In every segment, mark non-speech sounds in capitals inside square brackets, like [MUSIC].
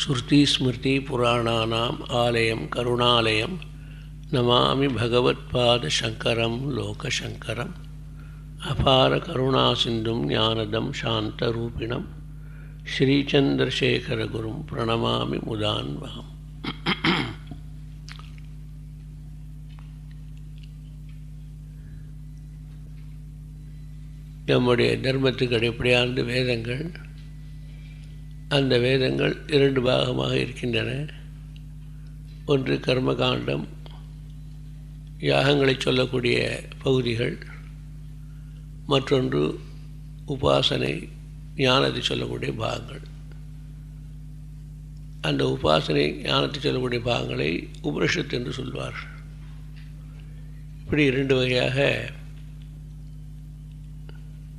ஸ்மிருதி புராணானாம் ஆலயம் கருணாலயம். நமாமி பகவத்பாத சங்கரம் லோகசங்கரம் அபார கருணா சிந்தும் ஞானதம் சாந்த ரூபிணம். ஸ்ரீச்சந்திரசேகரகுரும் பிரணமாமி முதான்வாம் நம்முடைய தர்மத்துக்கு அடிப்படையார்ந்த வேதங்கள். அந்த வேதங்கள் இரண்டு பாகமாக இருக்கின்றன. ஒன்று கர்மகாண்டம் யாகங்களை சொல்லக்கூடிய பகுதிகள். மற்றொன்று உபாசனை ஞானத்தை சொல்லக்கூடிய பாகங்கள். அந்த உபாசனை ஞானத்தை சொல்லக்கூடிய பாகங்களை உபனிஷத்து என்று சொல்வார் இப்படி இரண்டு வகையாக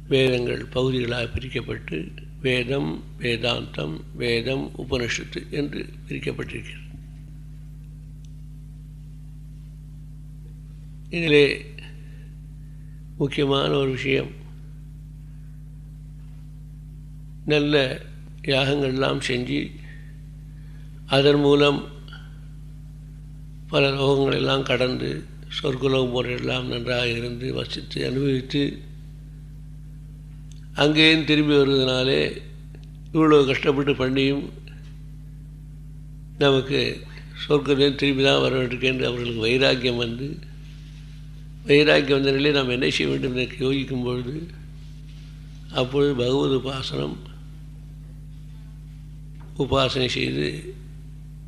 வேதங்கள் பகுதிகளாக பிரிக்கப்பட்டு வேதம் வேதாந்தம் வேதம் உபனிஷத்து என்று பிரிக்கப்பட்டிருக்கிறது. இதிலே முக்கியமான ஒரு விஷயம் நல்ல யாகங்கள்லாம் செஞ்சு அதன் மூலம் பல லோகங்களெல்லாம் கடந்து சொர்க்குலோகம் போன்றெல்லாம் நன்றாக இருந்து வசித்து அனுபவித்து அங்கேயும் திரும்பி வருவதனாலே இவ்வளோ கஷ்டப்பட்டு பண்ணியும் நமக்கு சொர்க்கத்தையும் திரும்பி தான் வர வேண்டியிருக்கேன் அவர்களுக்கு வைராக்கியம் வந்து வைராக்கியம் வந்த நிலையில் நாம் என்ன செய்ய வேண்டும் என்று யோசிக்கும் பொழுது அப்பொழுது பகவத் உபாசனம் உபாசனை செய்து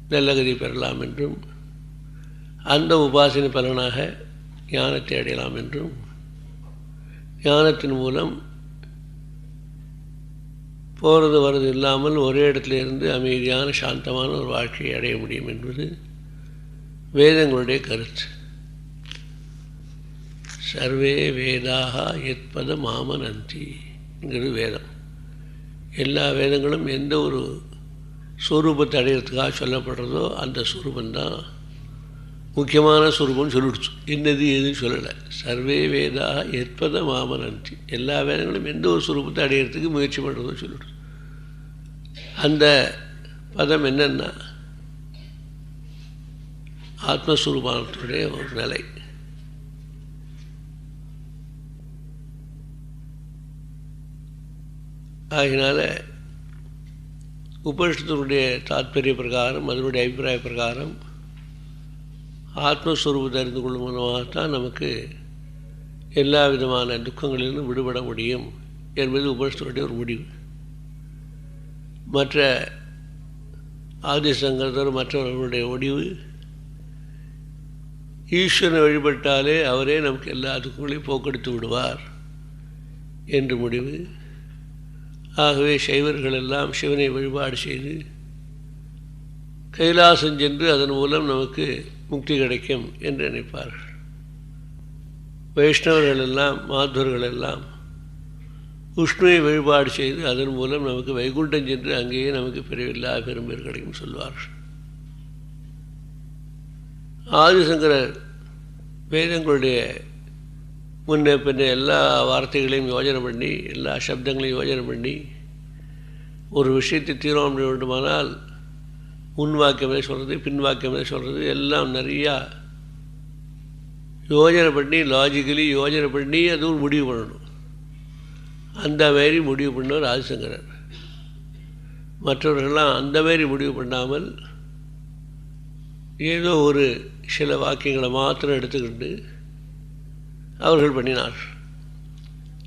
நல்லகதி பெறலாம் என்றும் அந்த உபாசனை பலனாக ஞானத்தை அடையலாம் என்றும் ஞானத்தின் மூலம் போகிறது வர்றது இல்லாமல் ஒரே இடத்துல இருந்து அமைதியான சாந்தமான ஒரு வாழ்க்கையை அடைய முடியும் என்பது வேதங்களுடைய கருத்து. சர்வே வேதாக எத்பத மாமனந்திங்கிறது வேதம். எல்லா வேதங்களும் எந்த ஒரு ஸ்வரூபத்தை அடையிறதுக்காக சொல்லப்படுறதோ அந்த ஸ்வரூபந்தான் முக்கியமான ஸ்வரூபம்னு சொல்லிடுச்சு. என்னது எதுன்னு சொல்லலை. சர்வே வேதாக எற்பத மாமனந்தி. எல்லா வேதங்களும் எந்த ஒரு ஸ்வரூபத்தை அடையிறதுக்கு முயற்சி பண்ணுறதோ சொல்லிடுச்சு. அந்த பதம் என்னென்னா ஆத்மஸ்வரூபத்துடைய ஒரு நிலை. ஆகினால உபனிஷத்தினுடைய தாத்பரிய பிரகாரம் அதனுடைய அபிப்பிராய பிரகாரம் ஆத்மஸ்வரூபத்தை அறிந்து கொள்ளும் மூலமாகத்தான் நமக்கு எல்லா விதமான துக்கங்களிலும் விடுபட முடியும் என்பது உபனிஷத்தினுடைய ஒரு முடிவு. மற்ற ஆதிசங்கரர் மற்றவர்களுடைய முடிவு ஈஸ்வரனை வழிபட்டாலே அவரே நமக்கு எல்லாத்துக்குள்ளேயும் போக்கெடுத்து விடுவார் என்று முடிவு. ஆகவே சைவர்கள் எல்லாம் சிவனை வழிபாடு செய்து கைலாசம் சென்று அதன் மூலம் நமக்கு முக்தி கிடைக்கும் என்று நினைப்பார்கள். வைஷ்ணவர்கள் எல்லாம் மாத்வர்கள் எல்லாம் விஷ்ணுவை வழிபாடு செய்து அதன் மூலம் நமக்கு வைகுண்டம் சென்று அங்கேயே நமக்கு பிறவில்லா பெரும்பேர் கிடைக்கும் சொல்வார்கள். ஆதிசங்கரர் வேதங்களுடைய முன்னே பின்ன எல்லா வார்த்தைகளையும் யோஜனை பண்ணி எல்லா சப்தங்களையும் யோஜனை பண்ணி ஒரு விஷயத்தை தீர்மானம் பண்ண வேண்டுமானால் முன் வாக்கியமே சொல்கிறது பின் வாக்கியமே சொல்கிறது எல்லாம் நிறையா யோஜனை பண்ணி லாஜிக்கலி யோஜனை பண்ணி அதுவும் முடிவு பண்ணணும். அந்த மாரி முடிவு பண்ணவர் ஆதிசங்கரர் மற்றவர்கள்லாம் அந்த மாரி முடிவு பண்ணாமல் ஏதோ ஒரு சில வாக்கியங்களை மாத்திரம் எடுத்துக்கிட்டு அவர்கள் பண்ணினார்.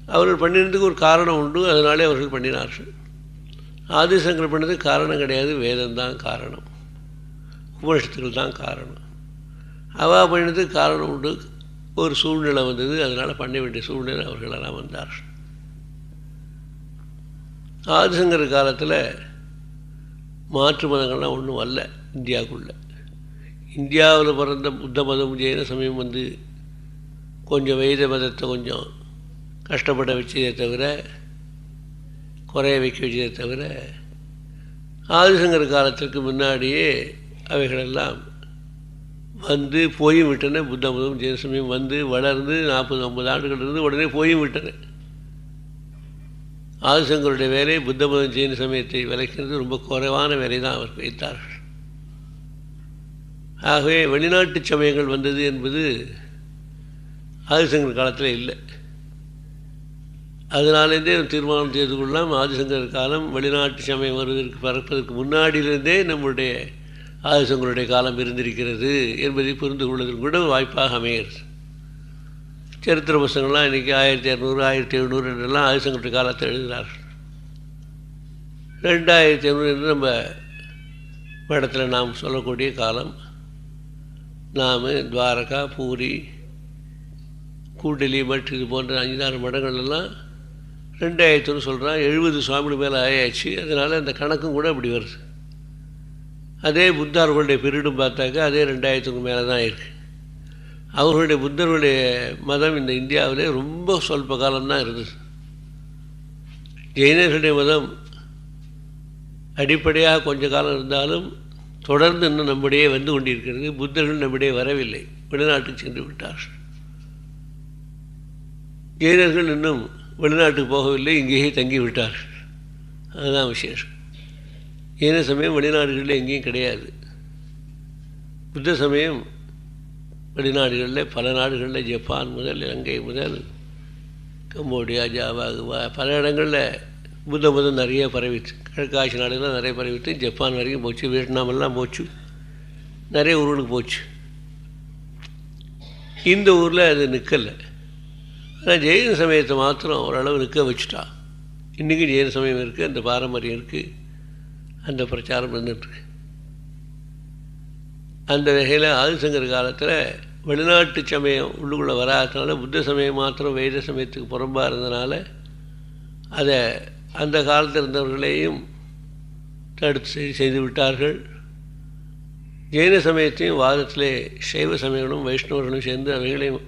அவர்கள் பண்ணினதுக்கு ஒரு காரணம் உண்டு அதனாலே அவர்கள் பண்ணினார்கள். ஆதிசங்கர் பண்ணதுக்கு காரணம் கிடையாது வேதம்தான் காரணம். உபனிஷத்துக்கள் தான் காரணம். அவா பண்ணினதுக்கு காரணம் உண்டு ஒரு சூழ்நிலை வந்தது அதனால் பண்ண வேண்டிய சூழ்நிலை அவர்களெல்லாம் வந்தார்கள். ஆதிசங்கர் காலத்தில் மாற்று மதங்கள்லாம் ஒன்றும் வரல இந்தியாவுக்குள்ளே. இந்தியாவில் பிறந்த புத்த மதம் ஜெயின சமயம் வந்து கொஞ்சம் வைத மதத்தை கொஞ்சம் கஷ்டப்பட வச்சதே தவிர குறைய வைக்க வச்சதே தவிர ஆதிசங்கர் காலத்திற்கு முன்னாடியே அவைகளெல்லாம் வந்து போயும் விட்டன. புத்த மதம் ஜெயின சமயம் வந்து வளர்ந்து நாற்பது ஐம்பது ஆண்டுகள் இருந்து உடனே போயும் விட்டன. ஆதிசங்கருடைய வேலை புத்த மதம் ஜெயின் சமயத்தை விளக்கிறது ரொம்ப குறைவான வேலை தான் அவர் வைத்தார்கள். ஆகவே வெளிநாட்டு சமயங்கள் வந்தது என்பது ஆதிசங்கர் காலத்தில் இல்லை. அதனாலேருந்தே தீர்மானம் செய்து கொள்ளலாம் ஆதிசங்கர் காலம் வெளிநாட்டு சமயம் வருவதற்கு பறப்பதற்கு முன்னாடியிலிருந்தே நம்முடைய ஆதிசங்கருடைய காலம் இருந்திருக்கிறது என்பதை புரிந்து கொள்வதற்கு கூட வாய்ப்பாக அமைகிறது. சரித்திர புஸ்தகங்கள்லாம் இன்றைக்கி ஆயிரத்தி இரநூறு ஆயிரத்தி எழுநூறு என்றெல்லாம் ஆதிசங்கட்டு காலத்தை எழுதுகிறார்கள் ரெண்டாயிரத்தி ஐநூறு என்று நம்ம படத்தில் நாம் சொல்லக்கூடிய காலம். நாம் துவாரகா பூரி கூண்டலி மட் இது போன்ற அஞ்சாறு மடங்கள்லாம் ரெண்டாயிரத்துன்னு சொல்கிறான் எழுபது சுவாமிகள் மேலே ஆயாச்சு. அதனால் அந்த கணக்கும் கூட அப்படி வருது. அதே புத்தார்களுடைய பீரியடும் பார்த்தாக்கா அதே ரெண்டாயிரத்துக்கு மேலே தான் இருக்குது அவர்களுடைய புத்தர்களுடைய மதம் இந்த இந்தியாவிலே ரொம்ப சொல்ப காலம்தான் இருந்தது. ஜெயினர்களுடைய மதம் அடிப்படையாக கொஞ்ச காலம் இருந்தாலும் தொடர்ந்து இன்னும் நம்முடையே வந்து கொண்டிருக்கிறது. புத்தர்கள் நம்முடைய வரவில்லை. வெளிநாட்டுக்கு சென்று விட்டார்கள். ஜெயினர்கள் இன்னும் வெளிநாட்டுக்கு போகவில்லை இங்கேயே தங்கிவிட்டார்கள் அதுதான் விசேஷம். ஜெயின சமயம் வெளிநாடுகளில் எங்கேயும் கிடையாது. புத்த சமயம் வெளிநாடுகளில் பல நாடுகளில் ஜப்பான் முதல் இலங்கை முதல் கம்போடியா ஜாவா குவா பல இடங்களில் புத்த மதம் நிறைய பரவிச்சு கிழக்காசி நாடுகள்லாம் நிறைய பரவிட்டு ஜப்பான் வரைக்கும் போச்சு வியட்நாமெல்லாம் போச்சு. நிறைய ஊர்களுக்கு போச்சு. இந்த ஊரில் அது நிற்கலை ஆனால் ஜெயின சமயத்தை மாத்திரம் ஓரளவு நிற்க வச்சுட்டா. இன்றைக்கும் ஜெயின சமயம் இருக்குது அந்த பாரம்பரியம் இருக்குது அந்த பிரச்சாரம் இருந்துட்டுருக்கு அந்த வகையில் ஆதிசங்கர் காலத்தில் வெளிநாட்டு சமயம் உள்ளுக்குள்ளே வராதனால புத்த சமயம் மாத்திரம் வேத சமயத்துக்கு புறம்பாக இருந்தனால அதை அந்த காலத்தில் இருந்தவர்களையும் தடுத்து செய்து விட்டார்கள். ஜெயின சமயத்தையும் வாதத்திலே சைவ சமயங்களும் வைஷ்ணவர்களும் சேர்ந்து அவைகளையும்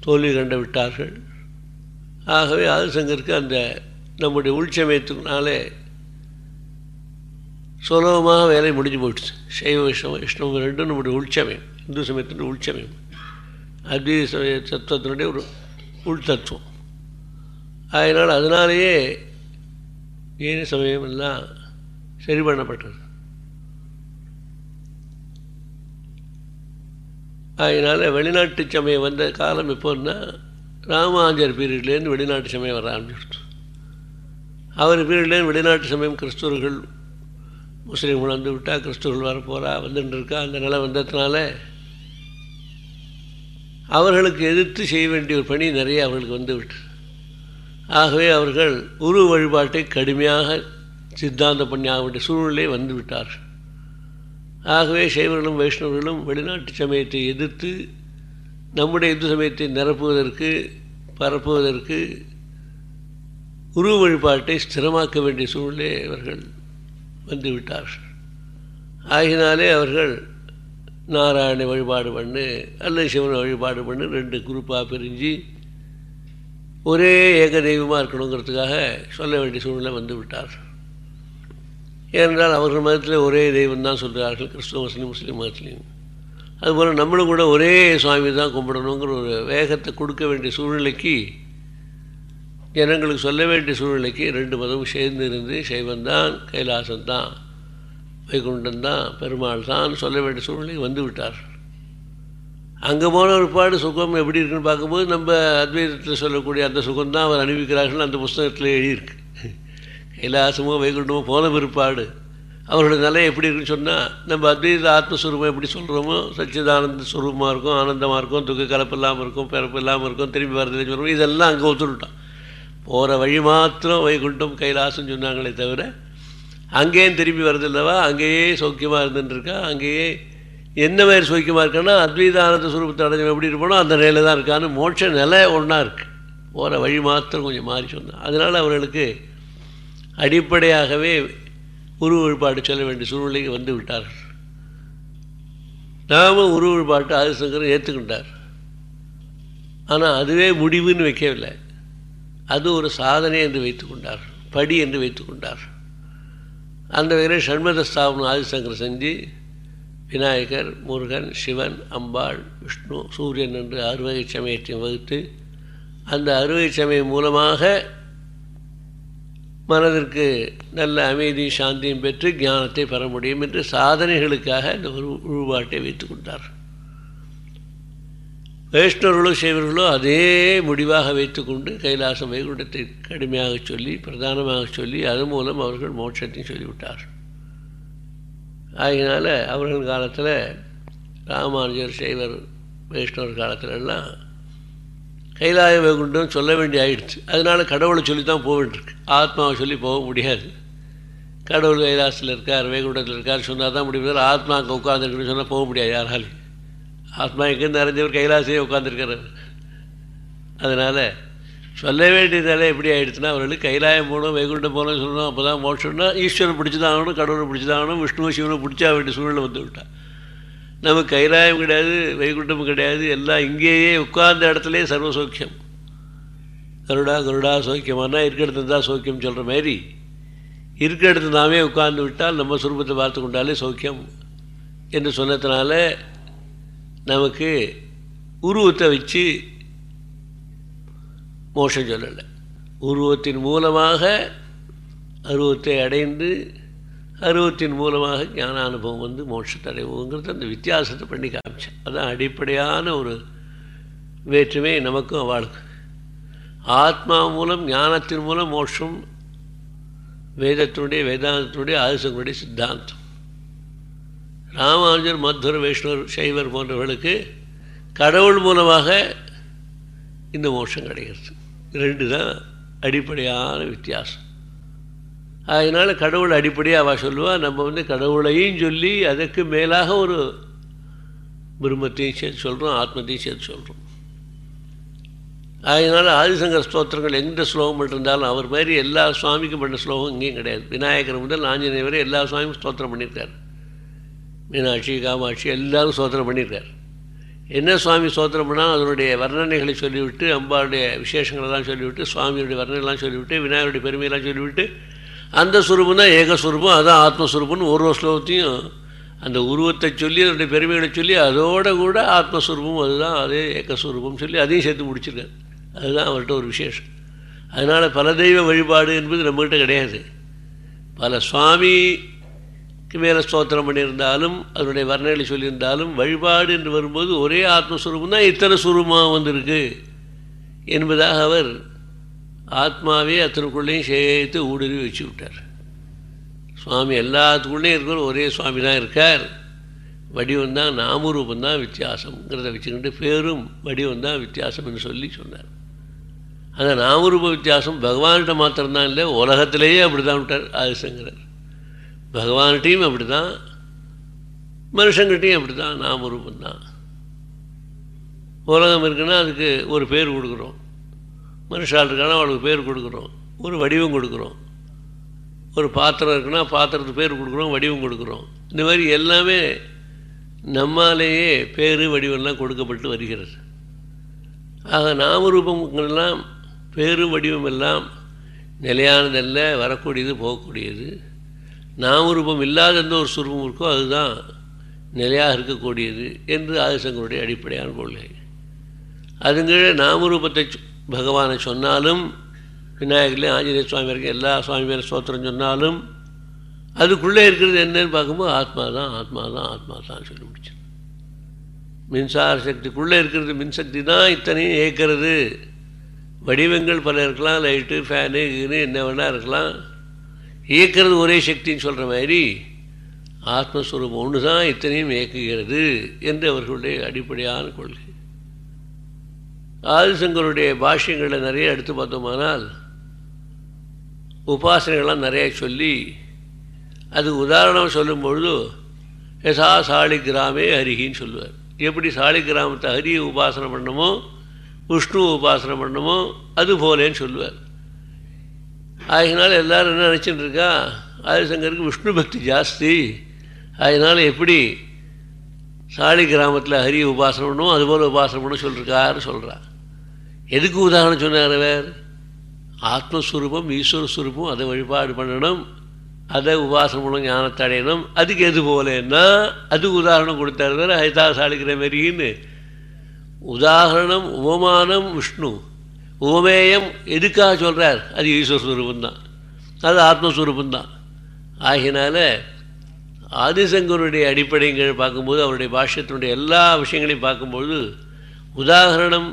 தோல்வி கண்டு விட்டார்கள். ஆகவே ஆதிசங்கருக்கு அந்த நம்முடைய உள்சமயத்துக்குனாலே சுலபமாக வேலை முடிஞ்சு போயிடுச்சு. சைவ வைஷ்ணவ வைஷ்ணவம் ரெண்டும் நம்முடைய உள்சமயம். இந்து சமயத்தினுடைய உள்சமயம். அத்வைத சமய தத்துவத்தினுடைய ஒரு உள் தத்துவம். அதனால் அதனாலேயே ஏன சமயம் எல்லாம் சரி பண்ணப்பட்டது? அதனால் வெளிநாட்டு சமயம் வந்த காலம் எப்போன்னா ராமாஞ்சர் பீரியட்லேருந்து வெளிநாட்டு சமயம் வர ஆரம்பிச்சிருச்சு அவர் பீரியட்லேருந்து வெளிநாட்டு சமயம் கிறிஸ்துவர்கள் முஸ்லீம்கள் வந்து விட்டால் கிறிஸ்துவர்கள் வரப்போகிறா வந்துட்டு இருக்கா அந்த நிலை வந்ததுனால அவர்களுக்கு எதிர்த்து செய்ய வேண்டிய ஒரு பணி நிறைய அவர்களுக்கு வந்து விட்டு. ஆகவே அவர்கள் உரு வழிபாட்டை கடுமையாக சித்தாந்த பண்ணி ஆக வேண்டிய சூழ்நிலை வந்து விட்டார்கள். ஆகவே சைவர்களும் வைஷ்ணவர்களும் வெளிநாட்டு சமயத்தை எதிர்த்து நம்முடைய இந்து சமயத்தை நிரப்புவதற்கு பரப்புவதற்கு உருவ வழிபாட்டை ஸ்திரமாக்க வேண்டிய சூழ்நிலை அவர்கள் வந்துவிட்டார்கள். ஆகினாலே அவர்கள் நாராயண வழிபாடு பண்ணு அல்லது சிவனை வழிபாடு பண்ணு ரெண்டு குரூப்பாக பிரிஞ்சு ஒரே ஏக தெய்வமாக இருக்கணுங்கிறதுக்காக சொல்ல வேண்டிய சூழ்நிலை வந்து விட்டார் ஏனென்றால் அவர்கள் மதத்தில் ஒரே தெய்வம் தான் சொல்கிறார்கள் கிறிஸ்துவ முஸ்லீம் முஸ்லீம் மதத்துலேயும். அதுபோல் நம்மளும் கூட ஒரே சுவாமி தான் கும்பிடணுங்கிற ஒரு வேகத்தை கொடுக்க வேண்டிய சூழ்நிலைக்கு ஜனங்களுக்கு சொல்ல வேண்டிய சூழ்நிலைக்கு ரெண்டு மதமும் சேர்ந்து இருந்து சைவந்தான் கைலாசந்தான் வைகுண்டந்தான் பெருமாள் தான் சொல்ல வேண்டிய சூழ்நிலைக்கு வந்து விட்டார். அங்கே போன ஒரு பாடு சுகம் எப்படி இருக்குன்னு பார்க்கும்போது நம்ம அத்வைதத்தில் சொல்லக்கூடிய அந்த சுகம்தான் அவர் அனுபவிக்கிறார்கள் அந்த புஸ்தகத்தில் எழுதியிருக்கு. கைலாசமோ வைகுண்டமோ போன பிற்பாடு அவர்களுடைய நிலை எப்படி இருக்குன்னு சொன்னால் நம்ம அத்வைத ஆத்மஸ்வரூபம் எப்படி சொல்கிறோமோ சச்சிதானந்த ஸ்வரூபமாக இருக்கும் ஆனந்தமாக இருக்கும் துக்க கலப்பு இல்லாமல் இருக்கும் பிறப்பு இல்லாமல் இருக்கும் திரும்பி வரதில்லை சொல்கிறோம் இதெல்லாம் அங்கே ஒத்துருட்டான் போகிற வழி மாத்திரம் வைகுண்டம் கைலாசம் சொன்னாங்களே தவிர அங்கேயும் திரும்பி வரதில்லவா அங்கேயே சௌக்கியமாக இருந்துட்டுருக்கா அங்கேயே என்ன மாதிரி சௌக்கியமாக இருக்கான்னா அத்வைதானந்த சுரூபத்தை அடைஞ்சவன் எப்படி இருப்பானோ அந்த நிலையில் தான் இருக்கான்னு மோட்ச நிலை ஒன்றா இருக்குது போகிற வழி மாத்திரம் கொஞ்சம் மாறி சொன்னான் அதனால் அவர்களுக்கு அடிப்படையாகவே உருவ வழிபாடு சொல்ல வேண்டிய சூழ்நிலைக்கு வந்து விட்டார்கள். நாமும் உருவ வழிபாட்டு ஆதிசங்கர் ஏற்றுக்கிட்டார் ஆனால் அதுவே முடிவுன்னு வைக்கவில்லை. அது ஒரு சாதனை என்று வைத்துக்கொண்டார் படி என்று வைத்துக்கொண்டார். அந்த வகையில் சண்மத ஸ்தாபனம் ஆதிசங்கர் செஞ்சு விநாயகர் முருகன் சிவன் அம்பாள் விஷ்ணு சூரியன் என்று அறுவகை சமயத்தையும் வகுத்து அந்த அறுவை சமயம் மூலமாக மனதிற்கு நல்ல அமைதி சாந்தியும் பெற்று ஞானத்தை பெற முடியும் என்று சாதனைகளுக்காக இந்த ஒரு உருவாட்டை வைத்துக்கொண்டார். வைஷ்ணவர்களோ சைவர்களோ அதே முடிவாக வைத்துக்கொண்டு கைலாச வைகுண்டத்தை கடுமையாக சொல்லி பிரதானமாக சொல்லி அது மூலம் அவர்கள் மோட்சத்தையும் சொல்லிவிட்டார் ஆகினால அவர்கள் காலத்தில் ராமானுஜர் சைவர் வைஷ்ணவர் காலத்திலெல்லாம் கைலாய வைகுண்டம் சொல்ல வேண்டிய ஆயிடுச்சு அதனால் கடவுளை சொல்லி தான் போகவேண்டிருக்கு ஆத்மாவை சொல்லி போக முடியாது. கடவுள் கைலாசத்தில் இருக்கார் வைகுண்டத்தில் இருக்கார் சொன்னால் தான் முடியும். ஆத்மாவுக்கு உட்காந்துருக்குன்னு சொன்னால் போக முடியாது யாராலும் ஆத்மா எங்கேருந்து அறிஞ்சவர் கைலாசே உட்காந்துருக்கிறார் அதனால் சொல்ல வேண்டியதால எப்படி ஆகிடுச்சுன்னா அவர்களுக்கு கைலாயம் போகணும் வைகுண்டம் போகணும்னு சொல்லணும் அப்போ தான் மோட்சம்னா ஈஸ்வரன் பிடிச்சதாகணும் கடவுளை பிடிச்சதாகணும் விஷ்ணு சிவனை பிடிச்சா வேண்டிய சூழ்நிலை வந்து விட்டான் நமக்கு கைலாயம் கிடையாது வைகுண்டமும் கிடையாது எல்லாம் இங்கேயே உட்கார்ந்த இடத்துலே சர்வசோக்கியம். கருடா கருடா சோக்கியமானா இருக்கிற இடத்துல தான் சோக்கியம் சொல்கிற மாதிரி இருக்கிற இடத்துல நாமே உட்கார்ந்து விட்டால் நம்ம சுரூபத்தை பார்த்து கொண்டாலே சோக்கியம். என்று சொன்னதுனால நமக்கு உருவத்தை வச்சு மோஷம் சொல்லலை. உருவத்தின் மூலமாக அருவத்தை அடைந்து அருவத்தின் மூலமாக ஞான அனுபவம் வந்து மோட்சத்தை அடைவோங்கிறது அந்த வித்தியாசத்தை பண்ணி காமிச்சேன் அதுதான் அடிப்படையான ஒரு வேற்றுமை நமக்கும் அவளுக்கு. ஆத்மா மூலம் ஞானத்தின் மூலம் மோட்சம் வேதத்தினுடைய வேதாந்தத்தினுடைய ஆதிசங்களுடைய சித்தாந்தம். ராமானுஜர் மத்வர் வைஷ்ணவர் சைவர் போன்றவர்களுக்கு கடவுள் மூலமாக இந்த மோட்சம் கிடைக்கிறது. ரெண்டு தான் அடிப்படையான வித்தியாசம். அதனால் கடவுள் அடிப்படையாக அவள் சொல்லுவாள் நம்ம வந்து கடவுளையும் சொல்லி அதற்கு மேலாக ஒரு பிரம்மத்தையும் சேர்த்து சொல்கிறோம் ஆத்மத்தையும் சேர்த்து சொல்கிறோம் அதனால் ஆதிசங்கர் ஸ்தோத்திரங்கள் எந்த ஸ்லோகம் இருந்தாலும் அவர் மாதிரி எல்லா சுவாமிக்கும் பண்ண ஸ்லோகம் இங்கேயும் கிடையாது. விநாயகர் முதல் ஆஞ்சநேயர் வரை எல்லா சுவாமியும் ஸ்தோத்திரம் பண்ணியிருக்காரு. மீனாட்சி காமாட்சி எல்லாரும் சோதனை பண்ணியிருக்கார். என்ன சுவாமி சோதனை பண்ணால் அதனுடைய வர்ணனைகளை சொல்லிவிட்டு அம்பாளுடைய விசேஷங்களெல்லாம் சொல்லிவிட்டு சுவாமியுடைய வர்ணனைலாம் சொல்லிவிட்டு விநாயகருடைய பெருமையெல்லாம் சொல்லிவிட்டு அந்த சுரூபம் தான் ஏகஸ்வரூபம் அதான் ஆத்மஸ்வரூபம்னு ஒரு ஒரு ஸ்லோகத்தையும் அந்த உருவத்தை சொல்லி அதனுடைய பெருமைகளை சொல்லி அதோட கூட ஆத்மஸ்வரூபம் அதுதான் அதே ஏகஸ்வரூபம் சொல்லி அதையும் சேர்த்து முடிச்சிருக்காரு. அதுதான் அவர்கிட்ட ஒரு விசேஷம். அதனால் பல தெய்வ வழிபாடு என்பது நம்மகிட்ட கிடையாது. பல சுவாமி மேலே ஸ்தோத்திரம் பண்ணியிருந்தாலும் அதனுடைய வர்ணனை சொல்லியிருந்தாலும் வழிபாடு என்று வரும்போது ஒரே ஆத்மஸ்வரூபம் தான் இத்தனை சுரூபமாக வந்திருக்கு என்பதாக அவர் ஆத்மாவே அத்தனுக்குள்ளேயும் சேர்த்து ஊடுருவி வச்சு விட்டார். சுவாமி எல்லாத்துக்குள்ளேயும் இருக்கிற ஒரே சுவாமி தான் இருக்கார். வடிவம் தான் நாமரூபம் தான் வித்தியாசங்கிறத வச்சுக்கிட்டு பேரும் வடிவம் தான் வித்தியாசம்னு சொல்லி சொன்னார். அந்த நாமரூப வித்தியாசம் பகவான்கிட்ட மாத்திரம்தான் இல்லை உலகத்திலேயே அப்படி தான் விட்டார் ஆதிசங்கிறார் பகவான்கிட்டையும் அப்படி தான் மனுஷங்கிட்டையும் அப்படி தான் நாமரூபம் தான் உலகம் இருக்குன்னா அதுக்கு ஒரு பேர் கொடுக்குறோம். மனுஷால் இருக்கானா அவளுக்கு பேர் கொடுக்குறோம். ஒரு வடிவம் கொடுக்குறோம். ஒரு பாத்திரம் இருக்குன்னா பாத்திரத்துக்கு பேர் கொடுக்குறோம் வடிவம் கொடுக்குறோம். இந்த மாதிரி எல்லாமே நம்மாலேயே பேர் வடிவம்லாம் கொடுக்கப்பட்டு வருகிறது. ஆக நாமரூபங்கள்லாம் பேரு வடிவமெல்லாம் நிலையானதல்ல வரக்கூடியது போகக்கூடியது. நாமரூபம் இல்லாத எந்த ஒரு சுரூபம் இருக்கோ அதுதான் நிலையாக இருக்கக்கூடியது என்று ஆதிசங்கருடைய அடிப்படையான கொள்கை அதுங்கீழே நாமரூபத்தை பகவானை சொன்னாலும் விநாயகர்லேயும் ஆஞ்சநேய சுவாமி வரைக்கும் எல்லா சுவாமி பேர் ஸ்தோத்திரம் சொன்னாலும் அதுக்குள்ளே இருக்கிறது என்னன்னு பார்க்கும்போது ஆத்மா தான் ஆத்மா தான் ஆத்மா தான் சொல்லி முடிச்சு மின்சார சக்திக்குள்ளே இருக்கிறது மின்சக்தி தான் இத்தனையும் ஏற்கிறது வடிவங்கள் பல இருக்கலாம் லைட்டு ஃபேனு கீனு என்ன வேணால் இருக்கலாம். இயக்கிறது ஒரே சக்தின்னு சொல்கிற மாதிரி ஆத்மஸ்வரூபம் ஒன்று தான் இத்தனையும் இயக்குகிறது என்று அவர்களுடைய அடிப்படையான கொள்கை. ஆதிசங்கருடைய பாஷ்யங்களில் நிறைய எடுத்து பார்த்தோமானால் உபாசனைகள்லாம் நிறைய சொல்லி அதுக்கு உதாரணம் சொல்லும் பொழுது யசா சாளி கிராமே ஹரிகின்னு சொல்லுவார். எப்படி சாளி கிராமத்தை ஹரியை உபாசனை பண்ணணுமோ விஷ்ணு உபாசனை பண்ணமோ அது போலேன்னு சொல்லுவார். ஆகினால எல்லோரும் என்ன நினச்சிட்டு இருக்கா? ஆதிசங்கருக்கு விஷ்ணு பக்தி ஜாஸ்தி. அதனால் எப்படி சாளி கிராமத்தில் ஹரி உபாசனம் பண்ணணும் அதுபோல் உபாசனம் பண்ண சொல்லிருக்காரு சொல்கிறா எதுக்கு உதாரணம் சொன்னார் வேர் ஆத்மஸ்வரூபம் ஈஸ்வர ஸ்வரூபம் அதை வழிபாடு பண்ணணும் அதை உபாசனம் பண்ண ஞானத்தை அடையணும். அதுக்கு எது போலன்னா அதுக்கு உதாரணம் கொடுத்தாரு. வேறு ஹரிதா சாளிக்கிற மாரின்னு உதாரணம் உபமானம் விஷ்ணு. உபமேயம் எதுக்காக சொல்கிறார் அது ஈஸ்வர ஸ்வரூபம் தான் அது ஆத்மஸ்வரூபந்தான் ஆகினால ஆதிசங்கருடைய அடிப்படைகள் பார்க்கும்போது அவருடைய பாஷ்யத்தினுடைய எல்லா விஷயங்களையும் பார்க்கும்போது உதாகரணம்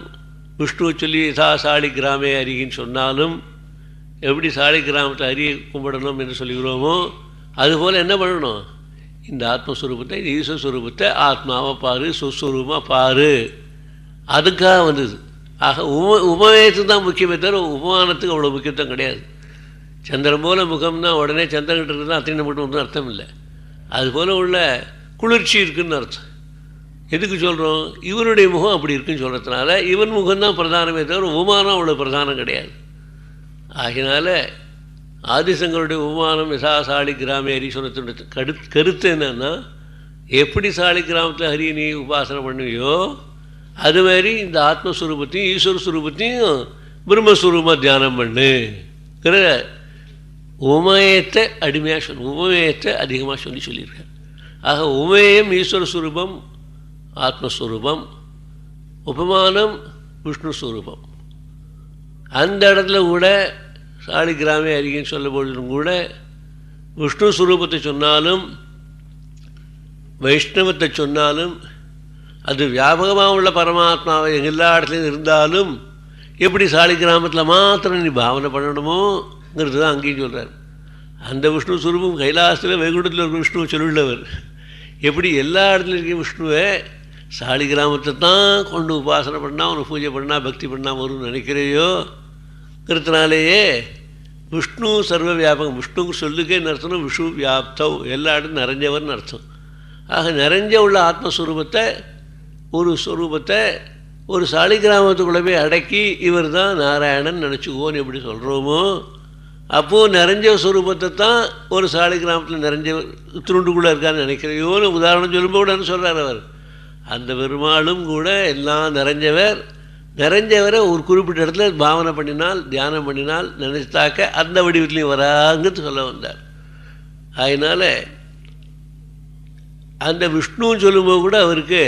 விஷ்ணுவை சொல்லி சா சாலி கிராமே அருகின்னு சொன்னாலும் எப்படி சாலி கிராமத்தை அரிய கும்பிடணும் என்று சொல்லுகிறோமோ அதுபோல் என்ன பண்ணணும்? இந்த ஆத்மஸ்வரூபத்தை இந்த ஈஸ்வரஸ்வரூபத்தை ஆத்மாவை பாரு சுஸ்வரூபமாக பாரு. அதுக்காக வந்தது. ஆக உப உபநயத்துக்கு தான் முக்கியமே தவிர உபமானத்துக்கு அவ்வளோ முக்கியத்துவம் கிடையாது. சந்திரன் போல முகம்னா உடனே சந்திரன்கிட்ட இருந்தால் அத்தனை மட்டும் ஒன்றும் அர்த்தம் இல்லை. அதுபோல் உள்ள குளிர்ச்சி இருக்குன்னு அர்த்தம். எதுக்கு சொல்கிறோம் இவனுடைய முகம் அப்படி இருக்குன்னு சொல்கிறதுனால இவன் முகம்தான் பிரதானமே தவிர உபமானம் அவ்வளோ பிரதானம் கிடையாது. ஆகினால ஆதிசங்கருடைய உமானம் விசாசாலி கிராமேரி சொன்னத்துடைய கடு கருத்து என்னன்னா எப்படி சாலி கிராமத்தில் ஹரி உபாசனை பண்ணுவியோ அது மாதிரி இந்த ஆத்மஸ்வரூபத்தையும் ஈஸ்வர ஸ்வரூபத்தையும் பிரம்மஸ்வரூபமாக தியானம் பண்ணுங்கிற உமயத்தை அடிமையாக சொல் உமயத்தை அதிகமாக சொல்லி சொல்லியிருக்கார். ஆக உமயம் ஈஸ்வர ஸ்வரூபம் ஆத்மஸ்வரூபம் உபமானம் விஷ்ணு ஸ்வரூபம் அந்த இடத்துல கூட சாலிகிராமே அருகின்னு சொல்ல பொழுதும் கூட விஷ்ணு ஸ்வரூபத்தை சொன்னாலும் வைஷ்ணவத்தை சொன்னாலும் அது வியாபகமாக உள்ள பரமாத்மாவை எல்லா இடத்துலையும் இருந்தாலும் எப்படி சாலி கிராமத்தில் மாத்திரம் நீ பாவனை பண்ணணுமோங்கிறது தான் அங்கேயும் சொல்கிறார் அந்த விஷ்ணு சுரூபம் கைலாசத்தில் வைகுண்டத்தில் இருக்கிற விஷ்ணுவை சொல்லுள்ளவர் எப்படி எல்லா இடத்துலையும் இருக்க விஷ்ணுவை சாலி கிராமத்தை தான் கொண்டு உபாசனை பண்ணால் அவனை பூஜை பண்ணால் பக்தி பண்ணால் வரும்னு நினைக்கிறையோ? இருக்கிறதுனாலேயே விஷ்ணு சர்வ வியாபகம் விஷ்ணுக்கு சொல்லுக்கே அர்த்தம் விஷ்ணு வியாப்தவ் எல்லா இடத்தும் நிறைஞ்சவர்னு அர்த்தம். ஆக நிறைஞ்ச உள்ள ஆத்மஸ்வரூபத்தை ஒரு ஸ்வரூபத்தை ஒரு சாலிகிராமத்துக்குள்ளே போய் அடக்கி இவர் தான் நாராயணன் நினச்சிக்குவோன்னு எப்படி சொல்கிறோமோ அப்போது நிறைஞ்ச ஸ்வரூபத்தை தான் ஒரு சாலிகிராமத்தில் நிறைஞ்ச துருண்டுக்குள்ளே இருக்கான்னு நினைக்கிறையோன்னு உதாரணம் சொல்லும்போது சொல்கிறார் அவர். அந்த பெருமாளும் கூட எல்லாம் நிறைஞ்சவர். நிறைஞ்சவரை ஒரு குறிப்பிட்ட இடத்துல பாவனை பண்ணினால் தியானம் பண்ணினால் நினைச்சாக்க அந்த வடிவத்துலேயும் வராங்கிறது சொல்ல வந்தார். அதனால் அந்த விஷ்ணுன்னு சொல்லும்போது கூட அவருக்கு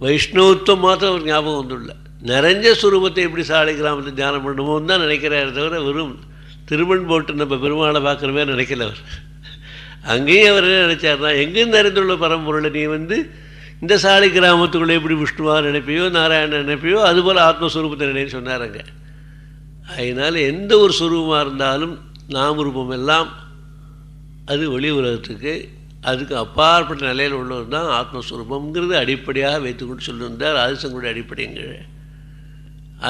வைஷ்ணவத்துவம் மாத்திரம் அவர் ஞாபகம் வந்துள்ள நிறைஞ்ச சுரூபத்தை எப்படி சாலை கிராமத்தில் தியானம் பண்ணுமோன்னு தான் நினைக்கிறாரு தவிர வெறும் திருமண் போட்டு நம்ம பெருமாளை பார்க்குற நினைக்கல அவர். அங்கேயும் அவர் என்ன நினைச்சார்னா எங்கேயும் நிறைந்துள்ள பரம்பொருளை நீ வந்து இந்த சாலை கிராமத்துக்குள்ளே எப்படி விஷ்ணுவாக நினைப்பியோ நாராயணன் நினைப்பியோ அதுபோல் ஆத்மஸ்வரூபத்தை நினைன்னு சொன்னாருங்க அதனால் எந்த ஒரு சுரூபமாக இருந்தாலும் நாமரூபம் எல்லாம் அது வெளி உலகத்துக்கு அதுக்கு அப்பாற்பட்ட நிலையில் உள்ளவர் தான் ஆத்மஸ்வரூபங்கிறது அடிப்படையாக வைத்துக்கொண்டு சொல்லியிருந்தார் ஆதிசங்களுடைய அடிப்படைங்கிழ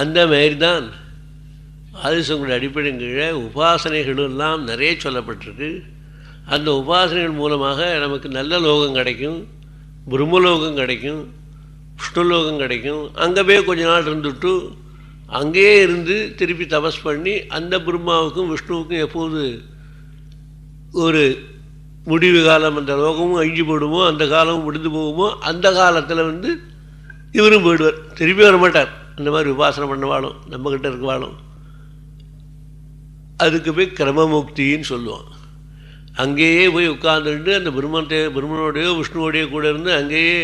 அந்த மாரி தான் ஆதிசங்களுடைய அடிப்படைங்கிழ உபாசனைகளெல்லாம் நிறைய சொல்லப்பட்டிருக்கு. அந்த உபாசனைகள் மூலமாக நமக்கு நல்ல லோகம் கிடைக்கும் பிரம்மலோகம் கிடைக்கும் விஷ்ணுலோகம் கிடைக்கும். அங்கே போய் கொஞ்ச நாள் இருந்துட்டு அங்கேயே இருந்து திருப்பி தபஸ் பண்ணி அந்த பிரம்மாவுக்கும் விஷ்ணுவுக்கும் எப்போது ஒரு முடிவு காலம் அந்த லோகமும் அழிஞ்சு போடுமோ அந்த காலமும் முடிந்து போகுமோ அந்த காலத்தில் வந்து இவரும் போயிடுவார். திரும்பி வர மாட்டார். அந்த மாதிரி உபாசனை பண்ண வாழும் நம்மக்கிட்ட இருக்க வாழும் அதுக்கு போய் கிரமமுக்தின்னு சொல்லுவான். அங்கேயே போய் உட்கார்ந்துட்டு அந்த பிரம்மத்தை பிரம்மனோடையோ விஷ்ணுவோடையோ கூட இருந்து அங்கேயே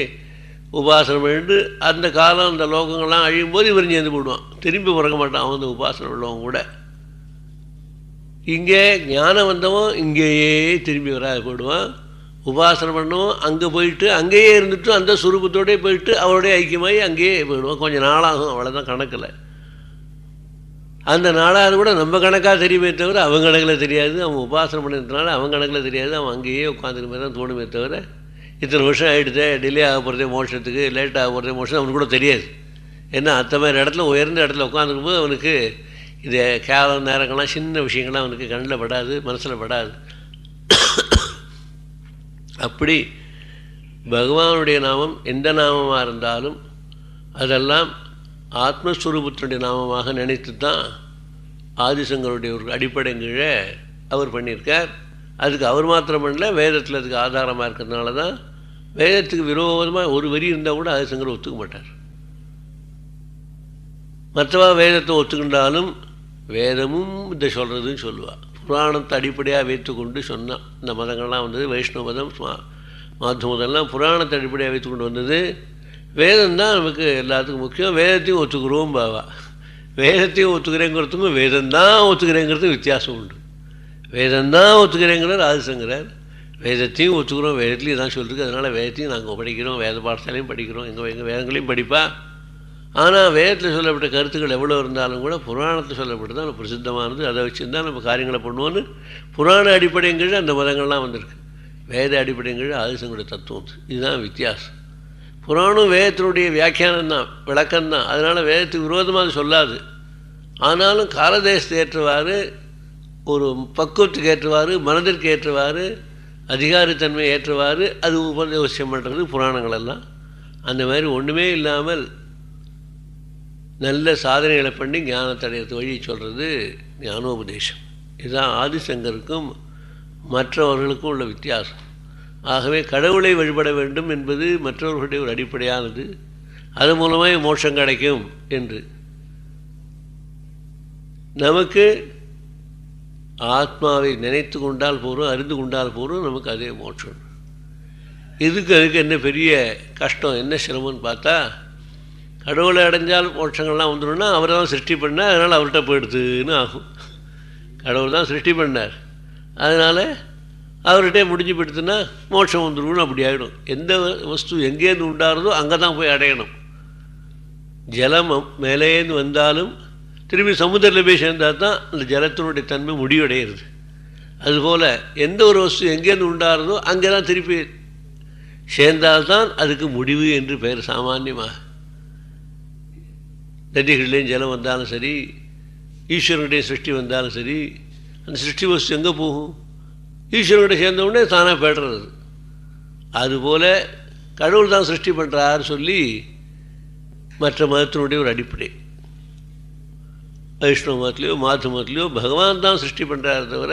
உபாசனை பண்ணிட்டு அந்த காலம் அந்த லோகங்கள்லாம் அழியும் போது இவர் சேர்ந்து போடுவான் திரும்பி பிறக்க மாட்டான். அவன் அந்த உபாசனை உள்ளவங்க கூட. இங்கே ஞானம் வந்தவன் இங்கேயே திரும்பி வராது போயிடுவான். உபாசனை பண்ணவும் அங்கே போயிட்டு அங்கேயே இருந்துட்டு அந்த சுரூபத்தோடய போயிட்டு அவருடைய ஐக்கியமாகி அங்கேயே போயிடுவான். கொஞ்சம் நாளாகும் அவ்வளோதான் கணக்கில். அந்த நாளாவது கூட நம்ம கணக்காக தெரியுமே தவிர அவன் கணக்கில் தெரியாது. அவன் உபாசனை பண்ணிருந்தனால அவன் கணக்கில் தெரியாது. அவன் அங்கேயே உட்காந்துருமே தான் தோணுமே தவிர இத்தனை வருஷம் ஆகிடுதே டிலே ஆக போகிறதே மோஷத்துக்கு லேட் ஆக போகிறதே மோஷம் அவனுக்கு கூட தெரியாது. ஏன்னா அத்த மாதிரி இடத்துல உயர்ந்த இடத்துல உட்காந்துருக்கும் போது அவனுக்கு இது கேவலம் நேரங்கள்லாம் சின்ன விஷயங்கள்லாம் அவனுக்கு கண்ணில் படாது மனசில் படாது. அப்படி பகவானுடைய நாமம் எந்த நாமமாக இருந்தாலும் அதெல்லாம் ஆத்மஸ்வரூபத்தினுடைய நாமமாக நினைத்து தான் ஆதிசங்கருடைய ஒரு அடிப்படை கீழே அவர் பண்ணியிருக்கார். அதுக்கு அவர் மாத்திரம் பண்ணல வேதத்தில் அதுக்கு ஆதாரமாக இருக்கிறதுனால தான் வேதத்துக்கு விரோதமாக ஒரு வரி இருந்தால் கூட ஆதிசங்கர் ஒத்துக்க மாட்டார். மற்றவா வேதத்தை ஒத்துக்கின்றாலும் வேதமும் இதை சொல்கிறதுன்னு சொல்லுவாள் புராணத்தை அடிப்படையாக வைத்துக்கொண்டு சொன்னான் இந்த மதங்கள்லாம் வந்தது வைஷ்ணவ மதம் மாத்து மதம்லாம் புராணத்தை அடிப்படையாக வைத்துக்கொண்டு வந்தது. வேதம் தான் நமக்கு எல்லாத்துக்கும் முக்கியம். வேதத்தையும் ஒத்துக்கிறோம் பாவா. வேதத்தையும் ஒத்துக்கிறேங்கிறதுக்கும் வேதம் தான் ஒத்துக்கிறேங்கிறது வித்தியாசம் உண்டு. வேதம் தான் ஒத்துக்கிறேங்கிறார் ஆதிசங்கிறார் வேதத்தையும் ஒத்துக்கிறோம். வேதத்துலையும் தான் சொல்லிருக்கு. அதனால் வேதத்தையும் நாங்கள் படிக்கிறோம் வேத பாடசாலையும் படிக்கிறோம். எங்கள் எங்கள் வேதங்களையும் படிப்பா. ஆனால் வேதத்தில் சொல்லப்பட்ட கருத்துக்கள் எவ்வளோ இருந்தாலும் கூட புராணத்தில் சொல்லப்பட்டு தான் பிரசித்தமானது. அதை வச்சுருந்தா நம்ம காரியங்களை பண்ணுவோன்னு புராண அடிப்படைங்கிற அந்த மதங்கள்லாம் வந்திருக்கு. வேத அடிப்படைங்கிற ஆதிசங்களுடைய தத்துவம். இதுதான் வித்தியாசம். புராணம் வேதத்தினுடைய வியாக்கியானம் தான் விளக்கம் தான் அதனால் வேதத்துக்கு விரோதமாக அது சொல்லாது. ஆனாலும் காலதேசத்தை ஏற்றவாறு ஒரு பக்குவத்துக்கு ஏற்றவாறு மனதிற்கு ஏற்றவாறு அதிகாரத்தன்மை ஏற்றவாறு அது உபதேசம் பண்ணுறது புராணங்களெல்லாம் அந்த மாதிரி ஒன்றுமே இல்லாமல் நல்ல சாதனைகளை பண்ணி ஞானத்தை வழி சொல்கிறது ஞானோபதேசம். இதுதான் ஆதிசங்கருக்கும் மற்றவர்களுக்கும் உள்ள வித்தியாசம். ஆகவே கடவுளை வழிபட வேண்டும் என்பது மற்றவர்களுடைய ஒரு அடிப்படையானது. அது மூலமாக மோட்சம் கிடைக்கும் என்று. நமக்கு ஆத்மாவை நினைத்து கொண்டால் போகிறோம் அறிந்து கொண்டால் போகிறோம் நமக்கு அதே மோட்சம். இதுக்கு அதுக்கு என்ன பெரிய கஷ்டம் என்ன சிரமம்னு பார்த்தா கடவுளை அடைஞ்சால் மோட்சங்கள்லாம் வந்துடும்னா அவரை தான் சிருஷ்டி பண்ணார் அதனால் அவர்கிட்ட போயிடுதுன்னு ஆகும். கடவுள் தான் சிருஷ்டி பண்ணார். அதனால் அவர்கிட்டே முடிஞ்சு போயிடுதுன்னா மோட்சம் வந்துடும்னு அப்படி ஆகிடும் எந்த வஸ்து எங்கேருந்து உண்டாகிறதோ அங்கே தான் போய் அடையணும். ஜலம் மேலேந்து வந்தாலும் திரும்பி சமுத்திரத்தில் போய் சேர்ந்தால் தான் அந்த ஜலத்தினுடைய தன்மை முடிவடைகிறது. அதுபோல் எந்த ஒரு வஸ்து எங்கேருந்து உண்டாகிறதோ அங்கே தான் திருப்பி சேர்ந்தால்தான் அதுக்கு முடிவு என்று பெயர் சாமானியமாக. நதிகள்லேயும் ஜலம் வந்தாலும் சரி ஈஸ்வரனுடைய சிருஷ்டி வந்தாலும் சரி அந்த சிருஷ்டி வஸ்து எங்கே போகும்? ஈஸ்வரனுடைய சேர்ந்தவுடனே தானாக போய்டுறது. அதுபோல் கடவுள் தான் சிருஷ்டி பண்ணுறாரு சொல்லி மற்ற மதத்தினுடைய ஒரு அடிப்படை. வைஷ்ணவ மதத்துலேயோ மாத்து மதத்துலேயோ பகவான் தான் சிருஷ்டி பண்ணுறாரு தவிர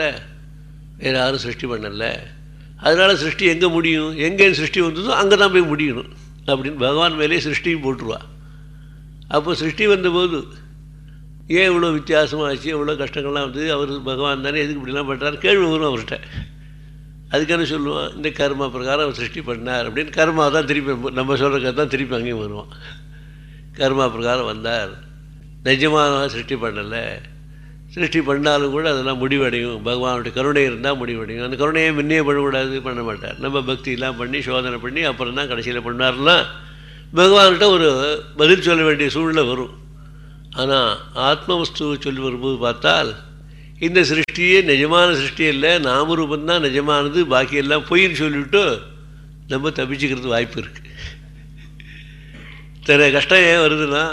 வேறு யாரும் சிருஷ்டி பண்ணலை. அதனால் சிருஷ்டி எங்கே முடியும்? எங்கே சிருஷ்டி வந்ததோ அங்கே தான் போய் முடியணும். அப்படின்னு பகவான் மேலே சிருஷ்டியும் போட்டுருவா. அப்போ சிருஷ்டி வந்தபோது ஏன் இவ்வளோ வித்தியாசமாச்சு எவ்வளோ கஷ்டங்கள்லாம் வந்து அவர் பகவான் தானே எதுக்கு இப்படிலாம் பண்ணுறாரு கேள்வி வரும் அவர்கிட்ட. அதுக்கான சொல்லுவான் இந்த கர்மா பிரகாரம் அவர் சிருஷ்டி பண்ணார் அப்படின்னு கர்மா தான் திருப்பி நம்ம சொல்கிறக்க தான் திருப்பி அங்கேயும் வருவான் கர்மா பிரகாரம் வந்தார். நிஜமாக சிருஷ்டி பண்ணலை. சிருஷ்டி பண்ணாலும் கூட அதெல்லாம் முடிவடையும். பகவானுடைய கருணை இருந்தால் முடிவடையும். அந்த கருணையை முன்னே பண்ணக்கூடாது பண்ண மாட்டார். நம்ம பக்தியெல்லாம் பண்ணி சோதனை பண்ணி அப்புறம் தான் கடைசியில் பண்ணார்லாம் பகவான்கிட்ட ஒரு பதில் சொல்ல வேண்டிய சூழ்நிலை வரும். ஆனால் ஆத்மவஸ்துவை சொல்லி வரும்போது பார்த்தால் இந்த சிருஷ்டியே நிஜமான சிருஷ்டி இல்லை நாமரூபந்தான் நிஜமானது பாக்கியெல்லாம் பொய்ன்னு சொல்லிவிட்டு நம்ம தப்பிச்சுக்கிறது வாய்ப்பு இருக்குது தன கஷ்டம் ஏன் வருதுன்னா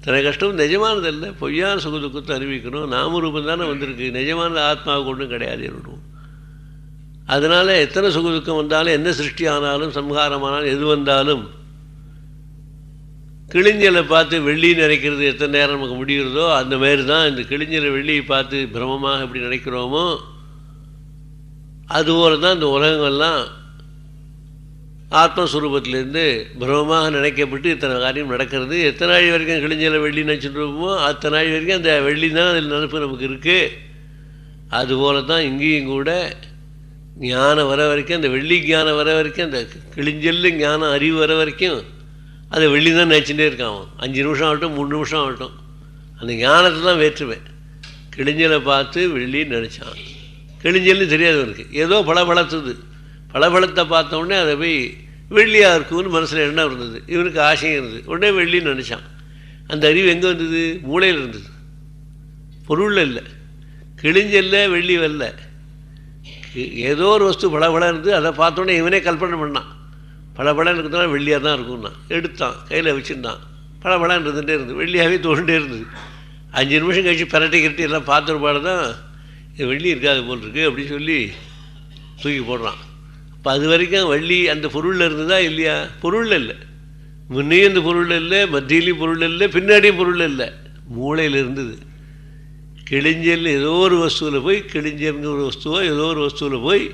தன கஷ்டம் நிஜமானது இல்லை பொய்யான சுக துக்கத்தை அறிவிக்கணும் நாமரூபம் தானே வந்திருக்கு நிஜமானது ஆத்மாவுக்கு ஒன்றும் கிடையாது என்னும். அதனால் எத்தனை சுக துக்கம் வந்தாலும் என்ன சிருஷ்டி ஆனாலும் சம்ஹாரமானாலும் எது வந்தாலும் கிழிஞ்சலை பார்த்து வெள்ளி நினைக்கிறது எத்தனை நேரம் நமக்கு முடிகிறதோ அந்த மாதிரி தான் இந்த கிழிஞ்சலை வெள்ளியை பார்த்து பிரமமாக எப்படி நினைக்கிறோமோ அதுபோல் தான் இந்த உலகங்கள்லாம் ஆத்மஸ்வரூபத்திலேருந்து பிரமமாக நினைக்கப்பட்டு இத்தனை காரியம் நடக்கிறது. எத்தனை நாள் வரைக்கும் கிழிஞ்சலை வெள்ளி நினச்சிட்டு இருப்போமோ அத்தனை நாள் வரைக்கும் அந்த வெள்ளி தான் அதில் நினப்பு நமக்கு இருக்குது அதுபோல் தான் இங்கேயும் கூட ஞானம் வர வரைக்கும் அந்த வெள்ளி ஞானம் வர வரைக்கும் அந்த கிழிஞ்சல் ஞானம் அறிவு வர வரைக்கும் அதை வெள்ளி தான் நினச்சிட்டே இருக்கான் அவன். அஞ்சு நிமிஷம் ஆகட்டும் மூணு நிமிஷம் ஆகட்டும். அந்த ஞானத்தை தான் வேற்றுவேன். கிழிஞ்சலை பார்த்து வெள்ளின்னு நினச்சான். கிழிஞ்சல்னு தெரியாது அவனுக்கு. ஏதோ பளபளத்துது. பளபளத்தை பார்த்த உடனே அதை போய் வெள்ளியாக இருக்கும்னு மனசில் எண்ணம் இருந்தது. இவனுக்கு ஆசையும் இருந்தது. உடனே வெள்ளின்னு நினச்சான். அந்த அறிவு எங்கே வந்தது? மூளையில் இருந்தது. பொருளில் இல்லை. கிழிஞ்சல்ல வெள்ளி வரல. ஏதோ ஒரு வஸ்து பளபள இருந்து அதை பார்த்தோன்னே இவனே கல்பனை பண்ணான். பளபளன்னு இருக்கிறதுனால வெள்ளியாக தான் இருக்கும்னா. எடுத்தான் கையில் வச்சுருந்தான். பளபளன்னு இருந்துகிட்டே இருந்தது. வெள்ளியாகவே தோண்டே இருந்தது. அஞ்சு நிமிஷம் கழிச்சு பிரட்டி கிரட்டி எல்லாம் பார்த்துருப்பாடு தான் இது வெள்ளி இருக்காது போல் இருக்குது அப்படின்னு சொல்லி தூக்கி போடுறான். அப்போ அது வரைக்கும் வள்ளி அந்த பொருளில் இருந்ததா இல்லையா? பொருளில் இல்லை. முன்னையும் இந்த பொருள் இல்லை மத்தியிலையும் பொருள் இல்லை பின்னாடியும் பொருள் இல்லை. மூளையில் இருந்தது. கிழிஞ்சல் ஏதோ ஒரு வஸ்துவில் போய் கிழிஞ்சல்ங்கிற ஒரு வஸ்துவோ ஏதோ ஒரு வஸ்துவில் போய்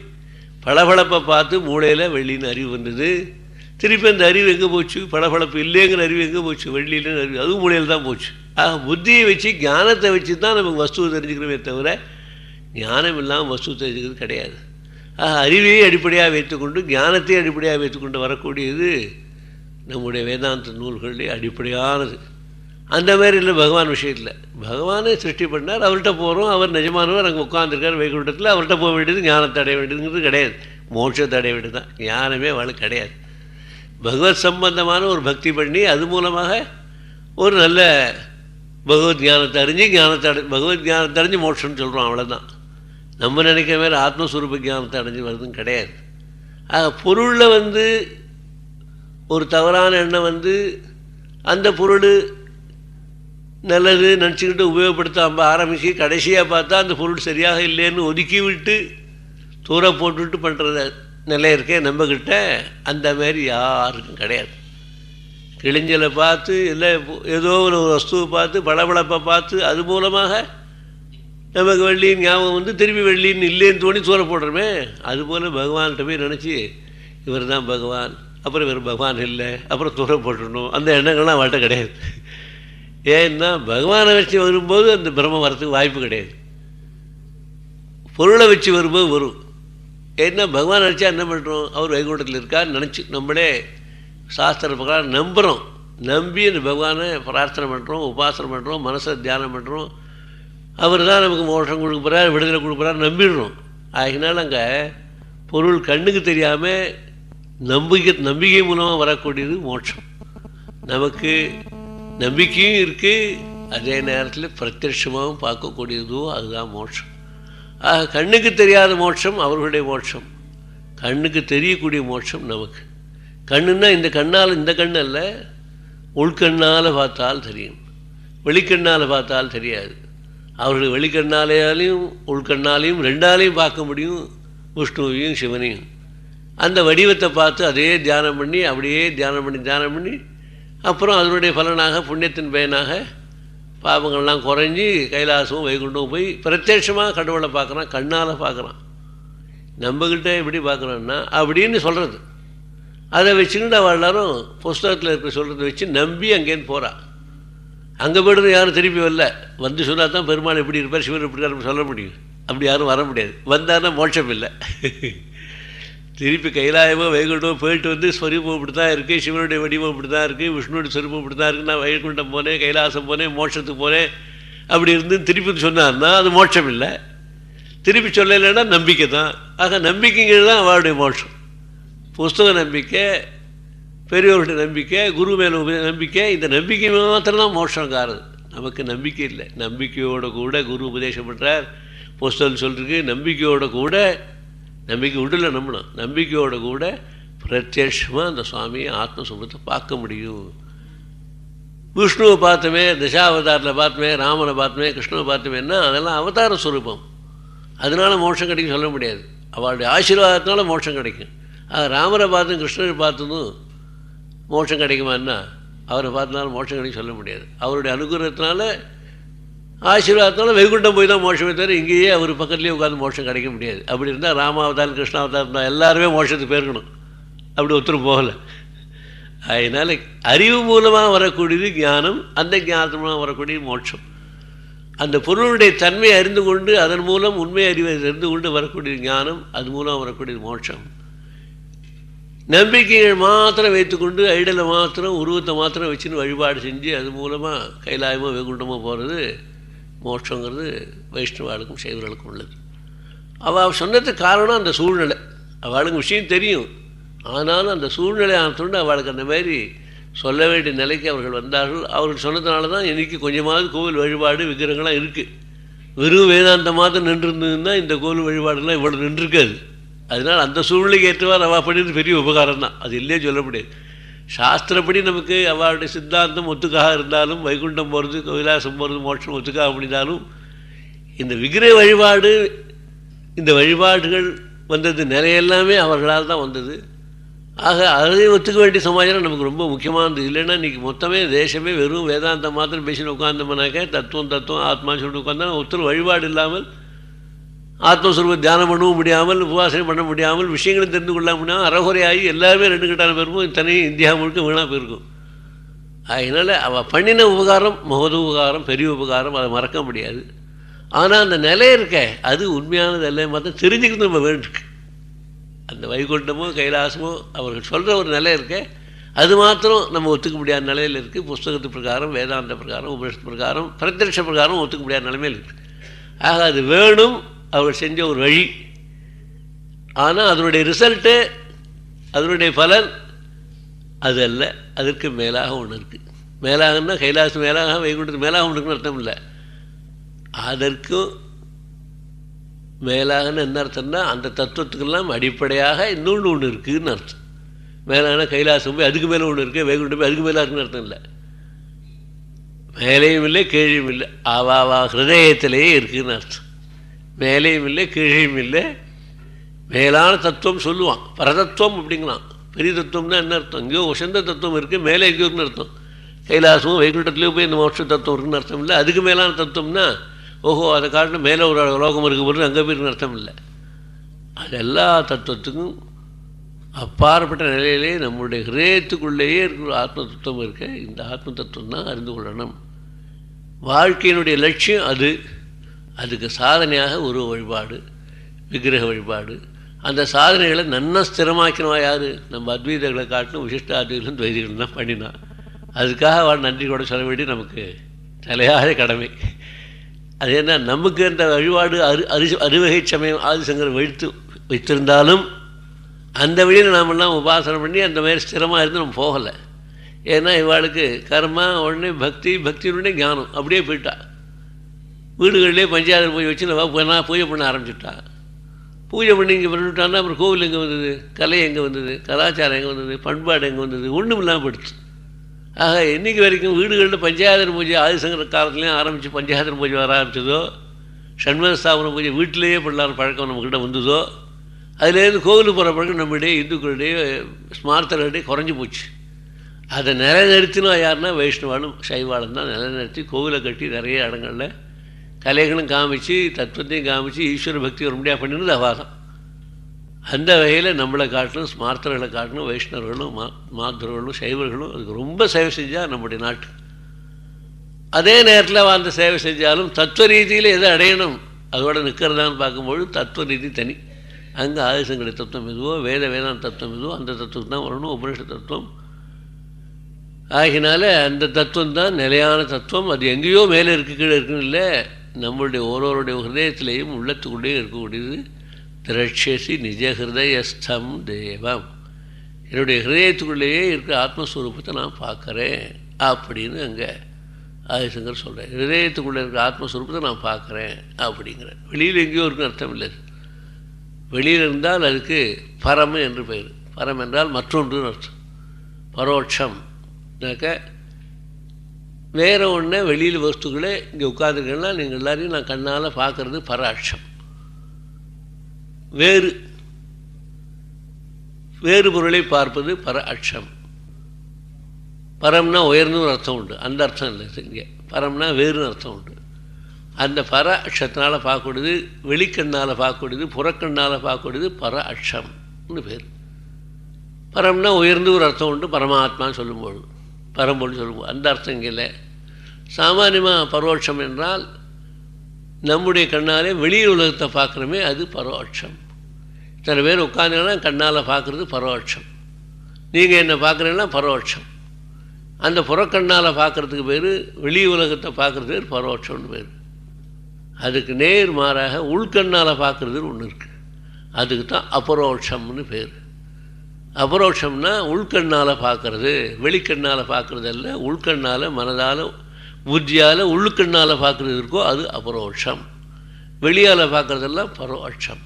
பளபளப்பை பார்த்து மூளையில் வெள்ளின்னு அறிவு வந்தது. திருப்பி அந்த அறிவு எங்கே போச்சு? பளபளப்பு இல்லைங்கிற அறிவு எங்கே போச்சு? வெள்ளியிலன்னு அறிவு. அதுவும் மூளையில் தான் போச்சு. ஆக புத்தியை வச்சு ஞானத்தை வச்சு தான் நமக்கு வஸ்துவை தெரிஞ்சுக்கிறோமே தவிர ஞானம் இல்லாமல் வஸ்து தெரிஞ்சுக்கிறது கிடையாது. ஆக அறிவையை அடிப்படையாக வைத்துக்கொண்டு ஞானத்தையும் அடிப்படையாக வைத்துக்கொண்டு வரக்கூடியது நம்முடைய வேதாந்த நூல்களிலே அடிப்படையானது. அந்த மாதிரி இல்லை பகவான் விஷயத்தில் பகவானே சிருஷ்டி பண்ணார் அவர்கிட்ட போகிறோம் அவர் நிஜமானவர் அங்கே உட்காந்துருக்கார் வைகுண்டத்தில் அவர்கிட்ட போக வேண்டியது ஞானத்தை அடைய வேண்டியதுங்கிறது கிடையாது. மோட்சத்தை அடைய வேண்டியது தான். ஞானமே அவளுக்கு கிடையாது. பகவத் சம்பந்தமான ஒரு பக்தி பண்ணி அது மூலமாக ஒரு நல்ல பகவத் ஞானத்தை அறிஞ்சு ஞானத்தை அடை பகவத் ஞானத்தை அறிஞ்சு மோட்சம்னு சொல்கிறோம் அவ்வளோதான் நம்ம நினைக்கிற மாதிரி ஆத்மஸ்வரூப ஞானத்தை அடைஞ்சு வர்றதும் கிடையாது. ஆக பொருளில் வந்து ஒரு தவறான எண்ணம் வந்து அந்த பொருள் நல்லது நினச்சிக்கிட்டு உபயோகப்படுத்தாம ஆரம்பித்து கடைசியாக பார்த்தா அந்த பொருள் சரியாக இல்லைன்னு ஒதுக்கி விட்டு தூர போட்டுவிட்டு பண்ணுற நிலை இருக்கே நம்மக்கிட்ட அந்த மாதிரி யாருக்கும் கிடையாது. கிழிஞ்சலை பார்த்து இல்லை ஏதோ ஒரு வஸ்துவை பார்த்து பளபளப்பை பார்த்து அது மூலமாக நமக்கு வெள்ளியின் ஞாபகம் வந்து திரும்பி வெள்ளின்னு இல்லைன்னு தோணி தூர போடுறோமே. அதுபோல் பகவான்கிட்ட போய் நினச்சி இவர் தான் பகவான் அப்புறம் இவர் பகவான் இல்லை அப்புறம் தூர போட்டுடணும். அந்த எண்ணங்கள்லாம் அவள்கிட்ட கிடையாது. ஏன்னா பகவானை வச்சு வரும்போது அந்த பிரம்மம் வரத்துக்கு வாய்ப்பு கிடையாது. பொருளை வச்சு வரும்போது வரும். ஏன்னா பகவான் நினச்சா என்ன பண்ணுறோம் அவர் வைகுண்டத்தில் இருக்கார் நினச்சி நம்மளே சாஸ்திர பிரகாரம் நம்புகிறோம் நம்பி அந்த பகவானை பிரார்த்தனை பண்ணுறோம் உபாசனை பண்ணுறோம் மனசை தியானம் பண்ணுறோம் அவர் தான் நமக்கு மோஷம் கொடுக்க போகிறார் விடுதலை கொடுக்குறாரு நம்பிடுறோம். ஆகினால அங்கே பொருள் கண்ணுக்கு தெரியாமல் நம்பிக்கை நம்பிக்கை மூலமாக வரக்கூடியது மோட்சம். நமக்கு நம்பிக்கையும் இருக்குது அதே நேரத்தில் பிரத்யட்சமாகவும் பார்க்கக்கூடியதோ அதுதான் மோட்சம். ஆக கண்ணுக்கு தெரியாத மோட்சம் அவர்களுடைய மோட்சம். கண்ணுக்கு தெரியக்கூடிய மோட்சம் நமக்கு. கண்ணுன்னா இந்த கண்ணால் இந்த கண் அல்ல உள்கண்ணால் பார்த்தால் தெரியும். வெளிக்கண்ணால் பார்த்தால் தெரியாது. அவர்கள் வெளிக்கண்ணாலேயாலையும் உள்கண்ணாலையும் ரெண்டாலையும் பார்க்க முடியும் விஷ்ணுவையும் சிவனையும். அந்த வடிவத்தை பார்த்து அதே தியானம் பண்ணி அப்படியே தியானம் பண்ணி தியானம் பண்ணி அப்புறம் அதனுடைய பலனாக புண்ணியத்தின் பயனாக பாவங்கள்லாம் குறைஞ்சி கைலாசமும் வைகுண்டமும் போய் பிரத்யட்சமாக கடவுளை பார்க்குறான் கண்ணால் பார்க்குறான். நம்மக்கிட்ட எப்படி பார்க்குறோன்னா அப்படின்னு சொல்கிறது அதை வச்சுக்கிட்டு அவள் எல்லாரும் புஸ்தகத்தில் இருக்க சொல்கிறத வச்சு நம்பி அங்கேருந்து போகிறான் அங்கே போய்ட்டு யாரும் திருப்பி வரல. வந்து சொன்னால் தான் பெருமாள் எப்படி இருப்பார் சிவன் எப்படி இருப்பார் சொல்ல முடியும். அப்படி யாரும் வர முடியாது. வந்தாருன்னா மோட்சம் இல்லை. [LAUGHS] திருப்பி கைலாயமோ வைகுண்டமோ போயிட்டு வந்து ஸ்வரூபம் இப்படி தான் இருக்குது சிவனுடைய வடிவம் இப்படி தான் இருக்குது விஷ்ணுடைய ஸ்வரூபம் இப்படி தான் இருக்குது நான் வைகுண்டம் போனேன் கைலாசம் போனேன் மோட்சத்துக்கு போனேன் அப்படி இருந்து திருப்பி சொன்னார்னா அது மோட்சம் இல்லை. திருப்பி சொல்லலைன்னா நம்பிக்கை தான். ஆக நம்பிக்கைங்கிறது தான் அவளுடைய மோட்சம். புஸ்தக நம்பிக்கை பெரியவர்களுடைய நம்பிக்கை குரு மேலே நம்பிக்கை இந்த நம்பிக்கை மாத்திரம்தான் மோட்சங்காரது நமக்கு நம்பிக்கை இல்லை. நம்பிக்கையோட கூட குரு உபதேசம் பண்ணுறார் புஸ்தகம் சொல்லிருக்கு நம்பிக்கையோட கூட நம்பிக்கை விடல நம்பணும் நம்பிக்கையோட கூட பிரத்யட்சமாக அந்த சுவாமியை ஆத்மஸ்வரூபத்தை பார்க்க முடியும். விஷ்ணுவை பார்த்துமே தசாவதாரத்தில் பார்த்துமே ராமனை பார்த்துமே கிருஷ்ணனை பார்த்துமேன்னா அதெல்லாம் அவதார சுரூபம். அதனால மோட்சம் கிடைக்கும் சொல்ல முடியாது. அவளுடைய ஆசீர்வாதத்தினால மோட்சம் கிடைக்கும். அது ராமரை பார்த்தும் கிருஷ்ணரை பார்த்ததும் மோட்சம் கிடைக்குமான்னா அவரை பார்த்தனால மோட்சம் கிடைக்கும் சொல்ல முடியாது. அவருடைய அனுகிரகத்தினால ஆசீர்வாதத்தோடு வைகுண்டம் போய் தான் மோஷம் தவிர இங்கேயே அவர் பக்கத்துலேயே உட்காந்து மோஷம் கிடைக்க முடியாது. அப்படி இருந்தால் ராமாவதாரம் கிருஷ்ணாவதாரம் இருந்தால் எல்லாருமே மோஷத்துக்கு போயிருக்கணும். அப்படி ஒத்துரும் போகலை. அதனால் அறிவு மூலமாக வரக்கூடியது ஞானம் அந்த ஞானத்து மூலமாக வரக்கூடிய மோட்சம். அந்த பொருளுடைய தன்மையை அறிந்து கொண்டு அதன் மூலம் உண்மை அறிவை அறிந்து கொண்டு வரக்கூடிய ஞானம் அது மூலம் வரக்கூடிய மோட்சம். நம்பிக்கைகள் மாத்திரம் வைத்துக்கொண்டு ஐடலை மாத்திரம் உருவத்தை மாத்திரம் வச்சுன்னு வழிபாடு செஞ்சு அது மூலமாக கைலாயமோ வெகுண்டமோ போகிறது மோட்சங்கிறது வைஷ்ணவாளுக்கும் சைவர்களுக்கும் உள்ளது. அவள் சொன்னதுக்கு காரணம் அந்த சூழ்நிலை. அவளுக்கு விஷயம் தெரியும். ஆனாலும் அந்த சூழ்நிலை ஆனத்தோண்டு அவளுக்கு அந்த மாதிரி சொல்ல வேண்டிய நிலைக்கு அவர்கள் வந்தார்கள். அவர்கள் சொன்னதுனால தான் இன்றைக்கி கொஞ்சமாவது கோவில் வழிபாடு விக்கிரகங்கள்லாம் இருக்குது வெறும் வேதாந்த மாதம் நின்றுருந்ததுன்னா இந்த கோவில் வழிபாடுலாம் இவ்வளோ நின்றுருக்காது. அதனால் அந்த சூழ்நிலைக்கு ஏற்றவாறு அவள் பண்ணியது பெரிய உபகாரம் தான் அது இல்லையே சொல்ல முடியாது. சாஸ்திரப்படி நமக்கு அவருடைய சித்தாந்தம் ஒத்துக்காக இருந்தாலும் வைகுண்டம் போகிறது கைலாசம் போகிறது மோட்சம் ஒத்துக்காக முடிந்தாலும் இந்த விக்கிரக வழிபாடு இந்த வழிபாடுகள் வந்தது நிறைய எல்லாமே அவர்களால் தான் வந்தது. ஆக அதையும் ஒத்துக்க வேண்டிய சமாச்சாரம் நமக்கு ரொம்ப முக்கியமானது. இல்லைன்னா இன்றைக்கி மொத்தமே தேசமே வெறும் வேதாந்தம் மாத்திரம் பேசின்னு உட்காந்தோம்னாக்க தத்துவம் தத்துவம் ஆத்மா சொல்லிட்டு உட்காந்தா ஒருத்தர் வழிபாடு இல்லாமல் ஆத்மஸ்வரூப தியானம் பண்ணவும் முடியாமல் உபாசனை பண்ண முடியாமல் விஷயங்களும் தெரிந்து கொள்ள முடியாமல் அறகுறையாகி எல்லாருமே ரெண்டு கட்டான பேருக்கும் தனி இந்தியா முழுக்க வீணாக போயிருக்கும் அதனால் அவள் பண்ணின உபகாரம் மகத உபகாரம் பெரிய உபகாரம் அதை மறக்க முடியாது. ஆனால் அந்த நிலை இருக்க அது உண்மையானது எல்லாம் பார்த்தா தெரிஞ்சுக்கிறது நம்ம வேண்டியிருக்கு அந்த வைகுண்டமோ கைலாசமோ அவர்கள் சொல்கிற ஒரு நிலை இருக்க அது மாத்திரம் நம்ம ஒத்துக்க முடியாத நிலையில் இருக்குது புஸ்தகத்து பிரகாரம் வேதாந்த பிரகாரம் உபனிஷத்து பிரகாரம் பிரத்யட்ச பிரகாரம் ஒத்துக்க முடியாத நிலைமையில் இருக்குது ஆக அது வேணும் அவர் செஞ்ச ஒரு வழி. ஆனால் அதனுடைய ரிசல்ட்டு அதனுடைய பலன் அது அல்ல அதற்கு மேலாக ஒன்று இருக்குது மேலாகன்னா கைலாசம் மேலாக வைகுண்டத்து மேலாக ஒன்று இருக்குன்னு அர்த்தம் இல்லை. அதற்கும் மேலாகன்னு என்ன அர்த்தம்னா அந்த தத்துவத்துக்கெல்லாம் அடிப்படையாக இன்னொன்று ஒன்று இருக்குதுன்னு அர்த்தம். மேலான கைலாசம் போய் அதுக்கு மேலே ஒன்று இருக்குது வைகுண்டம் போய் அதுக்கு மேலே இருக்குன்னு அர்த்தம் இல்லை. மேலேயும் இல்லை கீழையும் இல்லை. அவாவா ஹிருதயத்திலேயே இருக்குதுன்னு அர்த்தம். மேலேயும் இல்லை கீழையும் இல்லை. மேலான தத்துவம் சொல்லுவான். பரதத்துவம் அப்படிங்களாம் பெரிய தத்துவம்னா என்ன அர்த்தம்? இங்கேயோ உசந்த தத்துவம் இருக்குது மேலே எங்கேயோ இருக்குன்னு அர்த்தம். கைலாசமும் வைகுண்டத்துலேயோ போய் இந்த மோட்ச தத்துவம் இருக்குன்னு அர்த்தம் இல்லை. அதுக்கு மேலான தத்துவம்னா ஓஹோ அதை காட்டில் மேலே ஒரு லோகம் இருக்க போது அங்கே போயிருக்குன்னு அர்த்தம் இல்லை. அது எல்லா தத்துவத்துக்கும் அப்பாற்பட்ட நிலையிலே நம்முடைய ஹிரயத்துக்குள்ளேயே இருக்கிற ஆத்ம தத்துவம் இருக்க இந்த ஆத்ம தத்துவம் தான் அறிந்து கொள்ளணும். வாழ்க்கையினுடைய லட்சியம் அது. அதுக்கு சாதனையாக உருவ வழிபாடு விக்கிரக வழிபாடு. அந்த சாதனைகளை நன்னா ஸ்திரமாக்கினவா யார்? நம்ம அத்வைதங்களை காட்டிலும் விசிஷ்ட அத்வைதங்களும் துவைதிகளும் தான் பண்ணினான் அதுக்காக அவன் நன்றி கூட சொல்ல வேண்டிய நமக்கு தலையாத கடமை. அது என்ன நமக்கு அந்த வழிபாடு அரு அரி அறுவகை சமயம் ஆதிசங்கர் வைத்து வைத்திருந்தாலும் அந்த வழியில் நாமெல்லாம் உபாசனை பண்ணி அந்த மாதிரி ஸ்திரமாக இருந்து நம்ம போகலை. ஏன்னா இவாளுக்கு கர்மா உடனே பக்தி பக்தியினுடைய ஞானம். அப்படியே போயிட்டா. வீடுகளிலே பஞ்சாயத்தில் போய் வச்சு நம்ம நான் பூஜை பண்ண ஆரம்பிச்சுட்டா. பூஜை பண்ணி இங்கே பண்ணிவிட்டான்னா அப்புறம் கோவில் எங்கே வந்தது? கலை எங்கே வந்தது? கலாச்சாரம் எங்கே வந்தது? பண்பாடு எங்கே வந்தது? ஒன்றும் இல்லாமல் போயிடுச்சு. ஆக இன்றைக்கி வரைக்கும் வீடுகளில் பஞ்சாயத்தர் பூஜை ஆதிசங்கர காலத்துலேயும் ஆரம்பித்து பஞ்சாயத்து பூஜை வர ஆரம்பித்ததோ சண்மஸ்தாபன பூஜை வீட்டிலேயே பண்ணலான பழக்கம் நம்மக்கிட்ட வந்ததோ அதுலேருந்து கோவிலுக்கு போகிற பழக்கம் நம்மளுடைய இந்துக்களுடைய ஸ்மார்த்தர்களுடைய குறைஞ்சி போச்சு. அதை நிலைநிறுத்தினா யாருன்னா வைஷ்ணவாலும் சைவாலும் தான் நிலைநிறுத்தி கோவிலை கட்டி நிறைய இடங்களில் கலைகளும் காமிச்சு தத்துவத்தையும் காமிச்சு ஈஸ்வர பக்தி ஒரு பண்ணினது அவாதம். அந்த வகையில் நம்மளை காட்டணும் ஸ்மார்த்தர்களை காட்டணும் வைஷ்ணவர்களும் மா மாத்தர்களும் சைவர்களும் அதுக்கு ரொம்ப சேவை செஞ்சால் நம்முடைய நாட்டு. அதே நேரத்தில் வாழ்ந்த சேவை செஞ்சாலும் தத்துவ ரீதியில் எதை அடையணும் அதோட நிற்கிறதான்னு பார்க்கும்பொழுது தத்துவ ரீதி தனி. அங்கே ஆயுசங்கடி தத்துவம் எதுவோ வேத வேதாந்த தத்துவம் எதுவோ அந்த தத்துவத்துக்கு தான் வரணும் உபனிஷ தத்துவம். ஆகினால அந்த தத்துவம் தான் நிலையான தத்துவம். அது எங்கேயோ மேலே இருக்கு கீழே இருக்குன்னு இல்லை. நம்மளுடைய ஒருவருடைய ஹிருதயத்திலேயும் உள்ளத்துக்குள்ளேயும் இருக்கக்கூடியது திரட்சசி நிஜ ஹிருதயஸ்தம் தேவம். என்னுடைய ஹிருதயத்துக்குள்ளேயே இருக்க ஆத்மஸ்வரூபத்தை நான் பார்க்குறேன் அப்படின்னு அங்கே ஆதிசங்கர் சொல்கிறேன் ஹிருதயத்துக்குள்ளே இருக்கிற ஆத்மஸ்வரூபத்தை நான் பார்க்குறேன் அப்படிங்கிறேன் வெளியில் எங்கேயோ இருக்குன்னு அர்த்தம் இல்லை வெளியில் இருந்தால் அதுக்கு பரம் என்று பெயர். பரம் என்றால் மற்றொன்றுன்னு அர்த்தம். பரோட்சம். வேறு ஒன்று வெளியில் வஸ்துக்களை இங்கே உட்காந்துருக்கேன்னா நீங்கள் எல்லாரையும் நான் கண்ணால் பார்க்குறது பராட்சம். வேறு வேறு பொருளை பார்ப்பது பர அட்சம் பரம்னா உயர்ந்து ஒரு அர்த்தம் உண்டு. அந்த அர்த்தம் இல்லை இங்கே. பரம்னா வேறுனு அர்த்தம் உண்டு. அந்த பர அக்ஷத்தினால் பார்க்கக்கூடியது வெளிக்கண்ணால் பார்க்கக்கூடியது புறக்கண்ணால் பார்க்கக்கூடியது பர அட்சம்னு பேர். பரம்னா உயர்ந்து ஒரு அர்த்தம் உண்டு பரமாத்மான்னு சொல்லும்போது பரம்பொருள் சொல்லுவோம். அந்த அர்த்தம் இல்லை. சாமானியமாக பரோட்சம் என்றால் நம்முடைய கண்ணாலே வெளியில் உலகத்தை பார்க்குறோமே அது பரோட்சம். இத்தனை பேர் உட்காந்துங்கன்னா கண்ணால் பார்க்குறது பரோட்சம். நீங்கள் என்ன பார்க்குறீங்கன்னா பரோட்சம். அந்த புறக்கண்ணால் பார்க்குறதுக்கு பேர் வெளி உலகத்தை பார்க்குறது பேர் பரோட்சம்னு பேர். அதுக்கு நேர் மாறாக உள்கண்ணால் பார்க்குறதுன்னு ஒன்று இருக்குது அதுக்கு தான் அபரோட்சம்னு பேர். அபரோஷம்னா உள்கண்ணால் பார்க்குறது வெளிக்கண்ணால் பார்க்குறது அல்ல உள்கண்ணால் மனதால் புத்தியால் உள்ளுக்கண்ணால் பார்க்குறது இருக்கோ அது அபரோஷம். வெளியால் பார்க்குறதெல்லாம் பரோட்சம்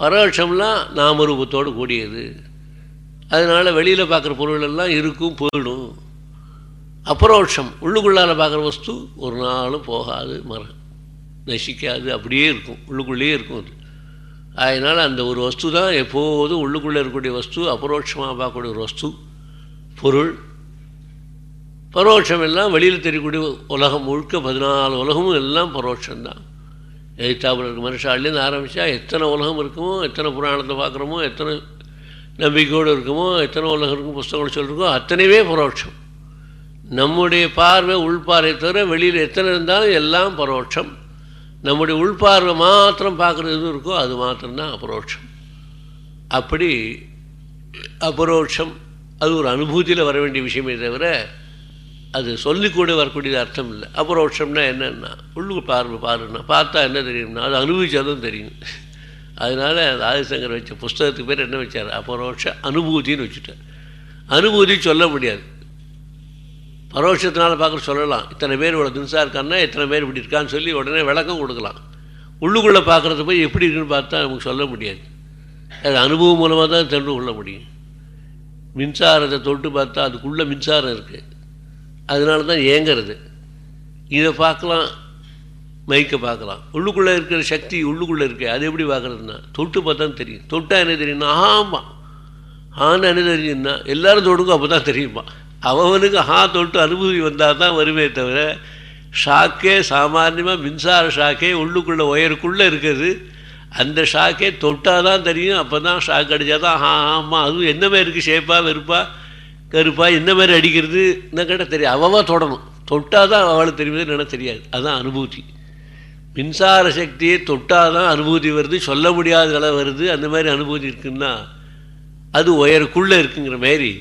பரோட்சம்லாம் நாமரூபத்தோடு கூடியது. அதனால் வெளியில் பார்க்குற பொருளெல்லாம் இருக்கும் போயிடும். அபரோட்சம் உள்ளுக்குள்ளால் பார்க்குற வஸ்து ஒரு நாளும் போகாது மரம் நசிக்காது அப்படியே இருக்கும் உள்ளுக்குள்ளேயே இருக்கும் அது. அதனால் அந்த ஒரு வஸ்து தான் எப்போதும் உள்ளுக்குள்ளே இருக்கக்கூடிய வஸ்து அபரோட்சமாக பார்க்கக்கூடிய ஒரு வஸ்து பொருள். பரோட்சம் எல்லாம் வெளியில் தெரியக்கூடிய உலகம் முழுக்க பதினாலு உலகமும் எல்லாம் பரோட்சம்தான். எழுத்தாப்பில் இருக்க மனுஷாலேருந்து ஆரம்பித்தா எத்தனை உலகம் இருக்குமோ எத்தனை புராணத்தை பார்க்குறோமோ எத்தனை நம்பிக்கையோடு இருக்குமோ எத்தனை உலகம் இருக்கும் புஸ்தகங்கள் சொல்லிருக்கோ அத்தனைவே பரோட்சம். நம்முடைய பார்வை உள்பார்வை தவிர வெளியில் எத்தனை இருந்தாலும் எல்லாம் பரோட்சம். நம்முடைய உள்பார்வை மாத்திரம் பார்க்குறது எது இருக்கோ அது மாத்திரம்தான் அபரோட்சம் அப்படி அபரோட்சம் அது ஒரு அனுபூதியில் வர வேண்டிய விஷயமே தவிர அது சொல்லிக்கூட வரக்கூடியது அர்த்தம் இல்லை. அபரோட்சம்னா என்னென்னா உள்ளுக்கு பார்வை பாருன்னா பார்த்தா என்ன தெரியும்னா அது அனுபவிச்சாலும் தெரியும். அதனால் அந்த ஆதிசங்கர் வச்ச புஸ்தகத்துக்கு பேர் என்ன வச்சார்? அபரோட்ச அனுபூதின்னு வச்சுட்டார். அனுபூதி சொல்ல முடியாது. பரோட்சத்தினால் பார்க்குற சொல்லலாம். இத்தனை பேர் இவ்வளோ தினசாக இருக்கான்னா இத்தனை பேர் இப்படி இருக்கான்னு சொல்லி உடனே விளக்கம் கொடுக்கலாம். உள்ளுக்குள்ளே பார்க்குறது போய் எப்படி இருக்குன்னு பார்த்தா நமக்கு சொல்ல முடியாது. அது அனுபவம் மூலமாக தான் தெரிந்து கொள்ள முடியும். மின்சாரத்தை தொட்டு பார்த்தா அதுக்குள்ளே மின்சாரம் இருக்குது அதனால தான் ஏங்கிறது. இதை பார்க்கலாம் மைக்கை பார்க்கலாம். உள்ளுக்குள்ளே இருக்கிற சக்தி உள்ளுக்குள்ளே இருக்குது அது எப்படி பார்க்குறதுன்னா தொட்டு பார்த்தா தெரியும். தொட்டால் என்ன தெரியும்னா ஆமாம் ஆன்னு என்ன தெரியும்னா எல்லோரும் தொடுக்கும் அப்போ தான் தெரியுமா? அவனுக்கு ஹா தொட்டு அனுபவி வந்தால் தான் வருமே தவிர ஷாக்கே சாமானியமாக மின்சார ஷாக்கே உள்ளுக்குள்ளே ஒயருக்குள்ளே இருக்குது. அந்த ஷாக்கே தொட்டால் தான் தெரியும் அப்போ தான் ஷாக் அடித்தா தான் ஆ ஆமாம் அதுவும் என்ன மாதிரி இருக்குது ஷேப்பாக வெறுப்பா கருப்பா என்ன மாதிரி அடிக்கிறது என்ன கேட்டால் தெரியும் அவவா தொடணும். தொட்டால் தான் அவளுக்கு தெரியுது என்ன தெரியாது. அதுதான் அனுபூதி. மின்சார சக்தியை தொட்டால் தான் அனுபூதி வருது சொல்ல முடியாத அளவு வருது. அந்த மாதிரி அனுபூதி இருக்குன்னா அது உயருக்குள்ளே இருக்குங்கிற மாரி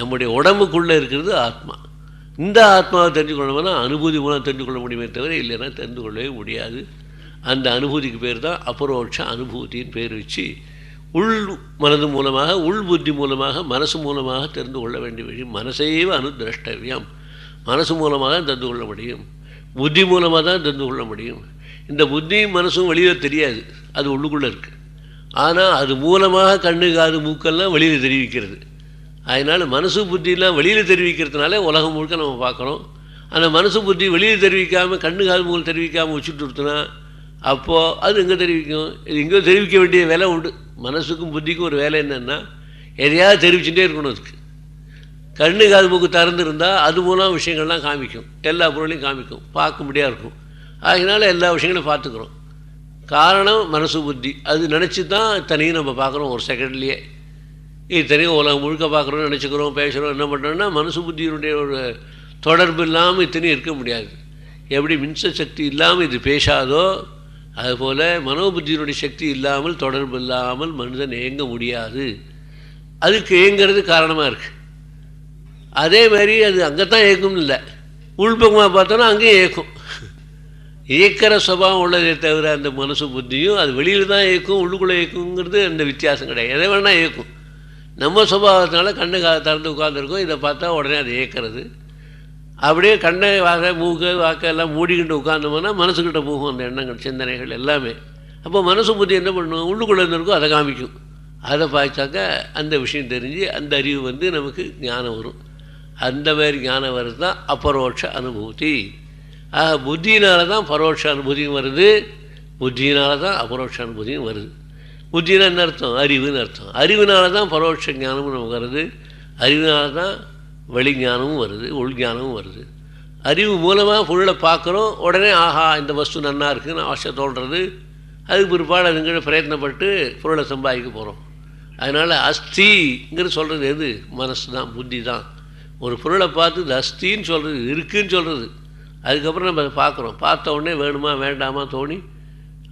நம்முடைய உடம்புக்குள்ளே இருக்கிறது ஆத்மா. இந்த ஆத்மாவை தெரிஞ்சு கொள்ளணும்னா அனுபூதி மூலம் தெரிஞ்சு கொள்ள முடியுமே தவிர இல்லைன்னா தெரிந்து கொள்ளவே முடியாது. அந்த அனுபூதிக்கு பேர் தான் அபரோட்ச அனுபூதின்னு பேர் வச்சு உள் மனது மூலமாக உள் புத்தி மூலமாக மனசு மூலமாக தெரிந்து கொள்ள வேண்டிய விஷயம். மனசைவ அனுதிரஷ்டவியம். மனசு மூலமாக தான் தெரிந்து கொள்ள முடியும். புத்தி மூலமாக தான் தெரிந்து கொள்ள முடியும். இந்த புத்தியும் மனசும் வெளியே தெரியாது. அது உள்ளுக்குள்ளே இருக்குது ஆனால் அது மூலமாக கண்ணு காது மூக்கெல்லாம் வெளியில் தெரிவிக்கிறது. அதனால் மனசு புத்தியெலாம் வெளியில் தெரிவிக்கிறதுனால உலகம் முழுக்க நம்ம பார்க்குறோம் அந்த மனசு புத்தி வெளியில் தெரிவிக்காமல் கண்ணு கால் மூலம் தெரிவிக்காமல் வச்சுட்டு கொடுத்தனா அப்போது அது எங்கே தெரிவிக்கும்? இது எங்கேயோ தெரிவிக்க வேண்டிய வேலை உண்டு. மனசுக்கும் புத்திக்கும் ஒரு வேலை என்னென்னா எதையாவது தெரிவிச்சுட்டே இருக்கணும் அதுக்கு. கண்ணு காது மூக்கு திறந்துருந்தால் அது மூலம் விஷயங்கள்லாம் காமிக்கும். எல்லா பொருளையும் காமிக்கும். பார்க்க முடியாது இருக்கும். அதனால எல்லா விஷயங்களும் பார்த்துக்குறோம். காரணம் மனசு புத்தி. அது நினச்சி தான் தனியும் நம்ம பார்க்குறோம் ஒரு செகண்ட்லேயே இத்தனையும் உலகம் முழுக்க பார்க்குறோம் நினச்சிக்கிறோம் பேசுகிறோம் என்ன பண்ணுறோன்னா மனசு புத்தியினுடைய ஒரு தொடர்பு இல்லாமல் இத்தனையும் இருக்க முடியாது. எப்படி மின்ச சக்தி இல்லாமல் இது பேசாதோ அதுபோல் மனோபுத்தியினுடைய சக்தி இல்லாமல் தொடர்பு இல்லாமல் மனிதன் இயங்க முடியாது. அதுக்கு இயங்கிறது காரணமாக இருக்குது அதே மாதிரி அது அங்கே தான் இயக்கும்னு இல்லை. உள்பக்கமாக பார்த்தோன்னா அங்கேயும் இயக்கும். இயக்கிற சுபாவம் உள்ளதே தவிர அந்த மனசு புத்தியும் அது வெளியில் தான் இயக்கும் உள்ளுக்குள்ளே இயக்குங்கிறது அந்த வித்தியாசம் கிடையாது. எதை வேணால் இயக்கும். நம்ம சுபாவத்தினால கண்ணு கா திறந்து உட்காந்துருக்கோம் இதை பார்த்தா உடனே அதை இயக்கிறது அப்படியே கண்ணை வாக மூக்கு வாக்க எல்லாம் மூடிக்கிட்டு உட்காந்தோம்னா மனசுக்கிட்ட போகும் அந்த எண்ணங்கள் சிந்தனைகள் எல்லாமே. அப்போ மனசு புத்தி என்ன பண்ணும்? உள்ளுக்குள்ளே இருந்திருக்கோ அதை காமிக்கும். அதை பார்த்தாக்கா அந்த விஷயம் தெரிஞ்சு அந்த அறிவு வந்து நமக்கு ஞானம் வரும். அந்த மாதிரி ஞானம் வருது தான் அபரோட்ச அனுபூதி. ஆக புத்தியினால தான் பரோட்ச அனுபூதியும் வருது. புத்தியினால தான் அபரோட்ச அனுபூதியும் வருது. புத்தினா என்ன அர்த்தம்? அறிவுன்னு அர்த்தம். அறிவினால தான் பரோட்ச ஞானமும் நமக்கு வருது. அறிவினால தான் வெளிஞானமும் வருது உள்ஞானமும் வருது. அறிவு மூலமாக பொருளை பார்க்குறோம். உடனே ஆஹா இந்த வஸ்து நன்னா இருக்குன்னு ஆசை தோன்றது. அதுக்கு பிற்பாடு அதுங்கிட்ட பிரயத்னப்பட்டு பொருளை சம்பாதிக்க போகிறோம் அதனால் அஸ்திங்கிறது சொல்கிறது எது? மனசு தான் புத்தி தான் ஒரு பொருளை பார்த்து இது அஸ்தின்னு சொல்கிறது இருக்குதுன்னு சொல்கிறது அதுக்கப்புறம் நம்ம அதை பார்க்குறோம். பார்த்த உடனே வேணுமா வேண்டாமா தோணி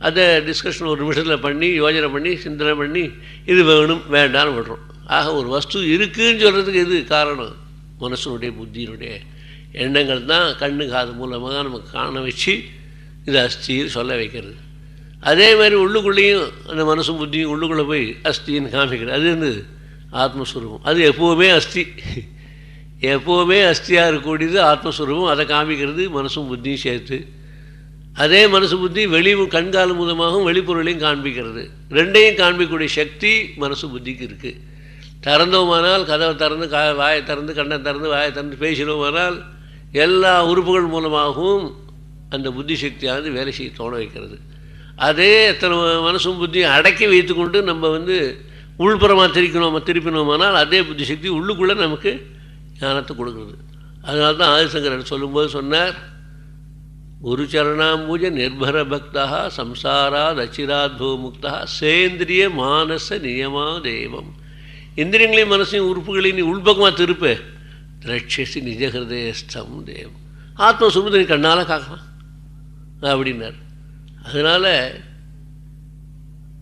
அதை டிஸ்கஷன் ஒரு நிமிஷத்தில் பண்ணி யோஜனை பண்ணி சிந்தனை பண்ணி இது வேணும் வேண்டான்னு விடுறோம். ஆக ஒரு வஸ்து இருக்குன்னு சொல்கிறதுக்கு எது காரணம்? மனசனுடைய புத்தியினுடைய எண்ணங்கள் தான் கண்ணு காது மூலமாக நமக்கு காண வச்சு இது அஸ்தின்னு சொல்ல வைக்கிறது. அதே மாதிரி உள்ளுக்குள்ளேயும் அந்த மனசும் புத்தியும் உள்ளுக்குள்ளே போய் அஸ்தின்னு காமிக்கிறது. அது வந்து ஆத்மஸ்வரூபம். அது எப்போவுமே அஸ்தி. எப்போவுமே அஸ்தியாக இருக்கக்கூடியது ஆத்மஸ்வரூபம். அதை காமிக்கிறது மனசும் புத்தியும் சேர்த்து அதே மனசு புத்தி வெளி கண்கால மூலமாகவும் வெளிப்பொருளையும் காண்பிக்கிறது. ரெண்டையும் காண்பிக்கக்கூடிய சக்தி மனசு புத்திக்கு இருக்குது திறந்தோமானால் கதவை திறந்து கா வாயை திறந்து கண்ணை திறந்து வாயை திறந்து பேசினோமானால் எல்லா உறுப்புகள் மூலமாகவும் அந்த புத்தி சக்தியானது வேலை செய்ய தோண வைக்கிறது. அதே எத்தனை மனசும் புத்தியும் அடக்கி வைத்துக்கொண்டு நம்ம வந்து உள்புறமாக திரிக்கணும் திருப்பினோமானால் அதே புத்தி சக்தி உள்ளுக்குள்ளே நமக்கு ஞானத்தை கொடுக்குறது. அதனால தான் ஆதிசங்கரன் சொல்லும்போது சொன்னார் குரு நிர்பர பக்தா சம்சாராத் அச்சிராத்பவ முக்தா சேந்திரிய மானச நியமா தெய்வம் இந்திரியங்களையும் மனசையும் உறுப்புகளையும் நீ உள்பக்கமாக திருப்ப. திரட்சசி நிஜ தேவம். ஆத்ம சுமதி கண்ணால் காக்கலாம். அப்படின்னார். அதனால்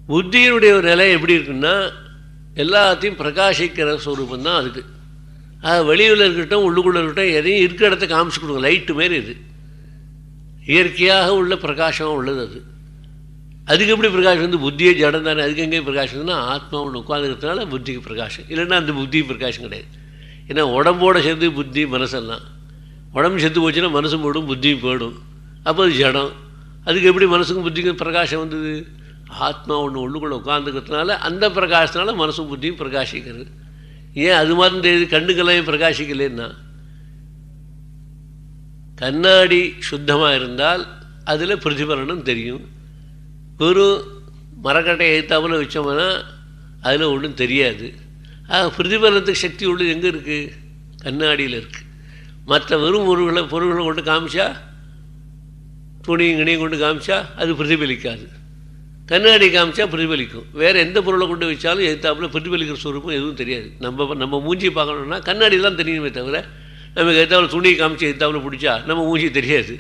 புத்தியினுடைய ஒரு நிலை எப்படி இருக்குன்னா எல்லாத்தையும் பிரகாசிக்கிற ஸ்வரூபந்தான் அதுக்கு. அது வெளியில் இருக்கட்டும் உள்ளுக்குள்ளே இருக்கட்டும் எதையும் இருக்கிற இடத்த காமிச்சு கொடுங்க. லைட்டு மாரி இது. இயற்கையாக உள்ள பிரகாசமாக உள்ளது அது. அதுக்கு எப்படி பிரகாசம் வந்து புத்தியே ஜடம் தானே அதுக்கு எங்கே பிரகாஷம்னா ஆத்மா ஒன்று உட்காந்துருக்கிறதுனால புத்திக்கு பிரகாஷம் இல்லைன்னா அந்த புத்தி பிரகாஷம் கிடையாது. ஏன்னா உடம்போட சேர்ந்து புத்தி மனசெல்லாம். உடம்பு செத்து போச்சுன்னா மனசும் போடும் புத்தியும் போயிடும். அப்போ அது ஜடம். அதுக்கு எப்படி மனசுக்கும் புத்திக்கும் பிரகாசம் வந்தது? ஆத்மா ஒன்று உள்ளுக்குள்ளே உட்காந்துக்கிறதுனால அந்த பிரகாசத்தினால மனசும் புத்தியும் பிரகாசிக்கிறது. ஏன் அது மாதிரி தெரியுது கண்ணுக்கெல்லாம் பிரகாசிக்கலைன்னா கண்ணாடி சுத்தமாக இருந்தால் அதில் பிரதிபலனம் தெரியும். வெறும் மரக்கட்டை எழுத்தாப்புல வச்சோம்னா அதில் ஒன்றும் தெரியாது. ஆக பிரதிபலனத்துக்கு சக்தி உள்ளது எங்கே இருக்குது கண்ணாடியில் இருக்குது மற்ற வெறும் பொருள்களை பொருள்களை கொண்டு காமிச்சா துணியும் கிணியும் கொண்டு காமிச்சா அது பிரதிபலிக்காது. கண்ணாடி காமிச்சா பிரதிபலிக்கும். வேறு எந்த பொருளை கொண்டு வச்சாலும் எதிர்த்தாப்புல பிரதிபலிக்கிற சொரூபம் எதுவும் தெரியாது. நம்ம நம்ம மூஞ்சி பார்க்கணுன்னா கண்ணாடி தான் தெரியுமே தவிர நமக்கு எத்தாவில் துணியை காமிச்சு எத்தாவில் பிடிச்சா நம்ம மூஞ்சி தெரியாது.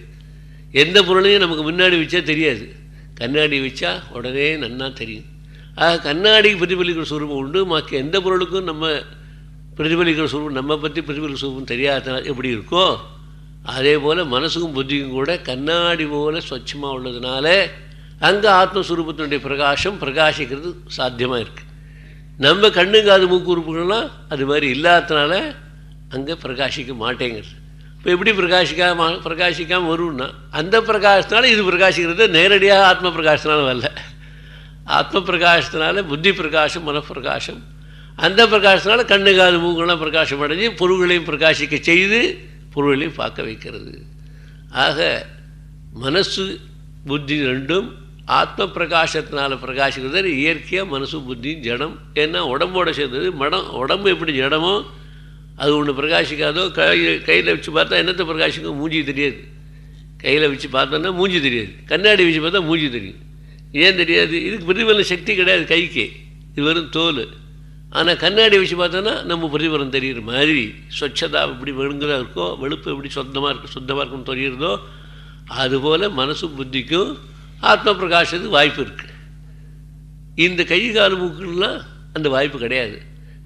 எந்த பொருளையும் நமக்கு முன்னாடி வச்சா தெரியாது. கண்ணாடி வச்சா உடனே நன்னா தெரியும். ஆக கண்ணாடிக்கு பிரதிபலிக்கிற சுரூபம் உண்டு. மற்ற எந்த பொருளுக்கும் நம்ம பிரதிபலிக்கிற சுரூபம் நம்ம பற்றி பிரதிபலிக்கிற சுரூபம் தெரியாதனால் எப்படி இருக்கோ அதே போல் மனசுக்கும் புத்திக்கும் கூட கண்ணாடி போல் ஸ்வச்சமாக உள்ளதுனால அங்கே ஆத்மஸ்வரூபத்தினுடைய பிரகாசம் பிரகாசிக்கிறது சாத்தியமாக இருக்குது நம்ம கண்ணுங்காது மூக்கு உறுப்புகள்லாம் அது மாதிரி இல்லாததுனால அங்கே பிரகாசிக்க மாட்டேங்கிறது. இப்போ எப்படி பிரகாசிக்காம பிரகாசிக்காமல் வரும்னா அந்த பிரகாசத்தினால இது பிரகாசிக்கிறது நேரடியாக ஆத்ம பிரகாசத்தினால வரல. ஆத்ம பிரகாசத்தினால புத்தி பிரகாசம் மனப்பிரகாசம் அந்த பிரகாசத்தினால கண்ணு காது மூக்கெல்லாம் பிரகாசம் அடைஞ்சு பொருள்களையும் பிரகாசிக்க செய்து பொருள்களையும் பார்க்க வைக்கிறது. ஆக மனசு புத்தி ரெண்டும் ஆத்ம பிரகாசத்தினால் பிரகாசிக்கிறது. இயற்கையாக மனசு புத்தி ஜடம். ஏன்னா உடம்போட சேர்ந்தது மடம் உடம்பு எப்படி ஜடமோ அது ஒன்று பிரகாசிக்காதோ கை கையில் வச்சு பார்த்தா என்னத்தை பிரகாசிக்கும்? மூஞ்சி தெரியாது. கையில் வச்சு பார்த்தோன்னா மூஞ்சி தெரியாது. கண்ணாடி வச்சு பார்த்தா மூஞ்சி தெரியும். ஏன் தெரியாது? இதுக்கு பிரதிபலன சக்தி கிடையாது கைக்கு. இது வெறும் தோல். ஆனால் கண்ணாடி வச்சு பார்த்தோன்னா நம்ம பிரதிபலம் தெரிகிற மாதிரி. ஸ்வச்சதா எப்படி வெளுங்குதா இருக்கோ வெளுப்பு எப்படி சொந்தமாக இருக்கும் சுத்தமாக இருக்கும்னு தெரிகிறதோ அதுபோல் மனசும் புத்திக்கும் ஆத்ம பிரகாசத்துக்கு வாய்ப்பு இருக்குது இந்த கை கால் மூக்குலாம் அந்த வாய்ப்பு கிடையாது.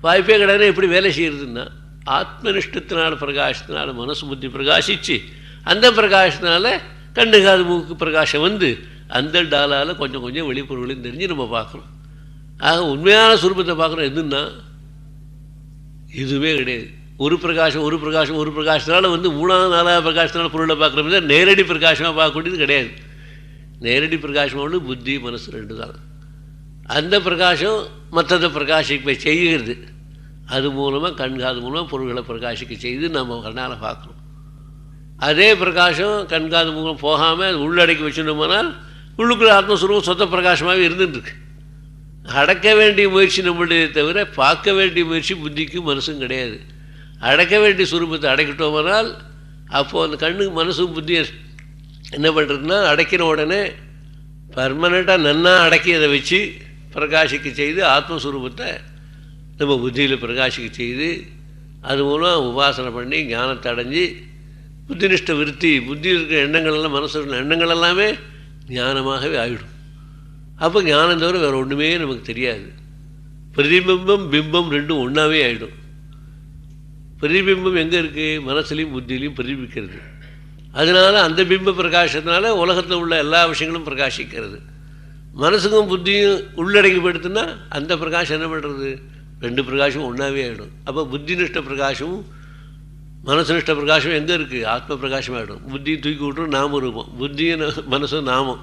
வாய்ப்பே கிடையாது எப்படி வேலை செய்கிறதுன்னா ஆத்மனிஷ்டத்தினால பிரகாசத்தினால மனசு புத்தி பிரகாசித்து அந்த பிரகாசத்தினால கண்ணு காது மூக்கு பிரகாசம் வந்து அந்த டாலால் கொஞ்சம் கொஞ்சம் வெளிப்பொருளையும் தெரிஞ்சு நம்ம பார்க்குறோம். ஆக உண்மையான சுரூபத்தை பார்க்குறோம். எதுன்னா இதுவே கிடையாது. ஒரு பிரகாசம் ஒரு பிரகாசம் ஒரு பிரகாசத்தினால வந்து மூணாவது நாலாவது பிரகாசத்தினால பொருளை பார்க்குற மாதிரி நேரடி பிரகாசமாக பார்க்கக்கூடியது கிடையாது. நேரடி பிரகாசம் ஒன்று புத்தி மனசு ரெண்டு தான். அந்த பிரகாசம் மற்றதை பிரகாசிக்க செய்கிறது. அது மூலமாக கண்காது மூலமாக பொருள்களை பிரகாசிக்க செய்து நம்ம கண்ணால் பார்க்குறோம். அதே பிரகாசம் கண்காது மூலம் போகாமல் அது உள்ளடக்கி வச்சுட்டோம்னால் உள்ளுக்குள்ள ஆத்மஸ்வரூபம் சொத்த பிரகாசமாகவே இருந்துட்டுருக்கு. அடக்க வேண்டிய முயற்சி நம்மளுடைய தவிர பார்க்க வேண்டிய முயற்சி புத்திக்கும் மனசும் கிடையாது. அடக்க வேண்டிய சுரூபத்தை அடைக்கிட்டோம்னால் அப்போது அந்த கண்ணுக்கு மனசும் புத்தியும் என்ன பண்ணுறதுன்னா அடைக்கிற உடனே பர்மனெண்ட்டாக நன்னா அடக்கி அதை வச்சு பிரகாசிக்க செய்து ஆத்மஸ்வரூபத்தை நம்ம புத்தியில் பிரகாசிக்க செய்து அது மூலம் உபாசனை பண்ணி ஞானத்தை அடைஞ்சு புத்தினிஷ்ட விருத்தி புத்தியில் இருக்கிற எண்ணங்கள் எல்லாம் மனசு இருக்கிற எண்ணங்கள் எல்லாமே ஞானமாகவே ஆகிடும் அப்போ ஞானம் தவிர வேறு ஒன்றுமே நமக்கு தெரியாது. பிரதிபிம்பம் பிம்பம் ரெண்டும் ஒன்றாவே ஆகிடும் பிரதிபிம்பம் எங்கே இருக்குது மனசுலையும் புத்தியிலையும் பிரதிபிக்கிறது. அதனால் அந்த பிம்ப பிரகாசத்தினால உலகத்தில் உள்ள எல்லா விஷயங்களும் பிரகாசிக்கிறது. மனசுக்கும் புத்தியும் உள்ளடங்கி படுத்துனா அந்த பிரகாஷம் என்ன பண்ணுறது ரெண்டு பிரகாஷமும் ஒன்றாவே ஆகிடும் அப்போ புத்தி புத்தினிஷ்ட பிரகாசமும் மனசுனிஷ்ட பிரகாசம் எங்கே இருக்குது ஆத்ம பிரகாசம் ஆகிடும் புத்தியும் தூக்கி விட்டுரும் நாம ரூபம். புத்தியும் மனசும் நாமம்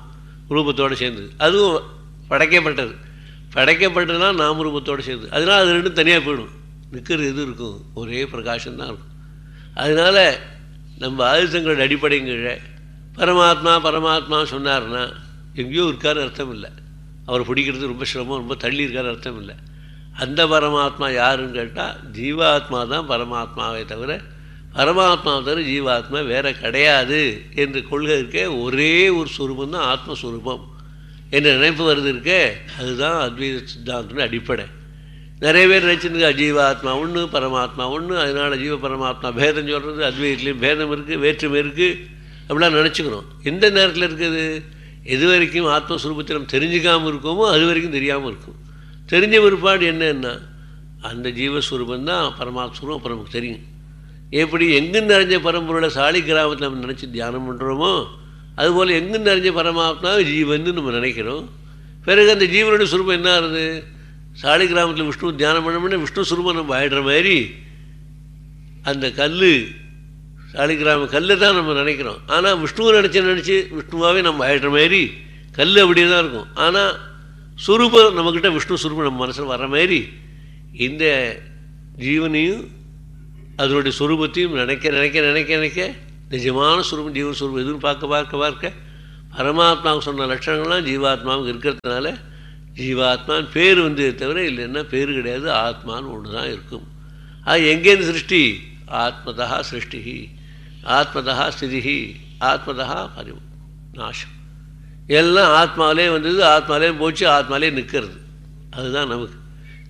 ரூபத்தோடு சேர்ந்தது அதுவும் படைக்கப்பட்டது. படைக்கப்பட்டதுனா நாம ரூபத்தோடு சேர்ந்து. அதனால் அது ரெண்டும் தனியாக போயிடும். நிற்கிறது எது இருக்கும்? ஒரே பிரகாசம்தான் இருக்கும். அதனால் நம்ம ஆயுதங்களோட அடிப்படைங்கிற பரமாத்மா பரமாத்மா சொன்னார்னா எங்கேயோ இருக்காரு அர்த்தம் இல்லை. அவர் பிடிக்கிறது ரொம்ப சிரமம் ரொம்ப தள்ளி இருக்கார் அர்த்தம் இல்லை. அந்த பரமாத்மா யாருன்னு கேட்டால் ஜீவாத்மா தான் பரமாத்மாவை தவிர பரமாத்மாவை தவிர ஜீவாத்மா வேற கிடையாது என்று கொள்கை இருக்கே ஒரே ஒரு சுரூபம் தான் ஆத்மஸ்வரூபம். என்ற நினைப்பு வருது இருக்கே அதுதான் அத்வைத சித்தாந்தம் அடிப்படை. நிறைய பேர் நினச்சிருக்கா ஜீவாத்மா ஒன்று பரமாத்மா ஒன்று அதனால் ஜீவ பரமாத்மா பேதம் சொல்கிறது அத்வைதத்துலேயும் பேதம் இருக்குது வேற்றுமை இருக்குது அப்படிலாம் நினச்சிக்கிறோம். எந்த நேரத்தில் இருக்குது? எது வரைக்கும் ஆத்மஸ்வரூபத்தை நம்ம தெரிஞ்சுக்காமல் இருக்கோமோ அது வரைக்கும் தெரியாமல் இருக்கும். தெரிஞ்ச பிற்பாடு என்னன்னா அந்த ஜீவஸ்வரூபம் தான் பரமாத்மஸ்வரூபம். அப்புறம் நமக்கு தெரியும். எப்படி எங்கு நிறைஞ்ச பரம்பொருளை சாலி கிராமத்தில் நம்ம நினச்சி தியானம் பண்ணுறோமோ அதுபோல் எங்கு நிறைஞ்ச பரமாத்மாவை ஜீவன்னு நம்ம நினைக்கிறோம். பிறகு அந்த ஜீவனுடைய சுரூபம் என்ன ஆகுது? சாலி கிராமத்தில் விஷ்ணு தியானம் பண்ணோம்னா விஷ்ணு சுரூபம் நம்ம ஆயிடுற மாதிரி அந்த கல் சாலிகிராம கல்லை தான் நம்ம நினைக்கிறோம். ஆனால் விஷ்ணுவை நினச்சி நினச்சி விஷ்ணுவாகவே நம்ம ஆயிடுற மாதிரி கல் அப்படியே தான் இருக்கும். ஆனால் சுரூபம் நம்மக்கிட்ட விஷ்ணு சுரூபம் நம்ம மனசில் வர மாதிரி இந்த ஜீவனையும் அதனுடைய சுரூபத்தையும் நினைக்க நினைக்க நினைக்க நினைக்க நிஜமான சுரூபம் ஜீவன் சுரூபம் எதுவும் பார்க்க பார்க்க பார்க்க பரமாத்மாவுக்கு சொன்ன லட்சணங்கள்லாம் ஜீவாத்மாவுக்கு இருக்கிறதுனால ஜீவாத்மான்னு பேர் வந்து தவிர இல்லைன்னா பேர் கிடையாது ஆத்மான்னு ஒன்று தான் இருக்கும். அது எங்கேருந்து சிருஷ்டி? ஆத்மதா சிருஷ்டி ஆத்மதா ஸ்திதி ஆத்மதா பரிவு. நாசம். எல்லாம் ஆத்மாவிலே வந்தது ஆத்மாவிலே போச்சு ஆத்மாலே நிற்கிறது. அதுதான் நமக்கு.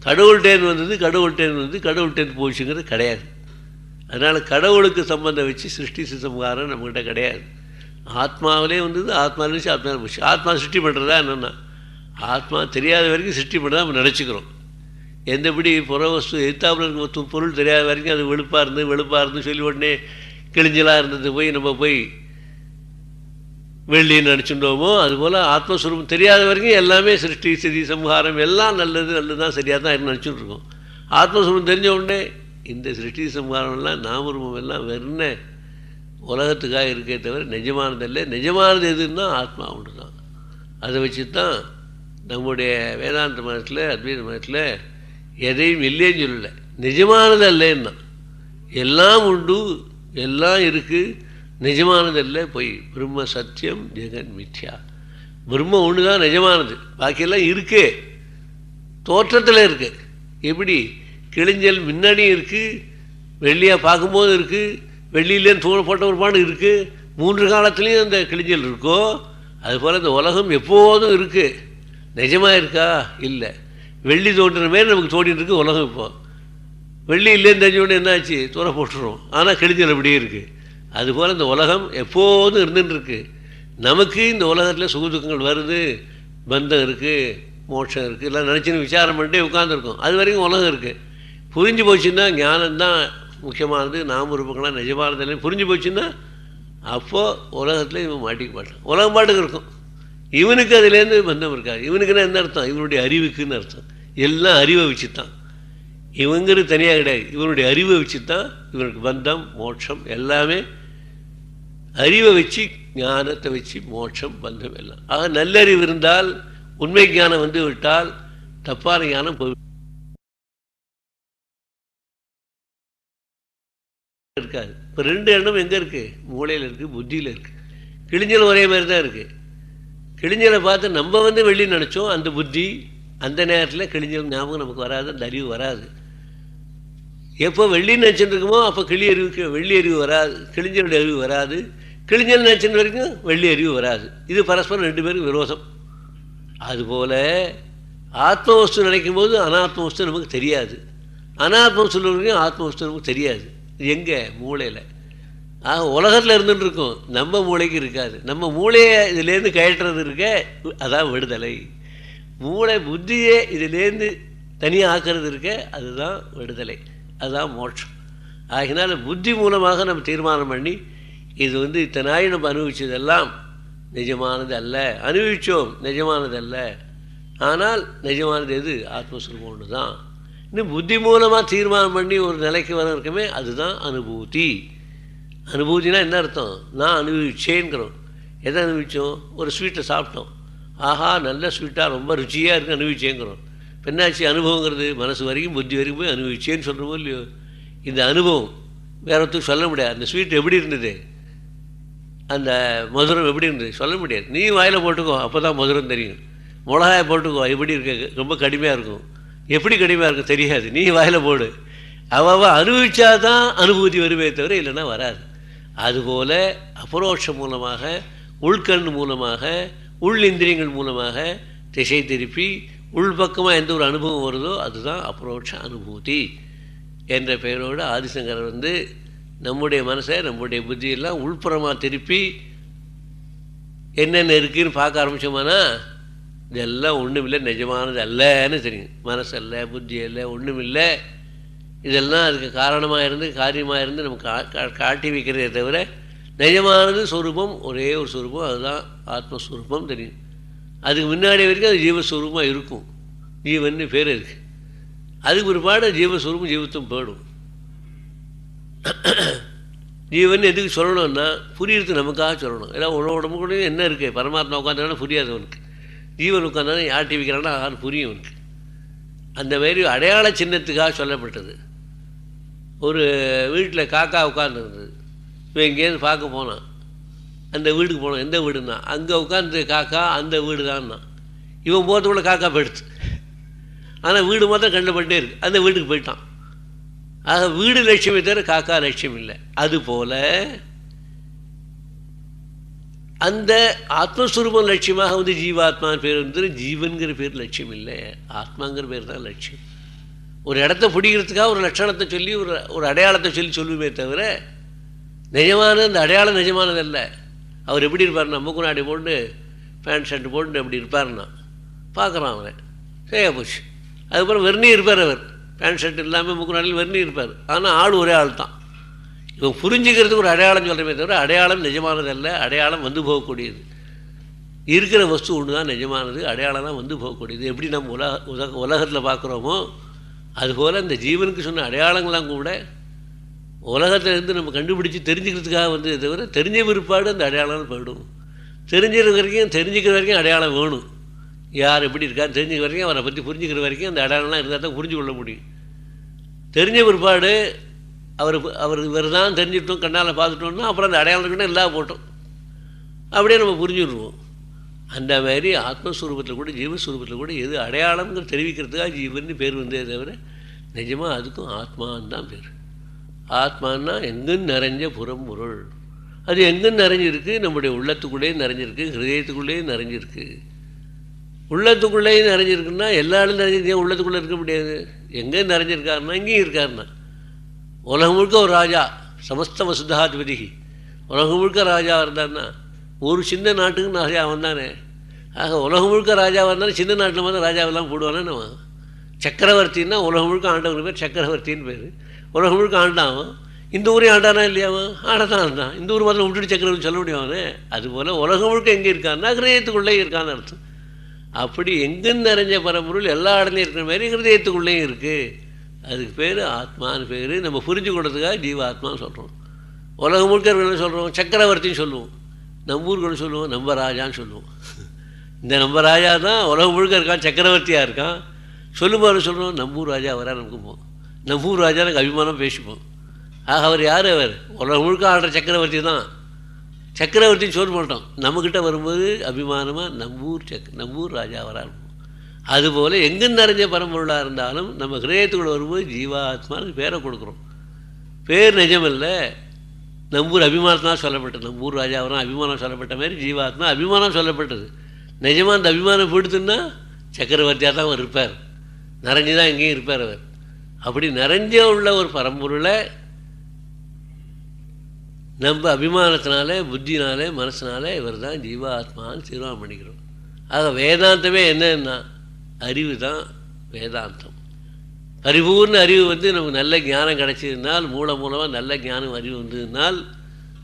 கடவுள்கிட்டேருந்து வந்தது கடவுள்கிட்டேருந்து வந்து கடவுள்கிட்டேருந்து போச்சுங்கிறது கிடையாது. அதனால் கடவுளுக்கு சம்பந்தம் வச்சு சிருஷ்டி சிசம்காரம் நம்மக்கிட்ட கிடையாது. ஆத்மாவிலே வந்தது ஆத்மாவிலே வச்சு ஆத்மாவில் போச்சு. ஆத்மா சிருஷ்டி பண்ணுறதா என்னென்னா ஆத்மா தெரியாத வரைக்கும் சிருஷ்டி பண்ண நம்ம நினச்சிக்கிறோம். எந்தபடி புற வஸ்து எத்தாப்புல இருக்க பொருள் தெரியாத வரைக்கும் அது வெளுப்பாக இருந்து வெளுப்பாக இருந்து சொல்லி உடனே கிழிஞ்சலாக இருந்தது போய் நம்ம போய் வெள்ளின்னு நினச்சிட்டோமோ அதுபோல் ஆத்மஸ்வரூபம் தெரியாத வரைக்கும் எல்லாமே சிருஷ்டி ஸ்திதி சம்ஹாரம் எல்லாம் நல்லது நல்லது தான் சரியாக தான் நினச்சிட்டு இருக்கோம். ஆத்மஸ்வரூபம் தெரிஞ்ச உடனே இந்த சிருஷ்டி சம்ஹாரம்லாம் நாமரூபம் எல்லாம் வெறுன உலகத்துக்காக இருக்கே தவிர நிஜமானதில்லை நிஜமானது எதுன்னா ஆத்மா ஒன்று தான் அதை வச்சு தான் நம்முடைய வேதாந்த மதத்தில் அத்வைத மதத்தில் எதையும் இல்லைன்னு சொல்லலை. நிஜமானது அல்லேன்னா எல்லாம் உண்டு எல்லாம் இருக்குது நிஜமானதல்ல பொய். பிரம்ம சத்தியம் ஜெகன் மித்யா. பிரம்ம ஒன்று தான் நிஜமானது. பாக்கியெல்லாம் இருக்கே. தோற்றத்தில் இருக்கு. எப்படி? கிழிஞ்சல் முன்னாடியும் இருக்குது வெள்ளியாக பார்க்கும்போது இருக்குது வெள்ளியிலேருந்து தூண போட்ட ஒரு பாடு இருக்குது மூன்று காலத்துலேயும் அந்த கிழிஞ்சல் இருக்கோ அதுபோல் இந்த உலகம் எப்போதும் இருக்குது நிஜமாக இருக்கா? இல்லை. வெள்ளி தோன்றுற மாரி நமக்கு தோண்டிட்டு இருக்கு உலகம் இப்போ. வெள்ளி இல்லைன்னு தெரிஞ்ச உடனே என்னாச்சு? தூர போட்டுருவோம். ஆனால் கிழிஞ்சல் அப்படியே இருக்குது அதுபோல் இந்த உலகம் எப்போதும் இருந்துட்டுருக்கு. நமக்கு இந்த உலகத்தில் சுகதுக்கங்கள் வருது பந்தம் இருக்குது மோட்சம் இருக்குது எல்லாம் நினச்சின்னு விசாரம் பண்ணிட்டே உட்காந்துருக்கோம் அது வரைக்கும் உலகம் இருக்குது புரிஞ்சு போச்சுன்னா ஞானம்தான் முக்கியமானது. நாம ரூபங்களாம் நிஜமானது புரிஞ்சு போச்சுன்னா அப்போது உலகத்தில் இவன் மாட்டிக்க மாட்டான். உலகம் பாட்டுக்கு இருக்கும். இவனுக்கு அதுலேருந்து பந்தம் இருக்காது. இவனுக்குன்னா என்ன அர்த்தம்? இவனுடைய அறிவுக்குன்னு அர்த்தம். எல்லாம் அறிவை வச்சு தான் இவங்கிறது தனியாக கிடையாது. இவனுடைய அறிவை வச்சு தான் இவனுக்கு பந்தம் மோட்சம் எல்லாமே அறிவை வச்சு ஞானத்தை வச்சு மோட்சம் பந்தம் எல்லாம். ஆக நல்லறிவு இருந்தால் உண்மை ஞானம் வந்து விட்டால் தப்பான ஞானம் போய் இருக்காது. இப்போ ரெண்டு எண்ணம் எங்கே இருக்குது மூளையில் இருக்குது புத்தியில் இருக்குது கிழிஞ்சல் ஒரே மாதிரி தான் இருக்குது கிழிஞ்சலை பார்த்து நம்ம வந்து வெளியே நினச்சோம் அந்த புத்தி அந்த நேரத்தில் கிழிஞ்சல் ஞாபகம் நமக்கு வராது அந்த அறிவு வராது. எப்போ வெள்ளின்னு நினச்சிட்டு இருக்குமோ அப்போ கிளி அறிவு வெள்ளி அறிவு வராது கிழிஞ்சனுடைய அறிவு வராது. கிழிஞ்சல் நினச்சிட்டு வரைக்கும் வெள்ளி அறிவு வராது. இது பரஸ்பரம் ரெண்டு பேரும் விரோதம். அதுபோல் ஆத்ம வஸ்து நினைக்கும் போது அனாத்ம வஸ்து நமக்கு தெரியாது. அனாத்ம வஸ்து வரைக்கும் ஆத்ம வஸ்து நமக்கு தெரியாது. இது எங்கே? மூளையில். ஆக உலகத்தில் இருந்துட்டுருக்கோம். நம்ம மூளைக்கு இருக்காது. நம்ம மூளையை இதுலேருந்து கயற்றுறது இருக்க அதான் விடுதலை. மூளை புத்தியே இதுலேருந்து தனியாக ஆக்கிறது இருக்க அதுதான் விடுதலை. அதுதான் மோட்சம். ஆகினால புத்தி மூலமாக நம்ம தீர்மானம் பண்ணி இது வந்து இத்தனை நாள் நம்ம அனுபவிச்சதெல்லாம் நிஜமானது அல்ல. அனுபவித்தோம் நிஜமானது அல்ல. ஆனால் நிஜமானது எது? ஆத்மஸ்வரூபம் ஒன்று தான். இன்னும் புத்தி மூலமாக தீர்மானம் பண்ணி ஒரு நிலைக்கு வர இருக்கமே அதுதான் அனுபூதி. அனுபூதினா என்ன அர்த்தம்? நான் அனுபவிச்சேங்கிறோம் எதை அனுபவித்தோம் ஒரு ஸ்வீட்டை சாப்பிட்டோம். ஆஹா நல்ல ஸ்வீட்டாக ரொம்ப ருச்சியாக இருக்குது அனுபவிச்சேங்கிறோம் பெண்ணாச்சி அனுபவங்கிறது மனசு வரைக்கும் புத்தி வரைக்கும் போய் அனுபவிச்சேன்னு சொல்கிறோமோ இல்லையோ? இந்த அனுபவம் வேற ஒருத்தர் சொல்ல முடியாது. அந்த ஸ்வீட் எப்படி இருந்தது? அந்த மதுரம் எப்படி இருந்தது? சொல்ல முடியாது. நீ வாயில் போட்டுக்கோ அப்போ தான் மதுரம் தெரியும். மிளகாயை போட்டுக்கோ எப்படி இருக்க? ரொம்ப கடுமையாக இருக்கும். எப்படி கடுமையாக இருக்கும் தெரியாது. நீ வாயில் போடு. அவ அனுபவிச்சா தான் அனுபூதி வருமே தவிர இல்லைன்னா வராது. அதுபோல் அபரோட்சம் மூலமாக உள்கண் மூலமாக உள் இந்திரியங்கள் மூலமாக திசை திருப்பி உள்பக்கமாக எந்த ஒரு அனுபவம் வருதோ அதுதான் அப்ரோட்ச அனுபூதி என்ற பெயரோடு ஆதிசங்கர் வந்து நம்முடைய மனசை நம்முடைய புத்தியெல்லாம் உள்புறமாக திருப்பி என்னென்ன இருக்குதுன்னு பார்க்க ஆரம்பித்தோம்னா இதெல்லாம் ஒன்றுமில்லை நிஜமானது அல்லன்னு தெரியும். மனசு அல்ல புத்தி இல்லை ஒன்றுமில்லை இதெல்லாம் அதுக்கு காரணமாக இருந்து காரியமாக இருந்து நம்ம கா கா- காட்டி வைக்கிறதே தவிர நிஜமானது சொரூபம் ஒரே ஒரு சொரூபம் அதுதான் ஆத்மஸ்வரூபம் தெரியும். அதுக்கு முன்னாடி வரைக்கும் அது ஜீவஸ்வரூபமாக இருக்கும். ஜீவன் பேர் இருக்குது அதுக்கு பிற்பாடு ஜீவஸ்வரூபம் ஜீவத்தும் போயிடும். ஜீவன் எதுக்கு சொல்லணும்னா புரியுறது நமக்காக சொல்லணும். ஏன்னா உன உடம்பு கூட என்ன இருக்குது பரமாத்மா உட்காந்தாலும் புரியாது அவனுக்கு. ஜீவன் உட்காந்தாலும் யார் டிவிக்கிறான்னா அது புரியும் அவனுக்கு. அந்த மாதிரி அடையாள சின்னத்துக்காக சொல்லப்பட்டது. ஒரு வீட்டில் காக்கா உட்காந்துருந்தது இவன் எங்கேயிருந்து பார்க்க போனான். அந்த வீட்டுக்கு போனோம். எந்த வீடுன்னா? அங்கே உட்காந்து காக்கா அந்த வீடு தான்னா இவன் போகிறதுக்குள்ள காக்கா போயிடுச்சு. ஆனால் வீடு மாத்திரம் கண்டுபட்டே இருக்கு. அந்த வீட்டுக்கு போயிட்டான். ஆக வீடு லட்சியமே தவிர காக்கா லட்சியம் இல்லை. அதுபோல் அந்த ஆத்மஸ்வரூபம் லட்சியமாக வந்து ஜீவாத்மான்னு பேர் வந்து ஜீவன்கிற பேர் லட்சியம் இல்லை. ஆத்மாங்கிற பேர் தான் லட்சியம் ஒரு இடத்த பிடிக்கிறதுக்காக ஒரு லட்சணத்தை சொல்லி ஒரு ஒரு அடையாளத்தை சொல்லி சொல்லுமே தவிர நிஜமான அந்த அடையாளம் நிஜமானது அவர் எப்படி இருப்பார்னா மூக்குநாடி போட்டு பேண்ட் ஷர்ட் போட்டு அப்படி இருப்பார்னா பார்க்குறான் அவரை. சரியா போச்சு. அதுக்கப்புறம் வெர்னி இருப்பார் அவர். பேண்ட் ஷர்ட் இல்லாமல் மூக்குநாடியில் வெர்னி இருப்பார். ஆனால் ஆள் ஒரே ஆள் தான். இவன் புரிஞ்சுக்கிறதுக்கு ஒரு அடையாளம் சொல்கிறமே தவிர அடையாளம் நிஜமானதல்ல. அடையாளம் வந்து போகக்கூடியது. இருக்கிற வஸ்து ஒன்று தான் நிஜமானது. அடையாளம் தான் வந்து போகக்கூடியது. எப்படி நம்ம உலக உலக உலகத்தில் பார்க்குறோமோ அதுபோல் இந்த ஜீவனுக்கு சொன்ன அடையாளங்கள்லாம் கூட உலகத்திலேருந்து நம்ம கண்டுபிடிச்சி தெரிஞ்சுக்கிறதுக்காக வந்து தவிர தெரிஞ்ச பிற்பாடு அந்த அடையாளம் போயிடும். தெரிஞ்சிருக்க வரைக்கும் தெரிஞ்சுக்கிற வரைக்கும் அடையாளம் வேணும். யார் எப்படி இருக்கான்னு தெரிஞ்சுக்கிற வரைக்கும் அவரை பற்றி புரிஞ்சுக்கிற வரைக்கும் அந்த அடையாளம்லாம் இருந்தால் தான் புரிஞ்சு கொள்ள முடியும். தெரிஞ்ச பிற்பாடு அவர் அவர் இவர் தான் தெரிஞ்சிட்டோம் கண்ணால் பார்த்துட்டோம்னா அப்புறம் அந்த அடையாளம் கூட இல்லாம போட்டோம். அப்படியே நம்ம புரிஞ்சுடுவோம். அந்த மாதிரி ஆத்மஸ்வரூபத்தில் கூட ஜீவஸ்வரூபத்தில் கூட எது அடையாளம்னு தெரிவிக்கிறதுக்காக ஜீவன் பேர் வந்தே தவிர நிஜமாக அதுக்கும் ஆத்மான்னு தான் பேர். ஆத்மான்னா எங்கும் நிறைஞ்ச புறம்பொருள். அது எங்கும் நிறைஞ்சிருக்கு நம்முடைய உள்ளத்துக்குள்ளேயும் நிறைஞ்சிருக்கு ஹிருதயத்துக்குள்ளேயும் நிறைஞ்சிருக்கு. உள்ளத்துக்குள்ளேயும் நிறைஞ்சிருக்குன்னா எல்லா இடம் நிறைஞ்சிருக்கு ஏன் உள்ளத்துக்குள்ளே இருக்க முடியாது? எங்கே நிறைஞ்சிருக்காருன்னா இங்கேயும் இருக்காருன்னா. உலகம் முழுக்க ஒரு ராஜா சமஸ்த வசுதாதிபதி. உலகம் முழுக்க ராஜா இருந்தார்னா ஒரு சின்ன நாட்டுக்கு நிறையா வந்தானே ஆக உலகம் முழுக்க ராஜா வந்தாலும் சின்ன நாட்டில் வந்து ராஜாவெல்லாம் போடுவானே நம்ம? சக்கரவர்த்தின்னா உலகம் முழுக்க ஆண்டவங்க பேர் சக்கரவர்த்தின்னு பேர். உலகம் முழுக்க ஆண்டான் அவன். இந்த ஊரையும் ஆண்டானா இல்லையாவா அவன்? தான் இருந்தான் இந்த ஊர் மாதிரி விட்டுட்டு சக்கரவர்த்தி சொல்ல முடியும் அவனே. அதுபோல் உலகம் முழுக்க எங்கே இருக்கான்னா ஹிரதயத்துக்குள்ளே இருக்கான்னு அர்த்தம். அப்படி எங்கேருந்து நிறைஞ்ச பரம்பொருள் எல்லா இடத்துலையும் இருக்கிற மாதிரி ஹிரதயத்துக்குள்ளேயும் இருக்குது அதுக்கு பேர் ஆத்மான்னு பேர். நம்ம புரிஞ்சு கொடுறதுக்காக ஜீவாத்மான்னு சொல்கிறோம் உலகம் முழுக்க சொல்கிறோம் சக்கரவர்த்தின்னு சொல்லுவோம். நம்ம ஊருக்கு சொல்லுவோம் நம்ம ராஜான்னு சொல்லுவோம். இந்த நம்ம ராஜா தான் உலகம் முழுக்க இருக்கான் சக்கரவர்த்தியாக இருக்கான். சொல்லும்போது சொல்கிறோம் நம்ம ஊர் ராஜா வரா நமக்கு போகும் நம்ம ஊர் ராஜா எனக்கு அபிமானம் பேசிப்போம். ஆக அவர் யார் அவர்? உலகம் முழுக்க ஆடுற சக்கரவர்த்தி தான். சக்கரவர்த்தின்னு சொல்ல மாட்டோம் நம்மக்கிட்ட வரும்போது அபிமானமாக நம்மூர் சக் நம்மூர் ராஜா வரான் அதுபோல் எங்கும் நிறைஞ்ச பரம்பொருளாக இருந்தாலும் நம்ம ஹிரயத்துக்குள்ள வரும்போது ஜீவாத்மான பேரை கொடுக்குறோம். பேர் நிஜமில்லை. நம்பூர் அபிமானத்தினால் சொல்லப்பட்டது. நம்பூர் ராஜா அபிமானம் சொல்லப்பட்ட மாதிரி ஜீவாத்மா அபிமானம் சொல்லப்பட்டது. நிஜமாக அந்த அபிமானம் போடுத்துன்னா சக்கரவர்த்தியாக தான் அவர் இருப்பார். நிறைஞ்சு தான் எங்கேயும் இருப்பார் அவர். அப்படி நிறைஞ்ச உள்ள ஒரு பரம்பொருளை நம்ம அபிமானத்தினாலே புத்தினாலே மனசினாலே இவர் தான் ஜீவாத்மான்னு தீர்மானம் பண்ணிக்கிறோம். ஆக வேதாந்தமே என்னன்னா அறிவு தான் வேதாந்தம். பரிபூர்ண அறிவு வந்து நமக்கு நல்ல ஞானம் கிடச்சிருந்தால் மூல மூலமாக நல்ல ஞானம் அறிவு வந்ததுனால்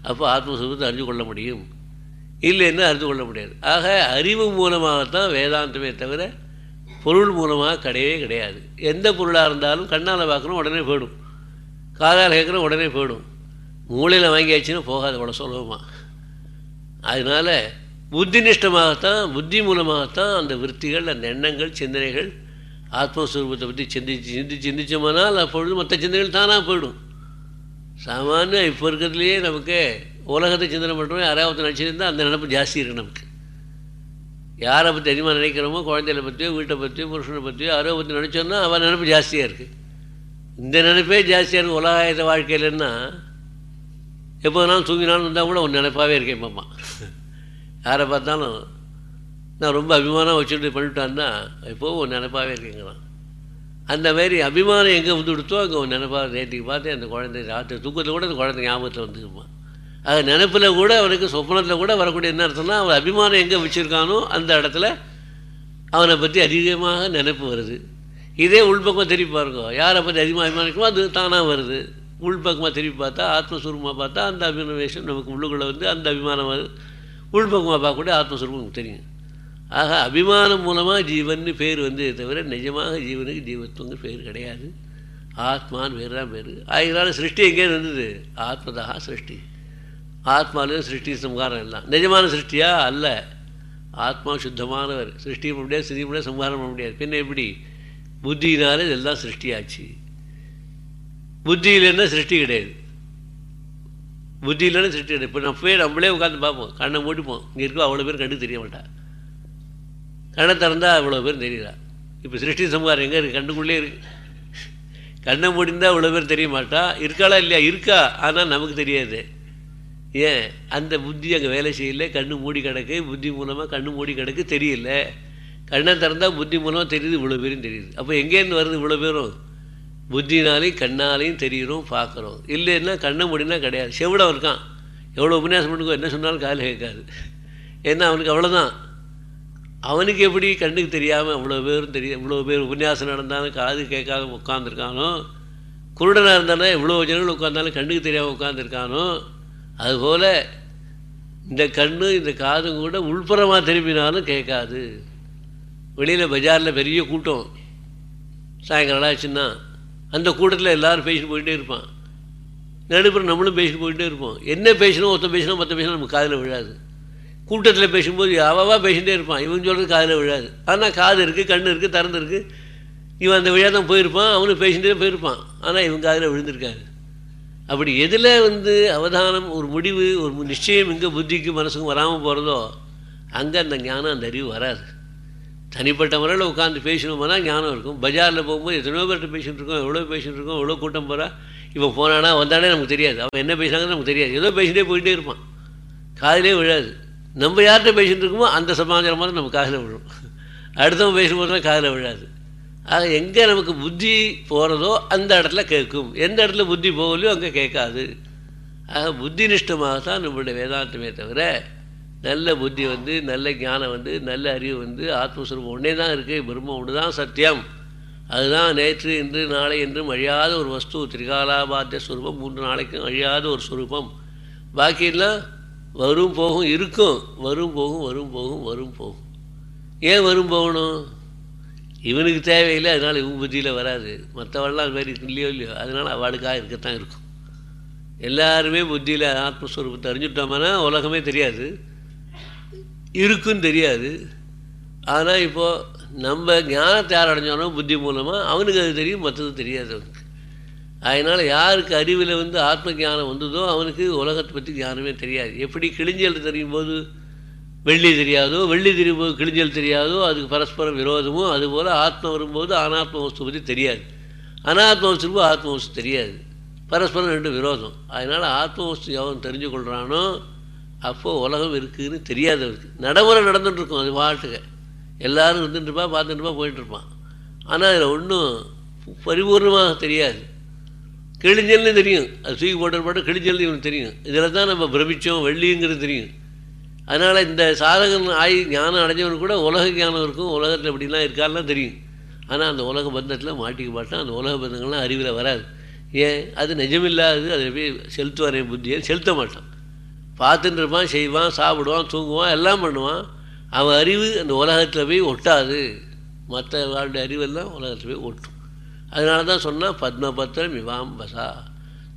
அப்போ ஆத்மஸ்வரூபத்தை அறிந்து கொள்ள முடியும். இல்லைன்னா அறிந்து கொள்ள முடியாது. ஆக அறிவு மூலமாகத்தான் வேதாந்தமே தவிர பொருள் மூலமாக கிடையவே கிடையாது. எந்த பொருளாக இருந்தாலும் கண்ணால் பார்க்குறோம் உடனே போயிடும். காதால் கேட்குறோம் உடனே போயிடும். மூளையில் வாங்கியாச்சுன்னா போகாது அவ்வளோ சுலபமாக அதனால் புத்தினிஷ்டமாகத்தான் புத்தி மூலமாகத்தான் அந்த விற்த்திகள் அந்த எண்ணங்கள் சிந்தனைகள் ஆத்மஸ்வரூபத்தை பற்றி சிந்திச்சு சிந்திச்சு சிந்திச்சோம்னால் அப்பொழுது மற்ற சிந்தனைகள் தானாக போயிடும். சாமானியம் இப்போ இருக்கிறதுலையே நமக்கு உலகத்தை சிந்தனை பண்ணுறோம் யாராவது நினச்சிருந்தால் அந்த நினப்பு ஜாஸ்தி இருக்குது நமக்கு. யாரை பற்றி அதிகமாக நினைக்கிறோமோ குழந்தைகளை பற்றியோ வீட்டை பற்றியோ புருஷனை பற்றியோ யாரோ பற்றி நினச்சோன்னா அவன் நினப்பு ஜாஸ்தியாக இருக்குது இந்த நினைப்பே ஜாஸ்தியாக இருக்குது உலகாயத வாழ்க்கையிலன்னா எப்போ வேணாலும் தூங்கினாலும் இருந்தால் கூட ஒன்று நினைப்பாகவே இருக்கேன் மாமா. யாரை பார்த்தாலும் நான் ரொம்ப அபிமானம் வச்சுட்டு பண்ணிட்டான்னா எப்போவும் ஒன்று நினைப்பாகவே இருக்கேங்கிறான். அந்த மாதிரி அபிமானம் எங்கே வந்து கொடுத்தோ அங்கே ஒரு நினைப்பாக நேற்றுக்கு பார்த்து அந்த குழந்தை ராத்திரி தூக்கத்தில் கூட அந்த குழந்தை ஞாபகத்தில் வந்துக்குமா. அது நினைப்பில் கூட அவனுக்கு சொப்பனத்தில் கூட வரக்கூடிய என்ன அர்த்தம்னா அவன் அபிமானம் எங்கே வச்சுருக்கானோ அந்த இடத்துல அவனை பற்றி அதிகமாக நினப்பு வருது. இதே உள்பக்கமாக திருப்பி பாருங்க. யாரை பற்றி அதிகமாக அபிமானிக்குமோ அது தானாக வருது. உள்பக்கமாக திருப்பி பார்த்தா ஆத்மஸ்வரூபமாக பார்த்தா அந்த அபிமானவேஷம் நமக்கு உள்ளுக்குள்ளே வந்து அந்த அபிமானம் வருது. உள்பக்கமாக பார்க்கக்கூடிய ஆத்மஸ்வரூபம் நமக்கு தெரியும். ஆக அபிமானம் மூலமாக ஜீவன் பேர் வந்து தவிர நிஜமாக ஜீவனுக்கு ஜீவத்துவங்கிற பேர் கிடையாது. ஆத்மான்னு பேர் தான் பேர். ஆயிரம் சிருஷ்டி எங்கே வந்தது? ஆத்மதா சிருஷ்டி. ஆத்மாலேயும் சிருஷ்டி சம்ஹாரம் எல்லாம். நிஜமான சிருஷ்டியா? அல்ல. ஆத்மா சுத்தமானவர். சிருஷ்டி பண்ண முடியாது சிதி முடியாது சம்ஹாரம் பண்ண முடியாது. பின்ன எப்படி? புத்தியினாலே இதெல்லாம் சிருஷ்டியாச்சு. புத்தி சிருஷ்டி கிடையாது. புத்தி சிருஷ்டி கிடையாது. இப்போ நம்ம போய் நம்மளே உட்காந்து பார்ப்போம். கண்ணை மூடிப்போம் இங்கே இருக்கோ அவ்வளோ பேர் கண்டு தெரிய மாட்டா. கண்ணை திறந்தால் அவ்வளோ பேர் தெரியலா இப்போ சிருஷ்டி சம்ஹாரம் எங்கே இருக்குது கண்ணுக்குள்ளே இருக்குது கண்ணை மூடிந்தால் அவ்வளோ பேர் தெரிய மாட்டா. இருக்காளா இல்லையா? இருக்கா. ஆனால் நமக்கு தெரியாது. ஏன்? அந்த புத்தி அங்கே வேலை செய்யல. கண்ணு மூடி கிடக்கு. புத்தி மூலமாக கண்ணு மூடி கிடக்கு தெரியல. கண்ணை திறந்தால் புத்தி மூலமாக தெரியுது இவ்வளோ பேரும் தெரியுது. அப்போ எங்கேருந்து வருது இவ்வளோ பேரும்? புத்தினாலையும் கண்ணாலையும் தெரிகிறோம் பார்க்குறோம் இல்லைன்னா கண்ணை மூடினா கிடையாது. செவிடம் இருக்கான். எவ்வளோ உபன்யாசம் பண்ணுக்கோ என்ன சொன்னாலும் காதில் கேட்காது. ஏன்னா அவனுக்கு? அவ்வளோதான் அவனுக்கு எப்படி கண்ணுக்கு தெரியாமல் இவ்வளோ பேரும் தெரியும் இவ்வளோ பேர் உபன்யாசம் நடந்தாலும் காது கேட்காத உட்காந்துருக்கானோ குருடனாக இருந்தாலும் இவ்வளோ ஜனங்கள் உட்காந்தாலும் கண்ணுக்கு தெரியாமல் உட்காந்துருக்கானோ அதுபோல் இந்த கண்ணு இந்த காதும் கூட உள்புறமாக திரும்பினாலும் கேட்காது. வெளியில் பஜாரில் பெரிய கூட்டம். சாயங்காலம் ஆச்சுன்னா அந்த கூட்டத்தில் எல்லோரும் பேசிட்டு போயிட்டே இருப்பான். நடுப்புறம் நம்மளும் பேசிட்டு போயிட்டே இருப்போம். என்ன பேசணும் ஒருத்தன் பேசணும் மற்ற பேசணும் நமக்கு காதில் விழாது. கூட்டத்தில் பேசும்போது அவவா பேசிகிட்டே இருப்பான். இவன் சொல்கிறது காதில் விழாது. ஆனால் காது இருக்குது கண் இருக்குது திறந்து இருக்குது இவன் அந்த வழியாக தான் போயிருப்பான். அவனும் பேசிகிட்டே போயிருப்பான். ஆனால் இவன் காதில் விழுந்திருக்காரு. அப்படி எதில் வந்து அவதானம் ஒரு முடிவு ஒரு நிச்சயம் எங்கே புத்திக்கு மனசுக்கும் வராமல் போகிறதோ அங்கே அந்த ஞானம் அந்த அறிவு வராது. தனிப்பட்ட முறையில் உட்காந்து பேசணுமானா ஞானம் இருக்கும். பஜாரில் போகும்போது எத்தனையோ பேர்கிட்ட பேசிகிட்டு இருக்கோம் எவ்வளோ பேசிகிட்டு இருக்கோம் எவ்வளோ கூட்டம் போகிறா இவன் போனானா வந்தானே நமக்கு தெரியாது. அவன் என்ன பேசுனாங்கன்னு நமக்கு தெரியாது. ஏதோ பேசிகிட்டே போயிட்டே இருப்பான். காதிலே விழாது. நம்ம யார்கிட்ட பேசிகிட்டு இருக்கோமோ அந்த சமாச்சாரம் மாதிரி நம்ம காதில் விழும். அடுத்தவன் பேசும்போதுலாம் காதில் விழாது. அது எங்கே நமக்கு புத்தி போகிறதோ அந்த இடத்துல கேட்கும். எந்த இடத்துல புத்தி போகலையோ அங்கே கேட்காது. ஆக புத்தி நிஷ்டமாக தான் நம்மளுடைய வேதாந்தமே தவிர நல்ல புத்தி வந்து நல்ல ஞானம் வந்து நல்ல அறிவு வந்து ஆத்மஸ்வரூபம் ஒன்றே தான் இருக்குது பிரம்ம ஒன்று தான் சத்தியம். அதுதான் நேற்று இன்று நாளை என்றும் அழியாத ஒரு வஸ்து திரிகாலாபாத்திய ஸ்வரூபம் மூன்று நாளைக்கும் அழியாத ஒரு ஸ்வரூபம். பாக்கியெல்லாம் வரும் போகும் இருக்கும். வரும் போகும் வரும் போகும் வரும் போகும். ஏன் வரும் போகணும்? இவனுக்கு தேவையில்லை அதனால் இவன் புத்தியில் வராது. மற்றவெல்லாம் அது மாதிரி இல்லையோ இல்லையோ அதனால் அவளுக்காக இருக்கத்தான் இருக்கும். எல்லாருமே புத்தியில் ஆத்மஸ்வரூபத்தை அறிஞ்சுட்டோம்னா உலகமே தெரியாது. இருக்குன்னு தெரியாது. ஆனால் இப்போது நம்ம ஞானத்தை யார் அடைஞ்சாலும் புத்தி மூலமாக அவனுக்கு அது தெரியும் மற்றது தெரியாது அவனுக்கு. அதனால் யாருக்கு அறிவில் வந்து ஆத்ம ஞானம் வந்ததோ அவனுக்கு உலகத்தை பற்றி ஞானமே தெரியாது. எப்படி கிழிஞ்சல் தெரியும் போது வெள்ளி தெரியாதோ வெள்ளி தெரியும்போது கிழிஞ்சல் தெரியாதோ அதுக்கு பரஸ்பரம் விரோதமோ அதுபோல் ஆத்மா வரும்போது அனாத்ம வஸ்து பற்றி தெரியாது. அனாத்ம வஸ்து ஆத்ம வஸ்து தெரியாது. பரஸ்பரம் ரெண்டு விரோதம். அதனால் ஆத்ம வஸ்து எவன் தெரிஞ்சு கொள்கிறானோ அப்போது உலகம் இருக்குதுன்னு தெரியாத அவருக்கு நடைமுறை நடந்துட்டுருக்கும் அது பாட்டுக்கு எல்லோரும் இருந்துட்டுருப்பா பார்த்துட்டுருப்பா போயிட்டுருப்பான் ஆனால் அதில் ஒன்றும் பரிபூர்ணமாக தெரியாது. கிழிஞ்சல்னு தெரியும். அது தூக்கி போட்டு போட்டு கிழிஞ்சல்னு இவனுக்கு தெரியும். இதில் தான் நம்ம பிரமிச்சோம் வெள்ளிங்கிறது தெரியும். அதனால் இந்த சாதகன் ஆய் ஞானம் அடைஞ்சவன் கூட உலக ஞானம் இருக்கும். உலகத்தில் எப்படிலாம் இருக்காருலாம் தெரியும். ஆனால் அந்த உலக பந்தத்தில் மாட்டிக்க மாட்டான். அந்த உலக பந்தங்கள்லாம் அறிவில் வராது. ஏன்? அது நிஜமில்லாது. அதில் போய் செலுத்துவார் என் புத்தியை. செலுத்த மாட்டான். பார்த்துட்டு இருப்பான் செய்வான் சாப்பிடுவான் தூங்குவான் எல்லாம் பண்ணுவான். அவன் அறிவு அந்த உலகத்தில் போய் ஒட்டாது. மற்ற வாழ்ந்த அறிவெல்லாம் உலகத்தில் போய் ஒட்டும். அதனால தான் சொன்னால் பத்மபத்திரம் இவாம்பசா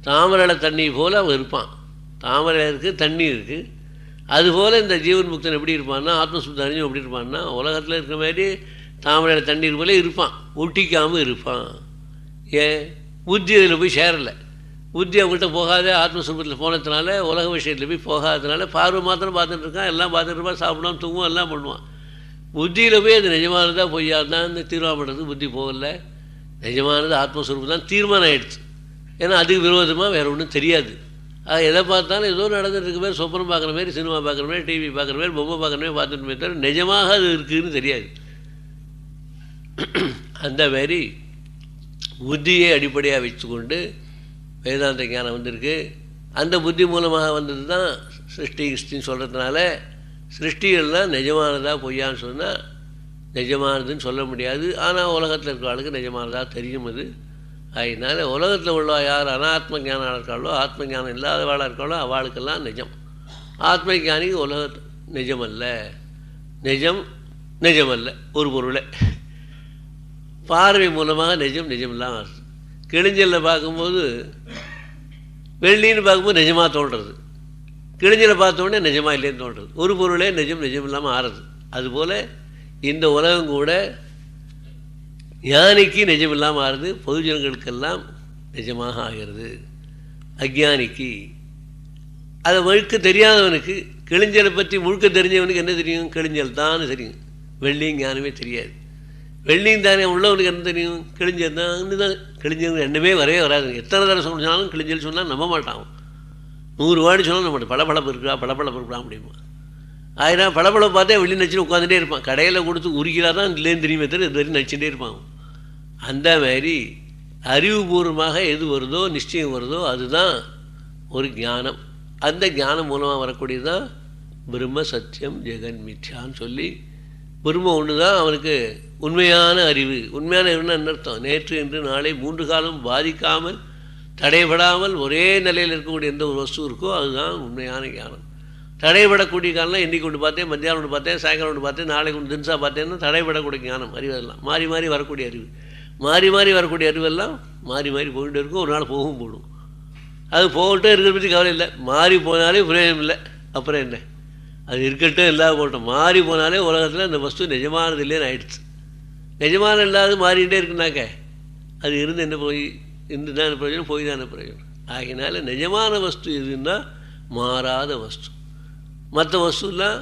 தாமரையில் தண்ணி போல் அவன் இருப்பான். தாமரை இருக்குது தண்ணி இருக்குது அதுபோல் இந்த ஜீவன் முக்தன் எப்படி இருப்பான்னா ஆத்மசுத்தம் எப்படி இருப்பான்னா உலகத்தில் இருக்கிற மாதிரி தாமரையில் தண்ணீர் போல இருப்பான் ஒட்டிக்காமல் இருப்பான். ஏன் புத்தி அதில் போய் சேரலை. புத்தி அவங்கள்ட்ட போகாத ஆத்மஸ்வரூபத்தில் போனதுனால உலக விஷயத்தில் போய் போகாததுனால பார்வை மாத்திரம் பார்த்துட்டு இருக்கான் எல்லாம் பார்த்துட்டு இருப்பான் சாப்பிடுவான் தூங்குவான் எல்லாம் பண்ணுவான். புத்தியில் போய் அது நிஜமானதா பொய்யா தான் இந்த தீர்மானம் பண்ணுறது புத்தி போகல. நிஜமானது ஆத்மஸ்வரூபம் தான் தீர்மானம் ஆகிடுச்சு ஏன்னா அதுக்கு விரோதமாக வேறு ஒன்றும் தெரியாது. அது எதை பார்த்தாலும் ஏதோ நடந்துட்டு மாதிரி சொப்பனம் பார்க்குற மாதிரி சினிமா பார்க்குற மாதிரி டிவி பார்க்குற மாதிரி பொம்மை பார்க்குற மாதிரி பார்த்துட்டு தவிர நிஜமாக அது இருக்குதுன்னு தெரியாது. அந்த மாதிரி புத்தியை அடிப்படையாக வச்சுக்கொண்டு வேதாந்த ஞானம் வந்திருக்கு. அந்த புத்தி மூலமாக வந்தது தான் சிருஷ்டி கிருஷ்டின்னு சொல்கிறதுனால சிருஷ்டிகள்லாம் நிஜமானதா பொய்யான்னு சொன்னால் நிஜமானதுன்னு சொல்ல முடியாது. ஆனால் உலகத்தில் இருக்கிற ஆளுக்கு நிஜமானதாக தெரியும் அது. அதனால் உலகத்தில் உள்ள யார் அனாத்ம ஞானம் இருக்காளோ ஆத்ம ஞானம் இல்லாதவாளாக இருக்காளோ அவளுக்கெல்லாம் நிஜம். ஆத்ம ஞானிக்கு உலகத்து நிஜமல்ல. நிஜம் நிஜமல்ல. ஒரு பொருளை. பார்வை மூலமாக நிஜம் நிஜம்லாம் கிழிஞ்சலில் பார்க்கும்போது வெள்ளின்னு பார்க்கும்போது நிஜமாக தோன்றுறது. கிழிஞ்சலை பார்த்த நிஜமாக இல்லைன்னு தோன்றுறது. ஒரு பொருளே நிஜம் நிஜம் இல்லாமல் ஆறுறது அதுபோல் இந்த உலகம் கூட ஞானிக்கு நிஜமில்லாமல் ஆறுது பொதுஜனங்களுக்கெல்லாம் நிஜமாக ஆகிறது. அக்ஞானிக்கு அதை முழுக்க தெரியாதவனுக்கு கிழிஞ்சலை பற்றி முழுக்க தெரிஞ்சவனுக்கு என்ன தெரியும்? கிழிஞ்சல் தான் தெரியும். வெள்ளியும் ஞானமே தெரியாது. வெள்ளியும் தானே உள்ளவனுக்கு என்ன தெரியும்? கிழிஞ்சல் தான் தான். கிழிஞ்சல் எண்ணமே வரவே வராது. எத்தனை தடவை சொன்னாலும் கிழிஞ்சல் சொன்னால் நம்ப மாட்டான் நூறு வாடி சொன்னால் நம்ம பளபளப்பு இருக்கா? பளபளப்பு இருக்கா முடியுமா ஆயிரம் பளபளப்பு பார்த்தே வெளியே நச்சுன்னு உட்காந்துட்டே இருப்பான். கடையில் கொடுத்து உருக்கிறா தான் இல்லைன்னு தெரியுமே தெரியும் இது வரைக்கும் நச்சுட்டே இருப்பான் அந்த மாதிரி அறிவுபூர்வமாக எது வருதோ நிச்சயம் வருதோ அதுதான் ஒரு ஞானம். அந்த ஞானம் மூலமாக வரக்கூடியது தான் பிரம்ம சத்தியம் ஜெகன் மித்யான்னு சொல்லி பிரம்ம ஒன்று தான் அவனுக்கு உண்மையான அறிவு. உண்மையான அறிவுன்னா என்ன அர்த்தம்? நேற்று இன்று நாளை மூன்று காலம் பாதிக்காமல் தடைபடாமல் ஒரே நிலையில் இருக்கக்கூடிய எந்த ஒரு வஸ்து இருக்கோ அதுதான் உண்மையான ஞானம். தடைபடக்கூடிய காலம் இன்றைக்கி ஒன்று பார்த்தேன் மத்தியானம் ஒன்று பார்த்தேன் சாயங்காலம் ஒன்று பார்த்தேன் நாளைக்கு ஒன்று தினசா பார்த்தேன்னா தடைபடக்கூடிய ஞானம் அறிவெல்லாம் மாறி மாறி வரக்கூடிய அறிவு. மாறி மாறி வரக்கூடிய அறிவெல்லாம் மாறி மாறி போயிட்டு இருக்கும். ஒரு நாள் போகவும் போடும். அது போகட்டும் இருக்கிறத பற்றி கவலை இல்லை. மாறி போனாலே பிரயோஜனம் இல்லை. அப்புறம் என்ன? அது இருக்கட்டும் இல்லாத போட்டோம் மாறி போனாலே உலகத்தில் அந்த வஸ்து நிஜமானது இல்லைன்னு ஆயிடுச்சு. நிஜமான இல்லாத மாறிக்கிட்டே இருக்குனாக்க அது இருந்து என்ன போய் இருந்து தான் பிரயோஜனம்? போய் தான் பிரயோஜனம்? ஆகினால நிஜமான வஸ்து எதுன்னா மாறாத வஸ்து. மற்ற வஸ்துலாம்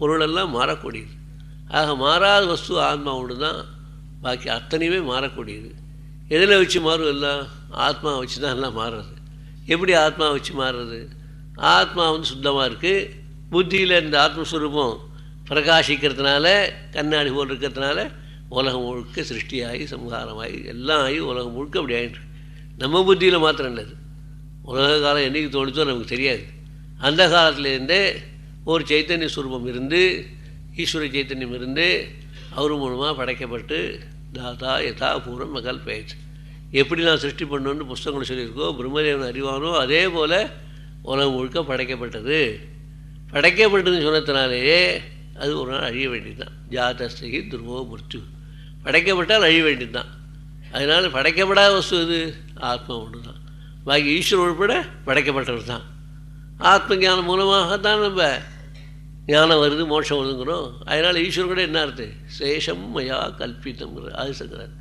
பொருளெல்லாம் மாறக்கூடியது. ஆக மாறாத வஸ்து ஆன்மாவோடு ஒன்று தான் பாக்கி அத்தனையுமே மாறக்கூடியது. எதில் வச்சு மாறும் எல்லாம் ஆத்மா வச்சு தான் எல்லாம் மாறுறது. எப்படி ஆத்மா வச்சு மாறுறது? ஆத்மா வந்து சுத்தமாக இருக்குது புத்தியில் இந்த ஆத்மஸ்வரூபம் பிரகாசிக்கிறதுனால கண்ணாடி போல் இருக்கிறதுனால உலகம் முழுக்க சிருஷ்டியாகி சம்ஹாரமாகி எல்லாம் ஆகி உலகம் முழுக்க அப்படி ஆகிட்டு நம்ம புத்தியில் மாத்திரம் இல்லை உலக காலம் என்றைக்கு தோணுச்சோ நமக்கு தெரியாது. அந்த காலத்துலேருந்தே ஒரு சைத்தன்ய சுரூபம் இருந்து ஈஸ்வர சைத்தன்யம் இருந்து அவர் மூலமாக படைக்கப்பட்டு தாத்தா யதா பூர்வம் மகள் பெயர்ச்சி எப்படி நான் சிருஷ்டி பண்ணணுன்னு புஸ்தகங்கள் சொல்லியிருக்கோ பிரம்மதேவன் அறிவானோ அதே போல் உலகம் முழுக்க படைக்கப்பட்டது. படைக்கப்பட்டதுன்னு சொன்னதுனாலேயே அது ஒரு நாள் அழிய வேண்டியது தான் ஜாதஸ்தகி துருவோ முர்த்து படைக்கப்பட்டால் அழிய வேண்டியது தான் அதனால் படைக்கப்படாத வஸ்து இது ஆத்மா ஒன்று தான் பாக்கி ஈஸ்வரன் உட்பட படைக்கப்பட்டவர் தான். ஆத்ம ஞானம் மூலமாக தான் நம்ம ஞானம் வருது மோட்சம் வருதுங்கிறோம். அதனால் ஈஸ்வரன் கூட என்ன அர்த்தம்? சேஷம் மயா கல்பித்தம்ங்கிற அது சொல்கிறார்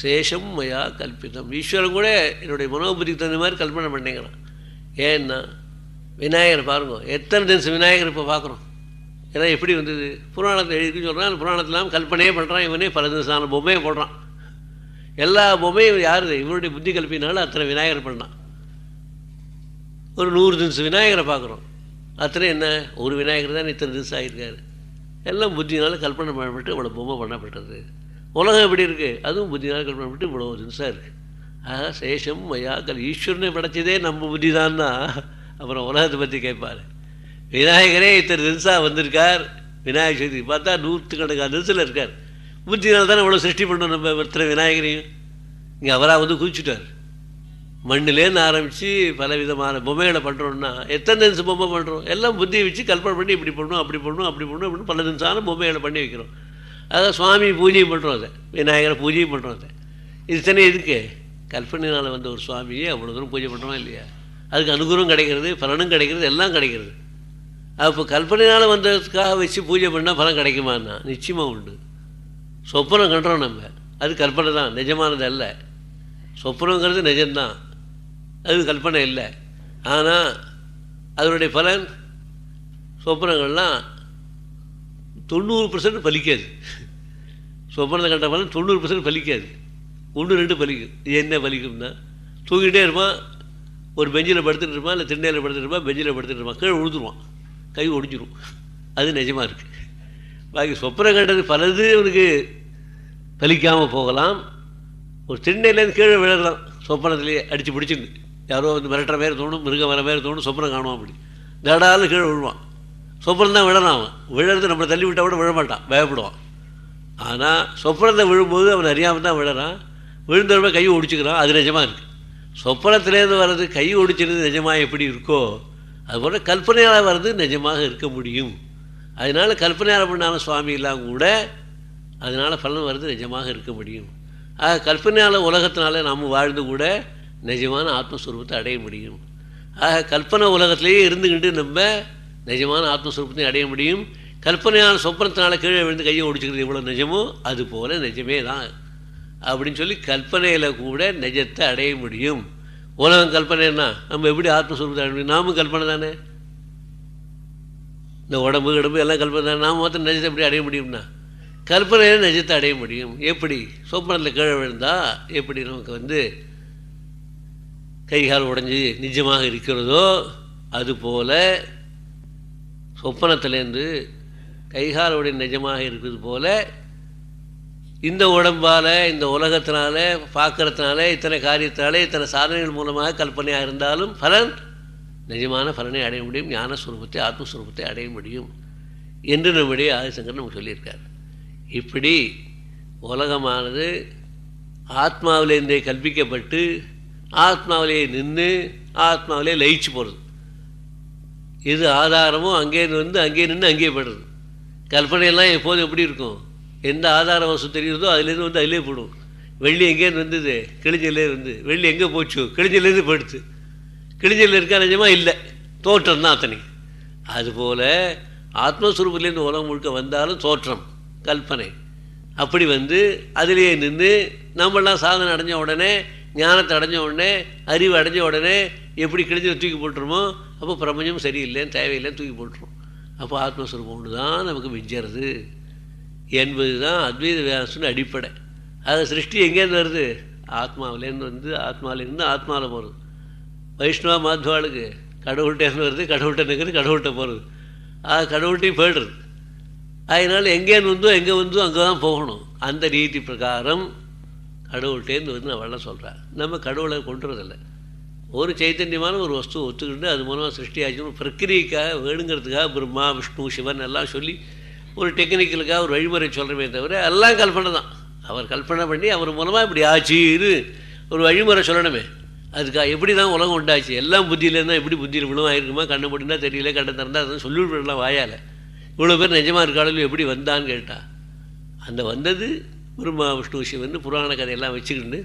சேஷம் மயா கல்பித்தம். ஈஸ்வரன் கூட என்னுடைய மனோபுத்திக்கு தகுந்த மாதிரி கல்பனை பண்ணிங்கிறான் ஏன்னா விநாயகர் பாருங்க. எத்தனை தினசம் விநாயகர் இப்போ பார்க்குறோம் ஏன்னா எப்படி வந்தது? புராணத்தை எழுதிக்கு சொல்கிறான் அந்த புராணத்திலாம் கல்பனையே பண்ணுறான் இவனே பல தினசான பொம்மையை போடுறான். எல்லா பொம்மையும் யார்? இவனுடைய புத்தி கல்பினாலும் அத்தனை விநாயகர் பண்ணான். ஒரு நூறு தினசு விநாயகரை பார்க்குறோம் அத்தனை என்ன? ஒரு விநாயகர் தான் இத்தனை திசை ஆகியிருக்காரு எல்லாம் புத்தினால் கல்பனை பண்ணப்பட்டு இவ்வளோ பொம்மை பண்ணப்பட்டது. உலகம் எப்படி இருக்குது அதுவும் புத்தினால் கல்பனை பண்ணிட்டு இவ்வளோ தினசாக இருக்குது ஆக சேஷம் மயாக்கள் ஈஸ்வரனை படைச்சதே நம்ம புத்தி தான்னா அப்புறம் உலகத்தை பற்றி கேட்பார். விநாயகரே இத்தனை தினசாக வந்திருக்கார். விநாயகர் சதுர்த்தி பார்த்தா நூற்றுக்கணக்கான தினசில் இருக்கார். புத்தினால் தானே இவ்வளோ சிருஷ்டி பண்ணோம் நம்ம ஒருத்தர விநாயகரையும்? இங்கே அவராக வந்து குதிச்சுட்டார். மண்ணிலேருந்து ஆரம்பித்து பல விதமான பொம்மைகளை பண்ணுறோன்னா எத்தனை நிமிஷம் பொம்மை பண்ணுறோம் எல்லாம் புத்தியை வச்சு கல்பனை பண்ணி இப்படி பண்ணணும் அப்படி பண்ணணும் அப்படி பண்ணணும் அப்படின்னு பல நிமிஷம் பொம்மைகளை பண்ணி வைக்கிறோம். அதான் சுவாமி பூஜையும் பண்ணுறோம் அதை. விநாயகரை பூஜையும் பண்ணுறோம் அதை. இது தானே கல்பனையினால் வந்த ஒரு சுவாமியே அவ்வளோ தூரம் பூஜை பண்ணுறோமா இல்லையா? அதுக்கு அனுகூலம் கிடைக்கிறது பலனும் கிடைக்கிறது எல்லாம் கிடைக்கிறது. அப்போ கல்பனையினால் வந்ததுக்காக வச்சு பூஜை பண்ணால் பலன் கிடைக்குமான்னா? நிச்சயமாக உண்டு. சொப்பனம் கண்டுறோம் நம்ம. அது கற்பனை தான் நிஜமானது அல்ல. சொப்பனங்கிறது நிஜம்தான். அது கற்பனை இல்லை. ஆனால் அதனுடைய பலன் சொப்பனங்கள்லாம் தொண்ணூறு பர்சன்ட் பலிக்காது. சொப்பனத்தை கண்ட பலன் தொண்ணூறு பர்சன்ட் பலிக்காது. ஒன்று ரெண்டு பலிக்கும். இது என்ன பலிக்கும்னா தூங்கிட்டே இருப்பான் ஒரு பெஞ்சில் படுத்துட்டு இருப்பான் இல்லை திண்ணையில் படுத்துட்டு இருப்பான் பெஞ்சில் படுத்துட்டு இருப்பான். கீழே விழுந்துருவான் கை ஒடிஞ்சிரும். அது நிஜமாக இருக்குது பாக்கி சொப்பனம் கண்டது பலது அவனுக்கு பலிக்காமல் போகலாம். ஒரு திண்ணையிலேருந்து கீழே விழலாம். சொப்பனத்துலேயே அடித்து பிடிச்சிருந்து. யாரோ வந்து மிரட்டுற மாதிரி தோணும் மிருகம் வர மாதிரி தோணும் சொப்பனம் காணுவான் அப்படி. தடாலும் கீழே விழுவான். சொப்பனம் தான் விழலாம் அவன். விழுறது நம்மளை தள்ளி விட்டால் கூட விழமாட்டான். பயப்படுவான். ஆனால் சொப்பனத்தை விழும்போது அவன் அறியாமல் தான் விழறான். விழுந்தவங்க கை ஒடிச்சுக்கிறான். அது நிஜமாக இருக்குது சொப்பனத்திலேருந்து வர்றது கை ஒடிச்சிருந்து நிஜமாக எப்படி இருக்கோ அதுபோல் கல்பனையால் வர்றது நிஜமாக இருக்க முடியும். அதனால் கல்பனையால் பண்ணாலும் சுவாமி இல்லாமல் கூட அதனால் பலன் வர்றது நிஜமாக இருக்க முடியும். ஆக கல்பனையால் உலகத்தினால நாம் வாழ்ந்து கூட நிஜமான ஆத்மஸ்வரூபத்தை அடைய முடியும். ஆக கல்பனை உலகத்திலேயே இருந்துக்கிட்டு நம்ம நிஜமான ஆத்மஸ்வரூபத்தை அடைய முடியும். கல்பனையான சொப்பனத்தினால கீழே விழுந்து கையை ஒடிச்சுக்கிறது எவ்வளோ நிஜமோ அது போல் நிஜமே தான். அப்படின்னு சொல்லி கல்பனையில் கூட நிஜத்தை அடைய முடியும். உலகம் கல்பனைன்னா நம்ம எப்படி ஆத்மஸ்வரூபத்தை அடைய முடியும்? நாமும் கல்பனை தானே? இந்த உடம்பு கிடம்பு எல்லாம் கல்பனை தானே? நாம் மாத்திரம் நிஜத்தை எப்படி அடைய முடியும்னா? கல்பனையில் நிஜத்தை அடைய முடியும். எப்படி? சொப்பனத்தில் கீழே விழுந்தால் எப்படி நமக்கு வந்து கை கால் உடஞ்சி நிஜமாக இருக்கிறதோ அதுபோல் சொப்பனத்திலேருந்து கைகாலுடைய நிஜமாக இருக்கிறது போல இந்த உடம்பால் இந்த உலகத்தினால பார்க்கறதுனால இத்தனை காரியத்தினால இத்தனை சாதனைகள் மூலமாக கல்பனையாக இருந்தாலும் பலன் நிஜமான பலனை அடைய முடியும் ஞானஸ்வரூபத்தை ஆத்மஸ்வரூபத்தை அடைய முடியும் என்று நம்முடைய ஆதிசங்கர் நமக்கு சொல்லியிருக்கார். இப்படி உலகமானது ஆத்மாவிலேருந்தே கல்பிக்கப்பட்டு ஆத்மாவிலே நின்று ஆத்மாவிலே லயிச்சு போகிறது எது ஆதாரமோ அங்கே வந்து அங்கே நின்று அங்கேயே படுறது கல்பனையெல்லாம் எப்போதும் எப்படி இருக்கும்? எந்த ஆதார வசு தெரியுறதோ அதுலேருந்து வந்து அதிலே போடும் வெள்ளி எங்கேருந்து வந்தது? கிழிஞ்சிலே வந்து. வெள்ளி எங்கே போச்சு? கிழிஞ்சிலேருந்து போயிடுச்சு. கிழிஞ்சில் இருக்கா நிஜமாக இல்லை. தோற்றம் தான் அத்தனை. அதுபோல் ஆத்மஸ்வரூபத்துலேருந்து உலகம் முழுக்க வந்தாலும் தோற்றம் கல்பனை அப்படி வந்து அதிலேயே நின்று நம்மளாம் சாதனை அடைஞ்ச உடனே ஞானத்தை அடைஞ்ச உடனே அறிவு அடைஞ்ச உடனே எப்படி கிழிஞ்சு தூக்கி போட்டுருமோ அப்போ பிரபஞ்சம் சரியில்லைன்னு தேவையில்லைன்னு தூக்கி போட்டுரும். அப்போ ஆத்மஸ்வரூபம் ஒன்று தான் நமக்கு மிஞ்சறது. என்பது தான் அத்வைத வியாசன் அடிப்படை. அது சிருஷ்டி எங்கேருந்து வருது? ஆத்மாவிலேருந்து வந்து ஆத்மாவிலேருந்து ஆத்மாவில் போகிறது வைஷ்ணவா மாத்வாளுக்கு கடவுள்கிட்டேருந்து வருது கடவுள்கிட்ட நிற்கிறது கடவுள்கிட்ட போகிறது அது கடவுள்கிட்டையும் போயிடுறது. அதனால் எங்கேருந்து வந்தோ எங்கே வந்தோ அங்கே தான் போகணும். அந்த ரீதி பிரகாரம் கடவுள்கிட்டேருந்து வந்து நான் வரல சொல்கிறேன் நம்ம கடவுளை கொண்டுறதில்லை ஒரு சைத்தன்யமான ஒரு வஸ்து ஒத்துக்கிட்டு அது மூலமாக சிருஷ்டி ஆச்சுன்னு பிரக்கிரிக்காக வேணுங்கிறதுக்காக பிரம்மா விஷ்ணு சிவன் எல்லாம் சொல்லி ஒரு டெக்னிக்கலுக்காக ஒரு வழிமுறை சொல்கிறமே தவிர எல்லாம் கல்பனை தான். அவர் கல்பனை பண்ணி அவர் மூலமாக இப்படி ஆச்சுன்னு ஒரு வழிமுறை சொல்லணுமே. அதுக்காக எப்படி தான் உலகம் உண்டாச்சு? எல்லாம் புத்தியிலேருந்து எப்படி புத்தியில் விழுவா இருக்குமா கண்ணை முடிந்தா தெரியல கண்ணை திறந்தா அதை சொல்லிவிடலாம் வாயால். இவ்வளோ பேர் நிஜமாக இருக்காலும் எப்படி வந்தான்னு கேட்டால் அந்த வந்தது பிரம்மா விஷ்ணு சிவன் புராண கதையெல்லாம் வச்சுக்கிட்டு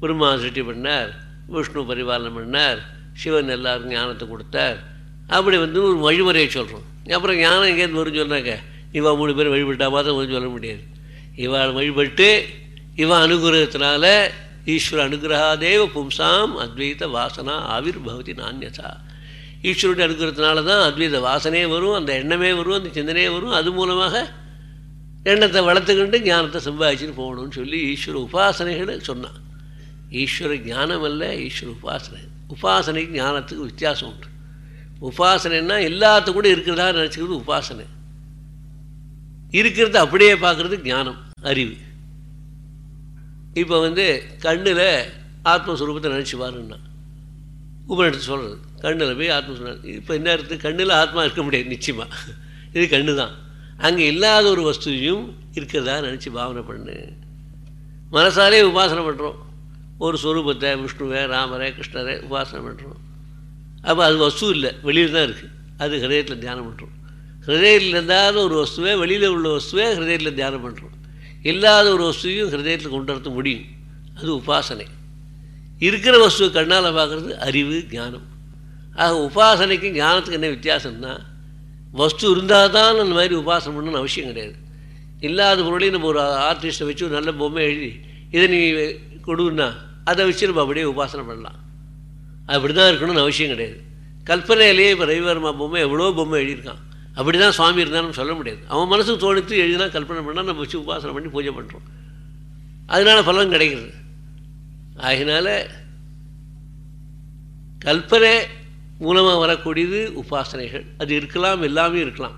பிரம்மா சிருஷ்டி பண்ணார் விஷ்ணு பரிபாலனம் பண்ணார் சிவன் எல்லாருக்கும் ஞானத்தை கொடுத்தார். அப்படி வந்து ஒரு வழிமுறையை சொல்கிறோம் அப்புறம் ஞானம் எங்கேருந்து வரும் சொன்னாக்க இவா மூணு பேர் வழிபட்டா மாத்திரம் ஒன்றும் சொல்ல முடியாது. இவாள் வழிபட்டு இவன் அனுகிரகத்தினால ஈஸ்வர அனுகிரகாதேவ பும்சாம் அத்வைத வாசனா ஆவிர் பவதி நானியதா ஈஸ்வருடைய அனுகிரகத்தினால தான் அத்வைத வாசனையே வரும் அந்த எண்ணமே வரும் அந்த சிந்தனையே வரும். அது மூலமாக எண்ணத்தை வளர்த்துக்கிட்டு ஞானத்தை சம்பாதிச்சுட்டு போகணும்னு சொல்லி ஈஸ்வர உபாசனைகளை சொன்னான் ஈஸ்வர ஞானம் அல்ல ஈஸ்வர உபாசனை உபாசனைக்கு ஞானத்துக்கு வித்தியாசம் உண்டு உபாசனைன்னா எல்லாத்து கூட இருக்கிறதா நினச்சிக்கிறது உபாசனை இருக்கிறத அப்படியே பார்க்குறது ஞானம் அறிவு இப்போ வந்து கண்ணில் ஆத்மஸ்வரூபத்தை நினச்சி பாருன்னா உபநிடத்து சொல்கிறது கண்ணில் போய் ஆத்மஸ்வரூபம் இப்போ என்ன இருக்குது கண்ணில் ஆத்மா இருக்க முடியாது நிச்சயமாக இது கண்ணு தான் அங்கே இல்லாத ஒரு வஸ்துவையும் இருக்கிறதா நினச்சி பாவனை பண்ணு. மனசாலே உபாசனை பண்ணுறோம் ஒரு ஸ்வரூபத்தை விஷ்ணுவை ராமரை கிருஷ்ணரை உபாசனை பண்ணுறோம் அப்போ அது வஸ்து இல்லை வெளியில் தான் இருக்குது அது ஹிரதயத்தில் தியானம் பண்ணுறோம் ஹிரதயத்தில் இருந்தாத ஒரு வஸ்துவை வெளியில் உள்ள வஸ்துவே ஹிரதயத்தில் தியானம் பண்ணுறோம் இல்லாத ஒரு வஸ்துவையும் ஹிரதயத்தில் கொண்டு வரது முடியும். அது உபாசனை. இருக்கிற வஸ்துவை கண்ணால் பார்க்குறது அறிவு ஞானம். ஆக உபாசனைக்கும் ஞானத்துக்கு என்ன வித்தியாசம்னா வஸ்து இருந்தால் தான் அந்த மாதிரி உபாசனம் பண்ணணும்னு அவசியம் கிடையாது. இல்லாத பொருளையும் நம்ம ஒரு ஆர்டிஸ்ட்டை வச்சு ஒரு நல்ல பொம்மை எழுதி இதை நீ கொடுன்னா அதை வச்சு நம்ம அப்படியே உபாசனை பண்ணலாம். அப்படி தான் இருக்கணும்னு அவசியம் கிடையாது. கல்பனையிலேயே இப்போ ரவிவர்மா பொம்மை எவ்வளோ பொம்மை எழுதியிருக்கான். அப்படி தான் சுவாமி இருந்தாலும் சொல்ல முடியாது. அவன் மனசுக்கு தோணித்து எழுதினா கல்பனை பண்ணால் நம்ம வச்சு உபாசனை பண்ணி பூஜை பண்ணுறோம் அதனால் பலன் கிடைக்கிறது. ஆகினால கல்பனை மூலமாக வரக்கூடியது உபாசனைகள். அது இருக்கலாம் எல்லாமே இருக்கலாம்.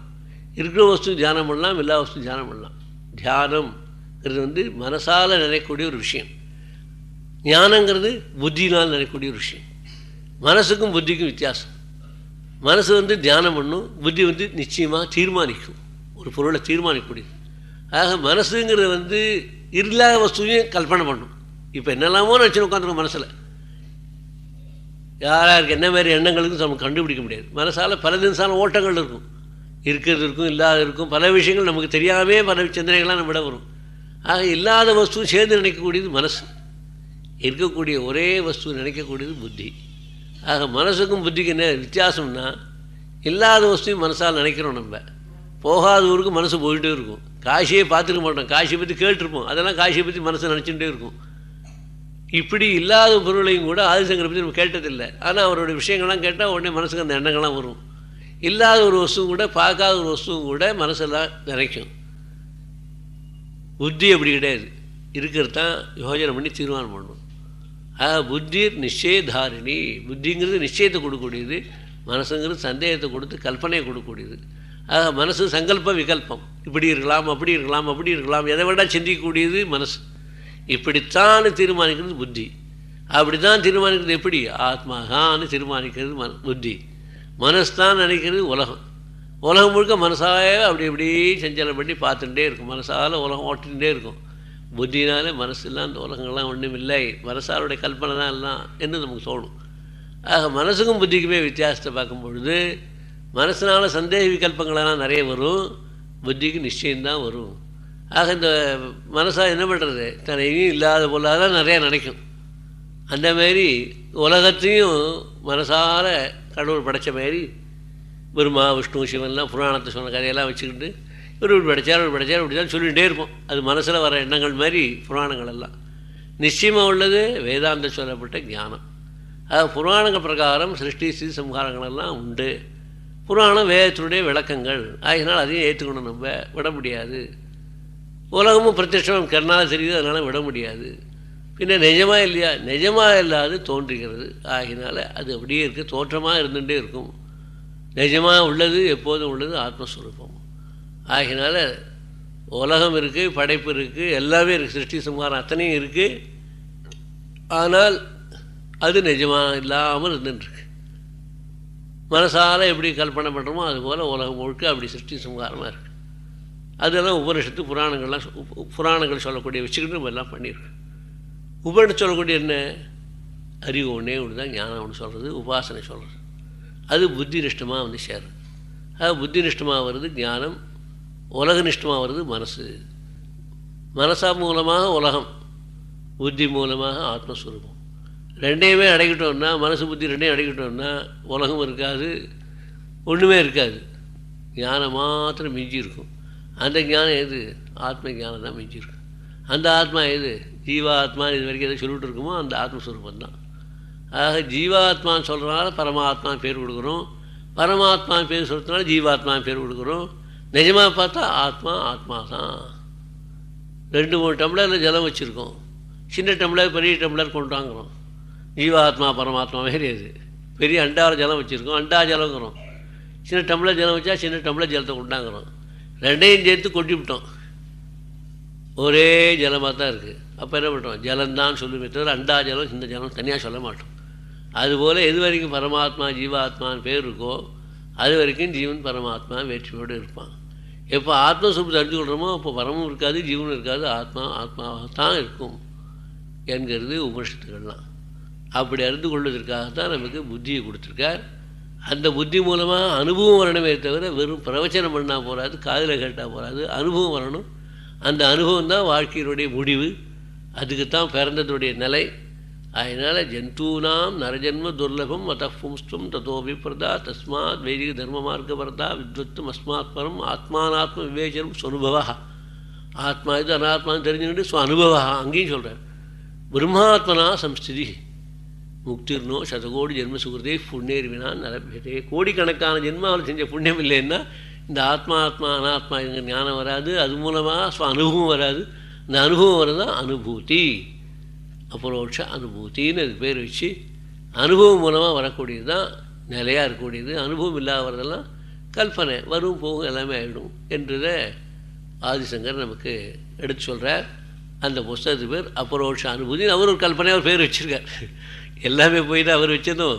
இருக்கிற வஸ்து தியானம் பண்ணலாம் எல்லா வஸ்து தியானம் பண்ணலாம். தியானம்ங்கிறது வந்து மனசால் நினைக்கக்கூடிய ஒரு விஷயம். ஞானங்கிறது புத்தினால் நினைக்கக்கூடிய ஒரு விஷயம். மனசுக்கும் புத்திக்கும் வித்தியாசம். மனசு வந்து தியானம் பண்ணும் புத்தி வந்து நிச்சயமாக தீர்மானிக்கும். ஒரு பொருளை தீர்மானிக்கக்கூடியது. ஆக மனசுங்கிறது வந்து இல்லாத வஸ்துவையும் கல்பனை பண்ணும். இப்போ என்னெல்லாமோ நினச்சி உட்காந்துருக்கோம் மனசில். யாராருக்கு என்ன மாதிரி எண்ணங்களுக்கும் நம்ம கண்டுபிடிக்க முடியாது. மனசால் பல தினசான ஓட்டங்கள் இருக்கும். இருக்கிறது இருக்கும் இல்லாத இருக்கும். பல விஷயங்கள் நமக்கு தெரியாமே பல சிந்தனைகள்லாம் நம்ம விட வரும். ஆக இல்லாத வஸ்து சேர்ந்து நினைக்கக்கூடியது மனசு. இருக்கக்கூடிய ஒரே வஸ்து நினைக்கக்கூடியது புத்தி. ஆக மனசுக்கும் புத்திக்கு என்ன வித்தியாசம்னா இல்லாத வஸ்துவையும் மனசால் நினைக்கிறோம் நம்ம. போகாத ஊருக்கு மனசு போயிட்டே இருக்கும். காசியே பார்த்துக்க மாட்டோம். காசியை பற்றி கேட்டிருப்போம். அதெல்லாம் காசியை பற்றி மனசு நினச்சிகிட்டே இருக்கும். இப்படி இல்லாத பொருளையும் கூட ஆதிசங்கரை பற்றி நம்ம கேட்டதில்லை. ஆனால் அவருடைய விஷயங்கள்லாம் கேட்டால் உடனே மனசுக்கு அந்த எண்ணங்கள்லாம் வரும். இல்லாத ஒரு வஸ்துவும் கூட பார்க்காத ஒரு வஸ்துவும் கூட மனசெல்லாம் நினைக்கும். புத்தி அப்படி கிடையாது. இருக்கிறது தான் யோஜனை பண்ணி தீர்மானம் பண்ணணும். ஆக புத்தி நிச்சயதாரிணி. புத்திங்கிறது நிச்சயத்தை கொடுக்கக்கூடியது. மனசுங்கிறது சந்தேகத்தை கொடுத்து கல்பனையை கொடுக்கக்கூடியது. ஆக மனசு சங்கல்ப விகல்பம். இப்படி இருக்கலாம் அப்படி இருக்கலாம் அப்படி இருக்கலாம். எதை விட சிந்திக்கக்கூடியது மனசு. இப்படித்தான் தீர்மானிக்கிறது புத்தி. அப்படி தான் தீர்மானிக்கிறது எப்படி? ஆத்மாகான்னு தீர்மானிக்கிறது மன புத்தி. மனசு தான் நினைக்கிறது உலகம். உலகம் முழுக்க மனசாக அப்படி இப்படி செஞ்சலம் பண்ணி பார்த்துட்டே இருக்கும். மனசால் உலகம் ஓட்டிகிட்டே இருக்கும். புத்தினாலே மனசுலாம் அந்த உலகங்கள்லாம் ஒன்றும் இல்லை மனசாருடைய கல்பனை தான் எல்லாம் என்று நமக்கு தோணும். ஆக மனசுக்கும் புத்திக்குமே வித்தியாசத்தை பார்க்கும் பொழுது மனசினால் சந்தேக விகல்பங்களெல்லாம் நிறைய வரும். புத்திக்கு நிச்சயம்தான் வரும். ஆக இந்த மனசாக என்ன பண்ணுறது தன்னையும் இல்லாத பொல்லாத நிறையா நினைக்கும். அந்த மாரி உலகத்தையும் மனசார கடவுள் படைத்த மாதிரி பெருமா விஷ்ணு சிவன்லாம் புராணத்தை சொன்ன கதையெல்லாம் வச்சுக்கிட்டு இவர் இப்படி படித்தார் இப்படி படித்தார் இப்படி தான் சொல்லிகிட்டே இருப்போம். அது மனசில் வர எண்ணங்கள் மாதிரி புராணங்கள் எல்லாம். நிச்சயமாக உள்ளது வேதாந்த சொல்லப்பட்ட ஞானம். அது புராணங்கள் பிரகாரம் சிருஷ்டி ஸ்ரீ சம்ஹாரங்கள் எல்லாம் உண்டு. புராணம் வேதத்தினுடைய விளக்கங்கள். ஆகினால் அதையும் ஏற்றுக்கணும் நம்ம. விட முடியாது. உலகமும் பிரத்யட்சம் கண்ணால் தெரியுது அதனால் விட முடியாது. பின்ன நிஜமாக இல்லையா? நிஜமாக இல்லாது தோன்றுகிறது. ஆகினால அது அப்படியே இருக்குது தோற்றமாக இருந்துகிட்டே இருக்கும். நிஜமாக உள்ளது எப்போதும் உள்ளது ஆத்மஸ்வரூபம். ஆகினால உலகம் இருக்குது படைப்பு இருக்குது எல்லாமே இருக்குது சிருஷ்டி சம்ஹாரம் அத்தனையும் இருக்குது ஆனால் அது நிஜமாக இல்லாமல் இருந்துட்டுருக்கு. மனசால் எப்படி கல்பனை பண்ணுறோமோ அதுபோல் உலகம் முழுக்க அப்படி சிருஷ்டி சம்ஹாரமாக இருக்குது அதெல்லாம் உபனிஷத்து புராணங்கள்லாம் புராணங்கள் சொல்லக்கூடிய வச்சுக்கிட்டு நம்ம எல்லாம் பண்ணியிருக்கோம். உபனிஷத்து சொல்லக்கூடிய என்ன? அறிவு ஒன்றே ஒன்று தான் ஞானம் ஒன்று சொல்கிறது உபாசனை சொல்கிறது அது புத்தி நிஷ்டமாக வந்து சேருது அது புத்தி நிஷ்டமாக வருது ஞானம். உலக நிஷ்டமாக வருது மனசு. மனசா மூலமாக உலகம் புத்தி மூலமாக ஆத்மஸ்வரூபம். ரெண்டையுமே அடைக்கிட்டோம்னா மனசு புத்தி ரெண்டையும் அடைக்கிட்டோம்னா உலகம் இருக்காது ஒன்றுமே இருக்காது. ஞானம் மாத்திரம் மிஞ்சி இருக்கும். அந்த ஞானம் எது? ஆத்ம ஞானம் தான் மிஞ்சிருக்கு. அந்த ஆத்மா எது? ஜீவாத்மா இது வரைக்கும் எதை சொல்லிட்டு இருக்குமோ அந்த ஆத்மஸ்வரூபம் தான். ஆக ஜீவாத்மான்னு சொல்கிறனால பரமாத்மா பேர் கொடுக்குறோம். பரமாத்மா பேர் சொல்கிறதுனால ஜீவாத்மா பேர் கொடுக்குறோம். நிஜமாக பார்த்தா ஆத்மா ஆத்மா தான். ரெண்டு மூணு டம்ளரில் ஜலம் வச்சுருக்கோம். சின்ன டம்ளர் பெரிய டம்ளர் கொண்டு வாங்குறோம் ஜீவாத்மா பரமாத்மா மாரி அது பெரிய அண்டாவில் ஜலம் வச்சுருக்கோம். அண்டா ஜலங்கிறோம் சின்ன டம்ளர் ஜலம் வச்சா சின்ன டம்ளர் ஜலத்தை கொண்டாங்கிறோம். ரெண்டையும் சேர்த்து கொட்டி விட்டோம். ஒரே ஜலமாக தான் இருக்குது அப்போ என்ன பண்ணுறோம் ஜலந்தான் சொல்லுமே தவிர அண்டா ஜலம் சின்ன ஜலம் தனியாக சொல்ல மாட்டோம். அதுபோல் எது வரைக்கும் பரமாத்மா ஜீவாத்மான்னு பேர் இருக்கோ அது வரைக்கும் ஜீவன் பரமாத்மா வேற்றுமையோடு இருப்பான். எப்போ ஆத்மஸ்வரூபத்தை அறிஞ்சு கொள்கிறோமோ அப்போ பரமும் இருக்காது ஜீவனும் இருக்காது ஆத்மா ஆத்மாவாக தான் இருக்கும் என்கிறது உபனிஷத்துக்கள்லாம். அப்படி அறிந்து கொள்வதற்காகத்தான் நமக்கு புத்தியை கொடுத்துருக்கார். அந்த புத்தி மூலமாக அனுபவம் வரணுமே தவிர வெறும் பிரவச்சனம் பண்ணால் போகாது காதில் கேட்டால் போகாது அனுபவம் வரணும். அந்த அனுபவம் தான் வாழ்க்கையினுடைய முடிவு. அதுக்குத்தான் பிறந்ததுடைய நிலை. அதனால் ஜந்தூனாம் நரஜன்ம துர்லபம் அத்த பும்ஸ்துவம் தத்தோ தஸ்மாத் வைதிக தர்ம மார்க்க வரதா வித்வத்தும் அஸ்மாத் பரம் ஆத்மானாத்ம விவேச்சனம் ஸ்வனுபவா ஆத்மா இது அனாத்மான்னு தெரிஞ்சுக்கிட்டு ஸ்வ அனுபவா அங்கேயும் சொல்கிறேன் பிரம்மாத்மனா சம்ஸ்திதி. முக்திர்னோ சதகோடி ஜென்ம சுகிருதே புண்ணியர்வினான் நலபியதே கோடிக்கணக்கான ஜென்மாவில் செஞ்ச புண்ணியம் இல்லைன்னா இந்த ஆத்மா ஆத்மா அனாத்மா என்கிற ஞானம் வராது. அது மூலமாக ஸ்வ அனுபவம் வராது. இந்த அனுபவம் வரதான் அனுபூதி. அபரோட்ச அனுபூத்தின்னு அது பேர் வச்சு அனுபவம் மூலமாக வரக்கூடியது தான் நிலையாக இருக்கக்கூடியது. அனுபவம் இல்லாத வரதெல்லாம் கல்பனை வரும் போகும் எல்லாமே ஆகிடும் என்றதை ஆதிசங்கர் நமக்கு எடுத்து சொல்கிறார் அந்த புஸ்தகத்துக்கு பேர் அபரோட்ச அனுபூதி. அவர் ஒரு கல்பனையாக ஒரு பேர் வச்சுருக்கார். எல்லாமே போய் தான் அவர் வச்சதும்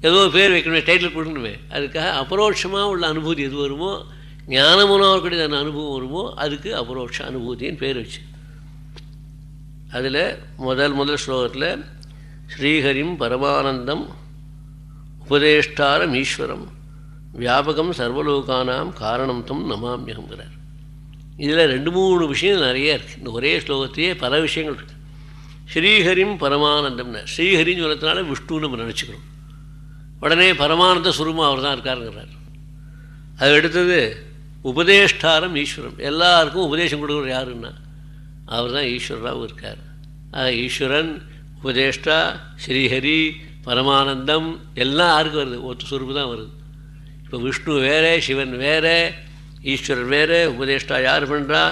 ஏதோ பேர் வைக்கணுமே டைட்டில் கொடுக்கணுமே. அதுக்காக அபரோட்சமாக உள்ள அனுபூதி எது வருமோ ஞானமும் இருக்கக்கூடிய அனுபவம் வருமோ அதுக்கு அபரோட்ச அனுபூதின்னு பேர் வச்சு. அதில் முதல் முதல் ஸ்லோகத்தில் ஸ்ரீஹரிம் பரமானந்தம் உபதேஷ்டாரம் ஈஸ்வரம் வியாபகம் சர்வலோகானாம் காரணம் தம் நமாமியங்கிறார் இதில் ரெண்டு மூணு விஷயம் நிறைய இருக்குது இந்த ஒரே ஸ்லோகத்தையே பல விஷயங்கள் இருக்குது ஸ்ரீஹரிம் பரமானந்தம்னு. ஸ்ரீஹரின்னு சொல்லத்தினால விஷ்ணுன்னு நம்ம நினச்சிக்கிறோம். உடனே பரமானந்த சுரூபம் அவர் தான் இருக்காருங்கிறார். அது அடுத்தது உபதேஷ்டாரம் ஈஸ்வரம். எல்லாருக்கும் உபதேசம் கொடுக்குற யாருன்னா அவர் தான் ஈஸ்வரராகவும் இருக்கார். ஆக ஈஸ்வரன் உபதேஷ்டா ஸ்ரீஹரி பரமானந்தம் எல்லாம் யாருக்கு வருது? ஒத்து சுரூபு தான் வருது. இப்போ விஷ்ணு வேறே சிவன் வேறே ஈஸ்வரன் வேறே உபதேஷ்டா யார் பண்ணுறா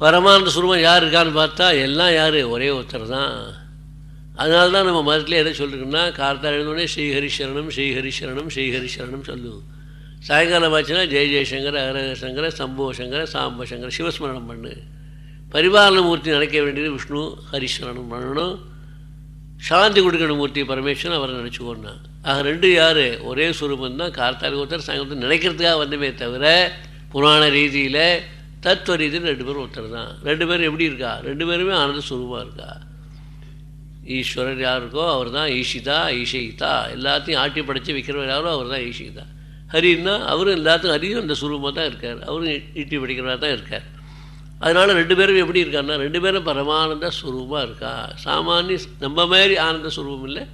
பரமானந்த சுரூபம் யார் இருக்கான்னு பார்த்தா எல்லாம் யார்? ஒரே ஒருத்தர் தான். அதனால தான் நம்ம மதத்தில் எதை சொல்லிருக்கோம்னா கார்த்தா எழுந்தோடனே ஸ்ரீஹரிசரணம் ஸ்ரீஹரிசரணம் ஸ்ரீஹரிசரணம் சொல்லுவோம் சாயங்காலம் ஆச்சுன்னா ஜெய ஜெயசங்கர ஹரஹரசங்கர சம்போ சங்கர சாம்ப சிவஸ்மரணம் பண்ணு. பரிபாலன மூர்த்தி நினைக்க வேண்டியது விஷ்ணு ஹரிஸ்வரனம் பண்ணணும். சாந்தி கொடுக்கணும் மூர்த்தி பரமேஸ்வரன் அவரை நினச்சிக்கோன்னா. ஆக ரெண்டு யார்? ஒரே சுரூபம் தான். கார்த்தால் ஒருத்தர் சாயங்காலத்தில் நினைக்கிறதுக்காக வந்தமே தவிர புராண ரீதியில் தத்துவ ரீதியில் ரெண்டு பேரும் ஒருத்தர் தான் ரெண்டு பேரும் எப்படி இருக்கா? ரெண்டு பேருமே ஆனந்த சுரூபமாக இருக்கா? ஈஸ்வரர் யார் இருக்கோ அவர் தான் ஈஷிதா. ஈஷயிதா எல்லாத்தையும் ஆட்டி படைச்சி விற்கிறவர் யாரோ அவர் தான் ஈஷிதா. ஹரின்னா அவரும் எல்லாத்துக்கும் ஹரியும் அந்த சுரூபமாக தான் இருக்கார். அவரும் ஈட்டி படிக்கிறவராக தான் இருக்கார். அதனால் ரெண்டு பேரும் எப்படி இருக்காருன்னா ரெண்டு பேரும் பரமானந்த சுரூபமாக இருக்கா? சாமானிய நம்ம மாதிரி ஆனந்த சுரூபம் இல்லை.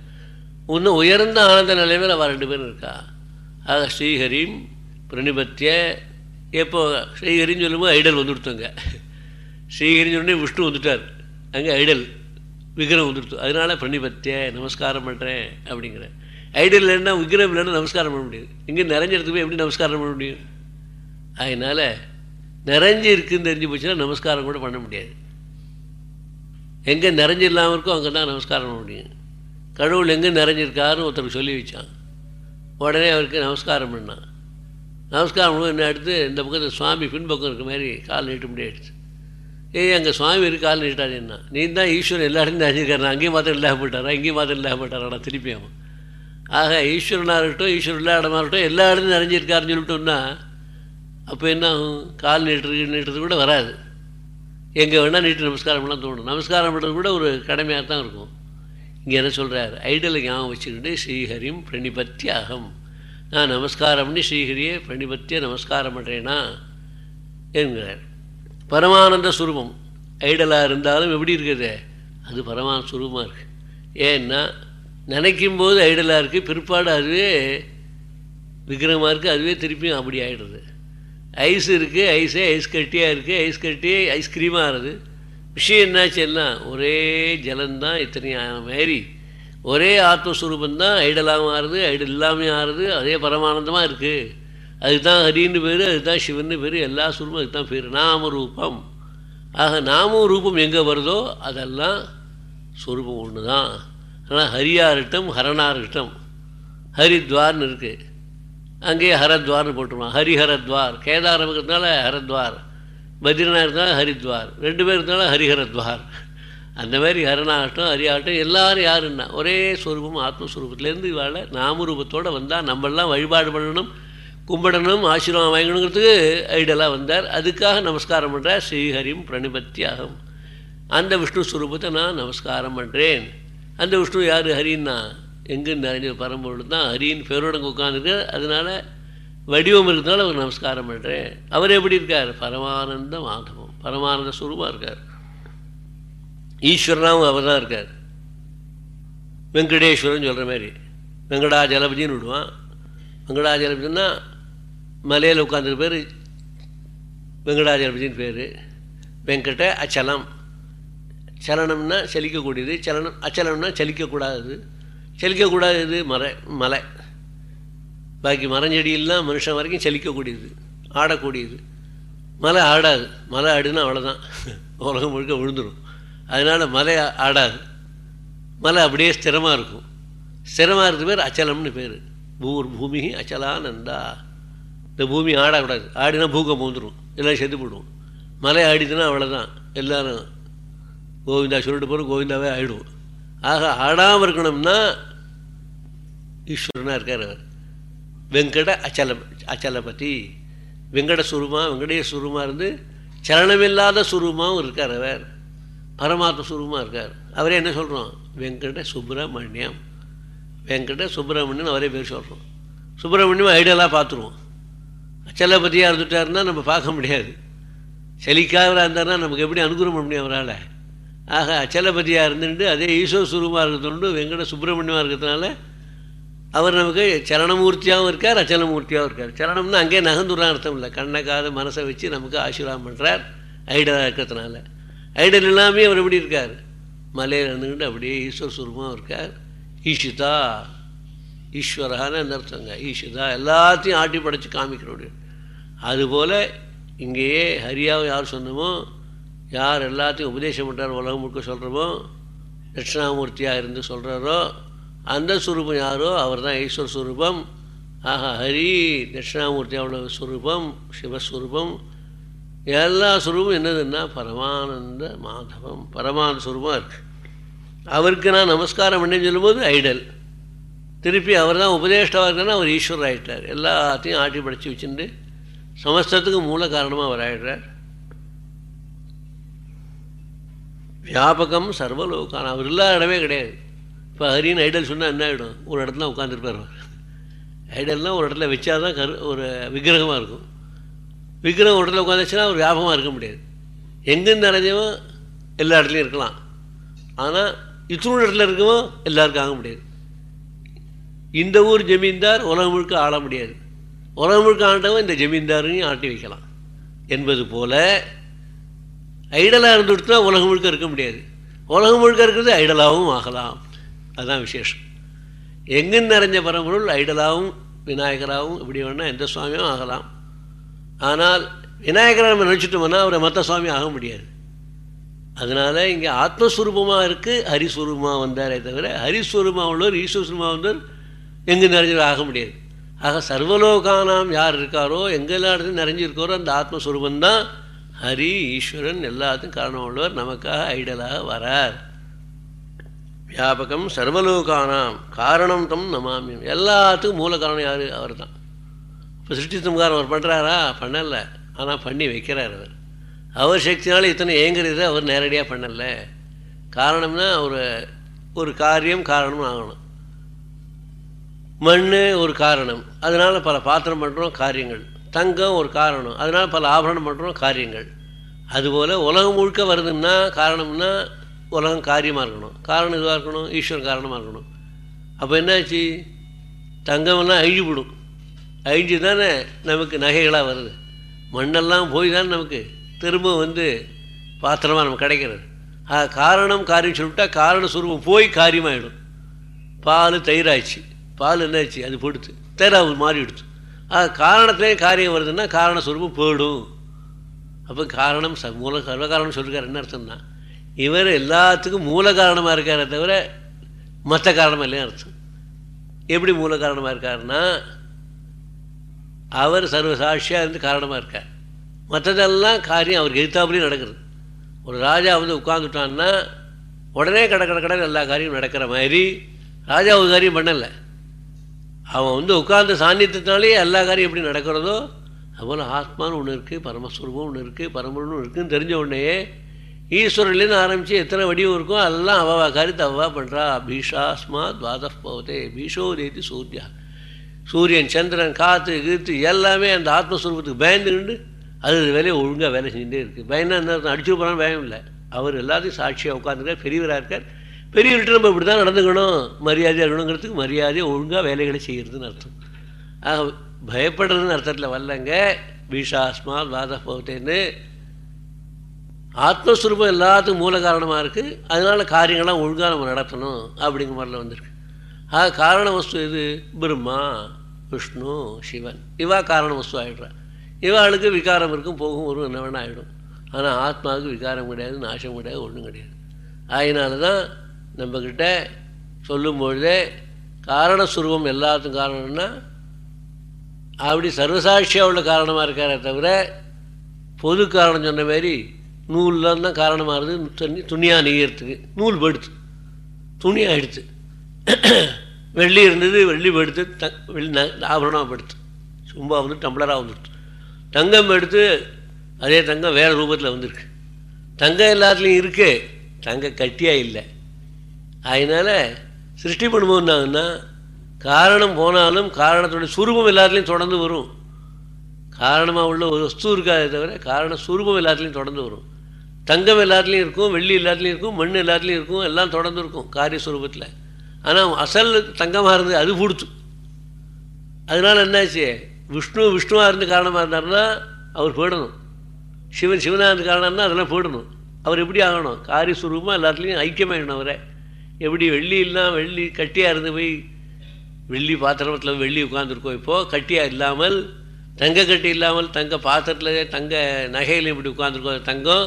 இன்னும் உயர்ந்த ஆனந்த நிலைமையில் அவள் ரெண்டு பேரும் இருக்கா? ஆக ஸ்ரீஹரிம் பிரணிபத்திய எப்போ ஸ்ரீஹரின்னு சொல்லும்போது ஐடல் வந்துடுத்தோங்க ஸ்ரீஹரின்னு சொன்னே விஷ்ணு வந்துட்டார். அங்கே ஐடல் விக்கிரம் வந்துடுத்து அதனால பிரணிபத்திய நமஸ்காரம் பண்ணுறேன் அப்படிங்கிறேன் ஐடல் இல்லைன்னா விக்கிரம் இல்லைன்னா நமஸ்காரம் பண்ண முடியாது. இங்கே நிறைஞ்ச இடத்துக்கு எப்படி நமஸ்காரம் பண்ண முடியும்? அதனால் நிறைஞ்சு இருக்குன்னு தெரிஞ்சு போச்சுன்னா நமஸ்காரம் கூட பண்ண முடியாது. எங்கே நிறைஞ்சு இல்லாமல் இருக்கோ அங்கே தான் நமஸ்காரம் பண்ண முடியும். கடவுள் எங்கே நிறைஞ்சிருக்காருன்னு ஒருத்தருக்கு சொல்லி வச்சான். உடனே அவருக்கு நமஸ்காரம் பண்ணான். நமஸ்காரம் என்ன எடுத்து இந்த பக்கத்தில் சுவாமி பின்பக்கம் இருக்க மாதிரி கால் நீட்ட முடியாடுச்சு ஏய் அங்கே சுவாமி இருக்கு கால் நீட்டாது என்ன? நீ தான் ஈஸ்வரன் எல்லா இடத்தையும் அறிஞ்சிருக்காரு அங்கேயும் மாத்திரம் இல்லாம போட்டாரா இங்கேயும் மாத்திரம் இல்லாம போயிட்டாரா திருப்பி அவன். ஆக ஈஸ்வரனாக இருக்கட்டும் ஈஸ்வரன் எல்லா இடமா இருக்கட்டும் எல்லா இடமும் நிறைஞ்சிருக்காருன்னு சொல்லிட்டோம்னா அப்போ என்ன ஆகும்? கால் நீட்டுறது நீட்டுறது கூட வராது. எங்கே வேணால் நீட்டு நமஸ்காரம் பண்ணால் தோணும். நமஸ்காரம் பண்ணுறது கூட ஒரு கடமையாக தான் இருக்கும். இங்கே என்ன சொல்கிறார் ஐடலை ஞாபகம் வச்சுக்கிட்டு ஸ்ரீஹரிம் பிரணிபத்தி அகம் நான் நமஸ்காரம் பண்ணி ஸ்ரீஹரியை பிரணிபத்திய நமஸ்காரம் பண்ணுறேனா என்கிறார். பரமானந்த சுரூபம். ஐடலாக இருந்தாலும் எப்படி இருக்குது? அது பரமானந்த சுரூபமாக இருக்குது ஏன்னா நினைக்கும் போது ஐடலாக இருக்குது பிற்பாடு அதுவே விக்கிரமாக இருக்குது அதுவே திருப்பியும் அப்படி ஆகிடுது ஐஸ் இருக்குது ஐஸே ஐஸ் கட்டியாக இருக்குது ஐஸ் கட்டி ஐஸ்கிரீமாக ஆகுது விஷயம் என்னாச்சு எல்லாம் ஒரே ஜலந்தான் இத்தனை மாரி ஒரே ஆத்மஸ்வரூபந்தான் ஐடலாகவும் ஆறுது ஐடல் இல்லாமல் ஆறுது அதே பரமானந்தமாக இருக்குது அதுக்கு தான் ஹரின்னு பேர் அதுக்கு தான் சிவன்னு பேர் எல்லா சுரூபம் அதுக்கு தான் பேர். நாம ரூபம் ஆக நாமும் ரூபம் எங்கே வருதோ அதெல்லாம் ஸ்வரூபம் ஒன்று தான் ஆனால் ஹரியாக இருக்கட்டும் ஹரனாக இருக்கட்டும் ஹரித்வார்னு இருக்குது அங்கேயே ஹரத்வார்னு போட்டுருவான் ஹரிஹரத்வார். கேதாரம் இருக்கிறதுனால ஹரத்வார். பத்ரிநாத் இருந்தாலும் ஹரித்வார். ரெண்டு பேர் இருந்தாலும் ஹரிஹரத்வார். அந்த மாதிரி ஹரணாகட்டும் அரியாகட்டும் எல்லாரும் யாருன்னா ஒரே ஸ்வரூபம் ஆத்மஸ்வரூபத்துலேருந்து இவாள் நாமரூபத்தோடு வந்தால் நம்மளாம் வழிபாடு பண்ணணும் கும்பிடணும் ஆசீர்வாதம் வாங்கணுங்கிறதுக்கு ஐடலாக வந்தார். அதுக்காக நமஸ்காரம் பண்ணுறார் ஸ்ரீஹரிம் பிரணிபத்தியாகும். அந்த விஷ்ணு ஸ்வரூபத்தை நான் நமஸ்காரம் பண்ணுறேன் அந்த விஷ்ணு யார் ஹரின்னா? எங்கே நிறைஞ்ச பரம்பொருள் தான். ஹரின்னு பேரோடங்க உட்காந்துருக்கு அதனால் வடிவம் இருக்கிறதுனால அவர் நமஸ்காரம் பண்ணுறேன் அவர் எப்படி இருக்கார்? பரமானந்த மாதவம். பரமானந்த சுரூபமாக இருக்கார். ஈஸ்வரனாகவும் அவர் தான் இருக்கார். வெங்கடேஸ்வரன் சொல்கிற மாதிரி. வெங்கடாஜலபதினு விடுவான். வெங்கடாஜலபதினா மலையில் உட்காந்துரு பேர் வெங்கடாஜலபதினு பேர். வெங்கட அச்சலம். சலனம்னா செலிக்கக்கூடியது சலனம் அச்சலம்னா செலிக்கக்கூடாது. சலிக்கக்கூடாதது மலை மலை. பாக்கி மரஞ்செடியெல்லாம் மனுஷன் வரைக்கும் செலிக்கக்கூடியது ஆடக்கூடியது. மலை ஆடாது. மலை ஆடுனா அவ்வளோதான் உலகம் முழுக்க விழுந்துடும் அதனால் மலை ஆடாது. மலை அப்படியே ஸ்திரமாக இருக்கும். ஸ்திரமாக இருக்கிற பேர் அச்சலம்னு பேர். பூர் பூமி அச்சலானந்தா. இந்த பூமி ஆடக்கூடாது. ஆடினா பூக்கம் வந்துடும் எல்லாம் செத்து போடுவோம் மலை ஆடிதுன்னா அவ்வளோதான் எல்லோரும் கோவிந்தா சொல்லிட்டு போகிறோம் கோவிந்தாவே ஆகிடுவோம் ஆக ஆடாமல் இருக்கணும்னா ஈஸ்வரனாக இருக்கார் அவர். வெங்கட அச்சல அச்சலபதி. வெங்கட சுருமா வெங்கடேஸ்வரமாக இருந்து சலனமில்லாத சுரூபமாகவும் இருக்கார் அவர். பரமாத்ம சுரூபமாக இருக்கார். அவரே என்ன சொல்கிறோம் வெங்கட சுப்பிரமணியம். வெங்கட சுப்பிரமணியன் அவரே பேர் சொல்கிறோம் சுப்பிரமணியம் ஐடியலாக பார்த்துருவோம். அச்சலபதியாக இருந்துட்டாருன்னா நம்ம பார்க்க முடியாது. செலிக்காவராக இருந்தார்னா நமக்கு எப்படி அனுகிரகம் பண்ண முடியும் அவரால்? ஆக அச்சலபதியாக இருந்துட்டு அதே ஈஸ்வர சுரூபமாக இருக்கிறது வெங்கட சுப்பிரமணியமாக இருக்கிறதுனால அவர் நமக்கு சரணமூர்த்தியாகவும் இருக்கார் அச்சலமூர்த்தியாகவும் இருக்கார். சரணம்னா அங்கேயே நகர்ந்துடுறான் அர்த்தம் இல்லை. கண்ணை காது மனசை வச்சு நமக்கு ஆசீர்வாதம் பண்ணுறார் ஐடலாக இருக்கிறதுனால. ஐடல் எல்லாமே அவர் எப்படி இருக்கார்? மலையில் இருந்துக்கிட்டு அப்படியே ஈஸ்வர சுரூபமாக இருக்கார். ஈஷிதா ஈஸ்வரகான அர்த்தங்க? ஈஷிதா எல்லாத்தையும் ஆட்டி படைச்சு காமிக்கிறோடு அதுபோல் இங்கேயே ஹரியாவை யார் சொன்னமோ யார் எல்லாத்தையும் உபதேசம் பண்ணுறார் உலகம் முழுக்க சொல்கிறோமோ தட்சிணாமூர்த்தியாக இருந்து சொல்கிறாரோ அந்த சுரூபம் யாரோ அவர் தான் ஈஸ்வர சுரூபம். ஆஹா ஹரி தட்சிணாமூர்த்தியோட சுரூபம் சிவஸ்வரூபம் எல்லா சுரூபம் என்னதுன்னா பரமானந்த மாதவம். பரமான சுரூபமாக இருக்குது அவருக்கு நான் நமஸ்காரம் பண்ணேன்னு சொல்லும்போது ஐடல். திருப்பி அவர் தான் உபதேஷ்டாவாக இருக்காருன்னா அவர் ஈஸ்வரர் ஆகிட்டார் எல்லாத்தையும் ஆட்டி படைச்சி வச்சுட்டு சமஸ்தத்துக்கு மூல காரணமாக அவர் ஆகிடுறார் வியாபகம் சர்வலோகான. அவர் இல்லாத இடமே கிடையாது. இப்போ ஹரின்னு ஐடல் சொன்னால் என்ன ஆகிடும் ஒரு இடத்துல உட்காந்துருப்பார் அவர். ஐடல்லாம் ஒரு இடத்துல வச்சா தான் கரு ஒரு விக்கிரகமாக இருக்கும். விக்கிரகம் உடலில் உட்காந்துச்சுன்னா ஒரு வியாபகமாக இருக்க முடியாது. எங்கேருந்து நிறைஞ்சவோ எல்லா இடத்துலையும் இருக்கலாம். ஆனால் இத்தனோட இடத்துல இருக்கவோ எல்லாருக்கும் ஆக முடியாது. இந்த ஊர் ஜமீன்தார் உலகம் முழுக்க ஆள முடியாது. உலகம் முழுக்க ஆண்டவன் இந்த ஜமீன்தாரையும் ஆட்டி வைக்கலாம். என்பது போல ஐடலாக இருந்துட்டுனா உலகம் முழுக்க இருக்க முடியாது. உலகம் முழுக்க இருக்கிறது ஐடலாகவும் ஆகலாம். அதுதான் விசேஷம். எங்கு நிறைஞ்ச பரம்பொருள் ஐடலாகவும் விநாயகராகவும் இப்படி வேணால் எந்த சுவாமியும் ஆகலாம். ஆனால் விநாயகரை நம்ம நினச்சிட்டோம்னா அவரை மற்ற சுவாமி ஆக முடியாது. அதனால் இங்கே ஆத்மஸ்வரூபமாக இருக்குது ஹரிஸ்வரூபமாக வந்தாரே தவிர ஹரிஸ்வரூபமாக உள்ளவர் ஈஸ்வரூபமாக வந்தவர் எங்கே நிறைஞ்சவர் ஆக முடியாது. ஆக சர்வலோகானாம் யார் இருக்காரோ எங்கெல்லாம் இடத்துல நிறைஞ்சிருக்காரோ அந்த ஆத்மஸ்வரூபந்தான் ஹரி ஈஸ்வரன் எல்லாத்துக்கும் காரணம் உள்ளவர் நமக்காக ஐடலாக வரார். வியாபகம் சர்வலோகானாம் காரணம் தம் நமாமியம் எல்லாத்துக்கும் மூல காரணம் யார்? அவர் தான் இப்போ சிருஷ்டி சம்காரம் அவர் பண்ணுறாரா பண்ணலை. ஆனால் பண்ணி வைக்கிறார் அவர். அவர் சக்தினால இத்தனை ஏங்குறது அவர் நேரடியாக பண்ணலை. காரணம்னா அவர் ஒரு காரியம் காரணம் ஆகணும். மண் ஒரு காரணம். அதனால் பல பாத்திரம் பண்ணுறோம் காரியங்கள். தங்கம் ஒரு காரணம். அதனால் பல ஆபரணம் பண்ணுறோம் காரியங்கள். அதுபோல் உலகம் முழுக்க வருதுன்னா காரணம்னா உலகம் காரியமாக இருக்கணும். காரணம் இதுவாக இருக்கணும்? ஈஸ்வரன் காரணமாக இருக்கணும். அப்போ என்னாச்சு? தங்கமெல்லாம் அழிஞ்சுவிடும் அழிஞ்சு தானே நமக்கு நகைகளாக வருது? மண்ணெல்லாம் போய் தான் நமக்கு திரும்ப வந்து பாத்திரமாக நமக்கு கிடைக்கிறது. காரணம் காரியம் சொல்லிவிட்டா காரண சுரூபம் போய் காரியமாகிடும் பால் தயிராச்சு பால் என்னாச்சு? அது போடுத்து தயிராக மாறிடுச்சு ஆ காரணத்திலே காரியம் வருதுன்னா காரண சுரூபம் போயிடும். அப்போ காரணம் ச மூல சர்வகாரணம் சொல்லிருக்கார். என்ன அர்த்தம்னா இவர் எல்லாத்துக்கும் மூல காரணமாக இருக்காரே தவிர மற்ற காரணமாக இல்லைன்னு அர்த்தம். எப்படி மூல காரணமாக இருக்காருன்னா அவர் சர்வசாட்சியாக இருந்து காரணமாக இருக்கார். மற்றதெல்லாம் காரியம் அவருக்கு எதிர்த்தாப்புலேயும் நடக்குது. ஒரு ராஜா வந்து உட்காந்துட்டான்னா உடனே கடை கடை கடை எல்லா காரியமும் நடக்கிற மாதிரி ராஜா ஒரு காரியம் பண்ணலை. அவன் வந்து உட்கார்ந்த சாநித்தியத்தினாலே எல்லா காரியம் எப்படி நடக்கிறதோ அதுபோல் ஆத்மான்னு ஒன்று இருக்குது பரமஸ்வரூபம் ஒன்று இருக்குது பரம்பொருள்னு இருக்குதுன்னு தெரிஞ்ச உடனே ஈஸ்வரன்லேருந்து ஆரம்பித்து எத்தனை வடிவம் இருக்கோ அதெல்லாம் அவ்வா காரியத்தை அவ்வா பண்ணுறா பீஷாஸ்மா துவாதப் பவதே பீஷோதேதி சூர்யா. சூரியன் சந்திரன் காற்று கீத்து எல்லாமே அந்த ஆத்மஸ்வரூபத்துக்கு பயந்துக்கிண்டு அது வேலையை ஒழுங்காக வேலை செஞ்சுட்டே இருக்குது பயனா என்ன அடிச்சு போகிறான்னு பயம் இல்லை. அவர் எல்லாத்தையும் சாட்சியாக உட்காந்துருக்கார் பெரியவராக இருக்கார். பெரியவர்கிட்ட நம்ம இப்படி தான் நடந்துக்கணும். மரியாதையாக இருக்கணுங்கிறதுக்கு மரியாதையை ஒழுங்காக வேலைகளை செய்கிறதுன்னு அர்த்தம். ஆக பயப்படுறதுன்னு அர்த்தத்தில் வரலங்க. பீஷாஸ்மா வாத போத்தேன்னு ஆத்மஸ்வரூபம் எல்லாத்துக்கும் மூல காரணமாக இருக்குது அதனால் காரியங்கள்லாம் ஒழுங்காக நம்ம நடத்தணும் அப்படிங்கிற மாதிரிலாம் வந்திருக்கு. ஆக காரண வஸ்து இது பிரம்மா விஷ்ணு சிவன். இவா காரண வஸ்து ஆகிடுறா இவாளுக்கு விகாரம் இருக்கும் போகும் வரும் என்ன வேணால் ஆகிடும் ஆனால் ஆத்மாவுக்கு விகாரம் கிடையாது நாசம் கிடையாது ஒன்றும் கிடையாது. அதனால தான் நம்மக்கிட்ட சொல்லும்பொழுதே காரணஸ்வரூபம் எல்லாத்துக்கும் காரணம்னா அப்படி சர்வசாட்சியாக உள்ள காரணமாக இருக்காரே தவிர பொது காரணம் சொன்ன மாதிரி நூல்லாம் தான் காரணமாக இருது துணி துணியாக நெய்யறதுக்கு நூல் படுத்து துணி எடுத்து வெள்ளி இருந்தது வெள்ளி படுத்து த வெள்ளி ந ஆபரணமாக எடுத்து சும்மா வந்து டம்ளராக வந்துடுது. தங்கம் எடுத்து அதே தங்கம் வேறு ரூபத்தில் வந்திருக்கு. தங்கம் எல்லாத்துலேயும் இருக்கு தங்க கட்டியாக இல்லை. அதனால் சிருஷ்டி பண்ணும்போது என்னாகுன்னா காரணம் போனாலும் காரணத்தோட சுரூபம் எல்லாத்துலேயும் தொடர்ந்து வரும். காரணமாக உள்ள ஒரு வஸ்து இருக்காதே தவிர காரண சுரூபம் எல்லாத்துலேயும் தொடர்ந்து வரும். தங்கம் எல்லாத்துலேயும் இருக்கும் வெள்ளி எல்லாத்துலேயும் இருக்கும் மண் எல்லாத்துலேயும் இருக்கும் எல்லாம் தொடர்ந்து இருக்கும் காரிய சுரூபத்தில். ஆனால் அசல் தங்கமாக இருந்தது அது கொடுத்து அதனால் என்னாச்சு? விஷ்ணு விஷ்ணுவாக இருந்து காரணமாக இருந்தார்னா அவர் போயிடணும். சிவன் சிவனாக இருந்து காரணம்னா அதெல்லாம் போயிடணும். அவர் எப்படி ஆகணும்? காரிய எல்லாத்துலேயும் ஐக்கியமாயிடணும் அவரை. எப்படி வெள்ளி இல்லாமல் வெள்ளி கட்டியாக இருந்து போய் வெள்ளி பாத்திரத்தில் வெள்ளி உட்காந்துருக்கோம் இப்போது கட்டியாக இல்லாமல் தங்க கட்டி இல்லாமல் தங்க பாத்திரத்தில் தங்க நகையில் இப்படி உட்காந்துருக்கோம் தங்கம்.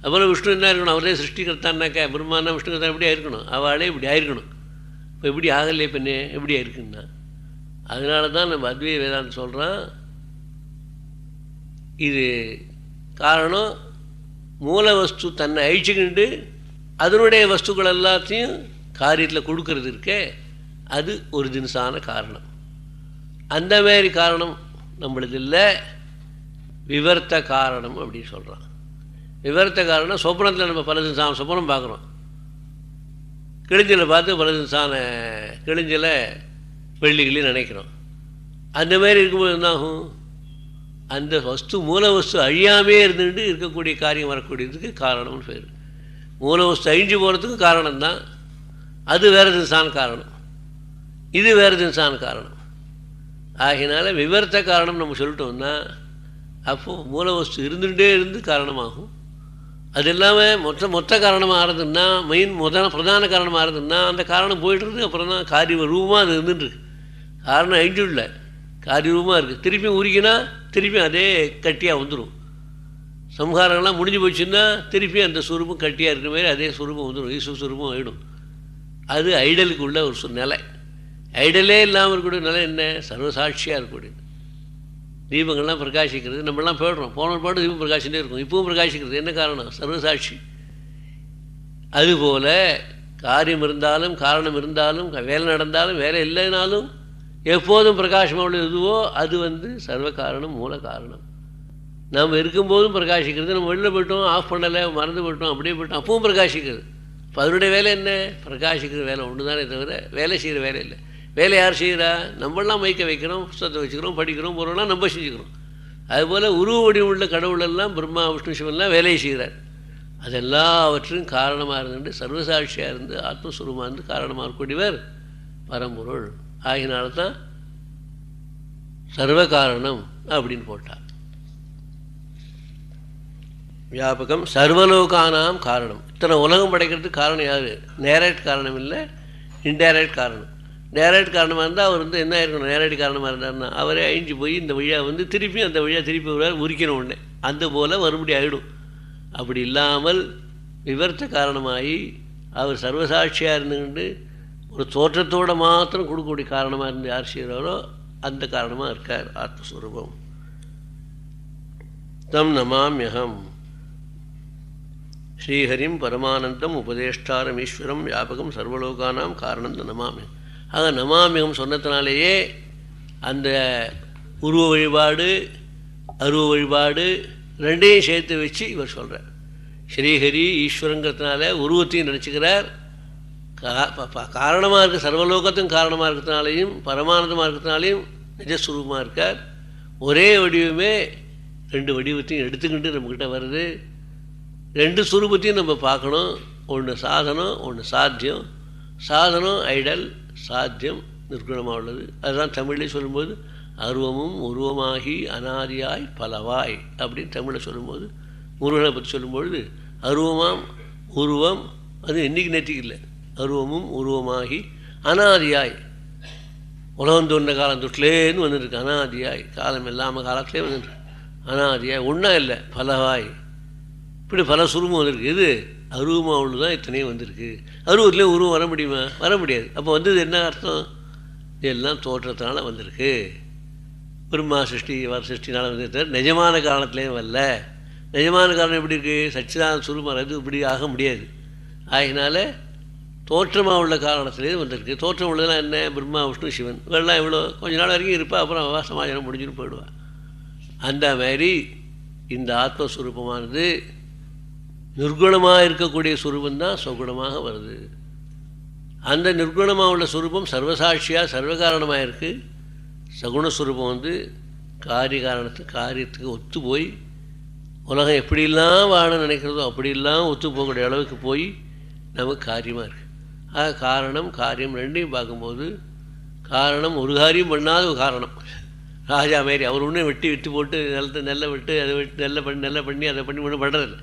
அதுபோல் விஷ்ணு என்ன இருக்கணும்? அவரே சிருஷ்டிகர்த்தான்னாக்கா பிரம்மானா விஷ்ணுகர்த்தான் எப்படி ஆயிருக்கணும் அவளே இப்படி ஆயிருக்கணும். இப்போ எப்படி ஆகலையே பெண்ணே? எப்படி இருக்குன்னா அதனால தான் நம்ம அத்வைய வேதாந்தம் சொல்கிறான் இது காரணம் மூல வஸ்து தன்னை அழிச்சுக்கிண்டு அதனுடைய வஸ்துக்கள் எல்லாத்தையும் காரியத்தில் கொடுக்கறது இருக்கே அது ஒரு தினசான காரணம். அந்த மாதிரி காரணம் நம்மளது இல்லை விவர்த்த காரணம் அப்படின்னு சொல்கிறான் விவரத்த காரணம் சொப்னத்தில் நம்ம பல தினசான சொப்னம் பார்க்குறோம். கிழிஞ்சில் பார்த்து பல கிழிஞ்சில் கிழிஞ்சலை வெள்ளிகளி நினைக்கிறோம். அந்த மாதிரி இருக்கும்போது என்னாகும்? அந்த வஸ்து மூல வஸ்து அழியாமே இருந்துட்டு இருக்கக்கூடிய காரியம் வரக்கூடியதுக்கு காரணம்னு பேர். மூல வஸ்து அழிஞ்சு போகிறதுக்கு காரணம்தான். அது வேறு தினசான காரணம். இது வேறு தினசான காரணம். ஆகினால விவரத்த காரணம் நம்ம சொல்லிட்டோம்னா அப்போது மூல வஸ்து இருந்துகிட்டே இருந்து காரணமாகும். அது இல்லாமல் மொத்த மொத்த காரணமாக ஆறுதுன்னா மெயின் முதல் பிரதான காரணமாக ஆறுதுன்னா அந்த காரணம் போயிட்டுருக்கு அப்புறம் தான் காரிய ரூபமாக அது இருந்துட்டுருக்கு. காரணம் அழிஞ்சுடல காரிய ரூபமாக இருக்குது திருப்பியும் உரிக்கினா திருப்பியும் அதே கட்டியாக வந்துடும் சம்ஹாரங்கள்லாம் முடிஞ்சு போச்சுன்னா திருப்பி அந்த சுரூபம் கட்டியாக இருக்கிற மாதிரி அதே சுரூபம் வந்துடும் ஈஸ்வர சுரூபம் ஆகிடும் அது ஐடலுக்கு உள்ள ஒரு சு நிலை. ஐடலே இல்லாமல் இருக்கக்கூடிய நிலை என்ன? சர்வசாட்சியாக இருக்கக்கூடியது. தீபங்கள்லாம் பிரகாசிக்கிறது நம்மளாம் போயிடுறோம். போன பாட்டு தீபம் பிரகாசிட்டே இருக்கும். இப்பவும் பிரகாசிக்கிறது. என்ன காரணம்? சர்வசாட்சி. அதுபோல் காரியம் இருந்தாலும் காரணம் இருந்தாலும் வேலை நடந்தாலும் வேலை இல்லைனாலும் எப்போதும் பிரகாசமாக உள்ள எதுவோ அது வந்து சர்வ காரணம் மூல காரணம். நாம் இருக்கும்போதும் பிரகாசிக்கிறது. நம்ம வெளில போயிட்டோம் ஆஃப் பண்ணலை மறந்து போயிட்டோம் அப்படியே போயிட்டோம் அப்பவும் பிரகாசிக்கிறது. இப்போ அதனுடைய வேலை என்ன? பிரகாசிக்கிற வேலை ஒன்று தானே தவிர வேலை செய்கிற வேலை இல்லை. வேலை யார் செய்கிறா? நம்மளாம் மயக்க வைக்கிறோம் புஸ்தத்தை வச்சுக்கிறோம் படிக்கிறோம் போகிறோம்லாம் நம்ம செஞ்சுக்கிறோம். அதுபோல் உருவ வடிவுள்ள கடவுளெல்லாம் பிரம்மா விஷ்ணு சிவன்லாம் வேலையை செய்கிறார். அது எல்லாவற்றையும் காரணமாக இருந்து சர்வசாட்சியாக இருந்து ஆத்மஸ்வரூபமாக இருந்து காரணமாக இருக்கக்கூடியவர் பரம்பொருள். ஆகினால்தான் சர்வ காரணம் அப்படின்னு போட்டார். வியாபகம் சர்வலோகானாம் காரணம். இத்தனை உலகம் படைக்கிறதுக்கு காரணம் யார்? நேரட் காரணம் இல்லை இன்டைரக்ட் காரணம். நேரடி காரணமாக இருந்தால் அவர் வந்து என்ன ஆயிருக்கணும்? நேரடி காரணமாக இருந்தார்னா அவரே அழிஞ்சு போய் இந்த வழியாக வந்து திருப்பி அந்த வழியாக திருப்பி வருவார் முறிக்கணும் உடனே. அந்த போல் மறுபடி ஆகிடும் அப்படி இல்லாமல் விவரத்த காரணமாகி அவர் சர்வசாட்சியாக இருந்துக்கிட்டு ஒரு தோற்றத்தோடு மாத்திரம் கொடுக்கக்கூடிய காரணமாக இருந்து யார் செய்கிறாரோ அந்த காரணமாக இருக்கார் ஆத்மஸ்வரூபம். தம் நமாமியகம். ஸ்ரீஹரிம் பரமானந்தம் உபதேஷ்டாரம் ஈஸ்வரம் வியாபகம் சர்வலோகானாம் காரணம் நமாமி ஆக நமாமிகம் சொன்னதுனாலேயே அந்த உருவ வழிபாடு அருவ வழிபாடு ரெண்டையும் சேர்த்து வச்சு இவர் சொல்கிறார் ஸ்ரீஹரி ஈஸ்வரங்கிறதுனால உருவத்தையும் நினச்சிக்கிறார். காரணமாக இருக்க சர்வலோகத்தும் காரணமாக இருக்கிறதுனாலையும் பரமானந்தமாக இருக்கிறதுனாலையும் நிஜஸ்வரூபமாக இருக்கார். ஒரே வடிவமே ரெண்டு வடிவத்தையும் எடுத்துக்கிட்டு நம்மக்கிட்ட வருது. ரெண்டு சுரூபத்தையும் நம்ம பார்க்கணும். ஒன்று சாதனம் ஒன்று சாத்தியம். சாதனம் ஐடல் சாத்தியம் நிர்குணமாக உள்ளது. அதுதான் தமிழில் சொல்லும்போது அருவமும் உருவமாகி அனாதியாய் பலவாய் அப்படின்னு தமிழில் சொல்லும்போது முருகனை பற்றி சொல்லும்பொழுது அருவமாம் உருவம் அது என்றைக்கு நேற்றுக்கு இல்லை அருவமும் உருவமாகி அனாதியாய் உலகம் தோன்ற காலம் தொட்டிலேன்னு வந்துருக்கு. அனாதியாய் காலம் இல்லாமல் காலத்திலே வந்துருக்கு. அனாதியாய் ஒன்றா இல்லை பலவாய் இப்படி பல சுருமம் வந்திருக்கு. இது அருவமாக தான் இத்தனையும் வந்திருக்கு. அருவத்துலேயும் உருவம் வர முடியுமா? வர முடியாது. அப்போ வந்தது என்ன அர்த்தம்? இதெல்லாம் தோற்றத்தினால வந்திருக்கு. பிரம்மா சிருஷ்டி வர சிருஷ்டினால வந்து நிஜமான காரணத்துலேயும் வரல. நிஜமான காரணம் எப்படி இருக்குது சச்சிதான சுருமம் அது இப்படி ஆக முடியாது. ஆகினால தோற்றமாக உள்ள காரணத்திலே வந்திருக்கு. தோற்றம் உள்ளதெல்லாம் என்ன? பிரம்மா விஷ்ணு சிவன். இவெல்லாம் இவ்வளோ கொஞ்ச நாள் வரைக்கும் இருப்பா. அப்புறம் அவ சமாஜனம் முடிஞ்சுன்னு போயிடுவா. அந்த மாதிரி இந்த ஆத்மஸ்வரூபமானது நிர்குணமாக இருக்கக்கூடிய சுரூபந்தான் சகுணமாக வருது. அந்த நிர்குணமாக உள்ள சுரூபம் சர்வசாட்சியாக சர்வகாரணமாக இருக்குது சகுணஸ்வரூபம் வந்து காரிய காரணத்துக்கு காரியத்துக்கு ஒத்து போய் உலகம் எப்படிலாம் வாழ நினைக்கிறதோ அப்படிலாம் ஒத்து போகக்கூடிய அளவுக்கு போய் நமக்கு காரியமாக இருக்குது ஆக காரணம் காரியம் ரெண்டையும் பார்க்கும்போது காரணம் ஒரு காரியம் பண்ணாத ஒரு காரணம். ராஜா மாரி அவர் ஒன்றும் வெட்டி விட்டு போட்டு நிலத்தை நெல்லை விட்டு அதை விட்டு நெல்லை பண்ணி நெல்லை பண்ணி அதை பண்ணி ஒன்றும் பண்ணுறதில்ல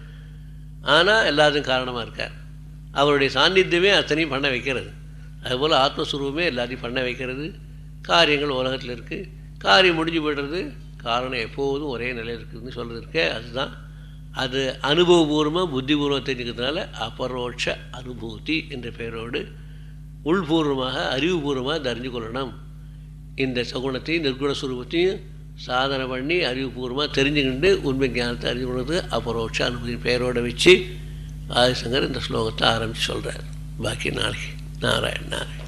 ஆனால் எல்லாத்துக்கும் காரணமாக இருக்கார். அவருடைய சாநித்தியமே அத்தனையும் பண்ண வைக்கிறது. அதுபோல் ஆத்மஸ்வரூபமே எல்லாத்தையும் பண்ண வைக்கிறது. காரியங்கள் உலகத்தில் இருக்குது காரியம் முடிஞ்சு போய்டுறது. காரணம் எப்போதும் ஒரே நிலையில் இருக்குதுன்னு சொல்கிறதுக்கே அதுதான். அது அனுபவபூர்வமாக புத்திபூர்வம் தெரிஞ்சுக்கிறதுனால அபரோட்ச அனுபூதி என்ற பெயரோடு உள்பூர்வமாக அறிவுபூர்வமாக தெரிஞ்சு கொள்ளணும் இந்த சகுணத்தையும் நிர்குண சுரூபத்தையும் சாதனை பண்ணி அறிவுபூர்வமாக தெரிஞ்சுக்கிண்டு உண்மை ஞானத்தை அறிஞ்சு கொள்வது அபரோட்ச அனுமதி பெயரோடு வச்சு ஆதிசங்கர் இந்த ஸ்லோகத்தை ஆரம்பித்து சொல்கிறார் பாக்கி நாளைக்கு. நாராயண் நாராயண்.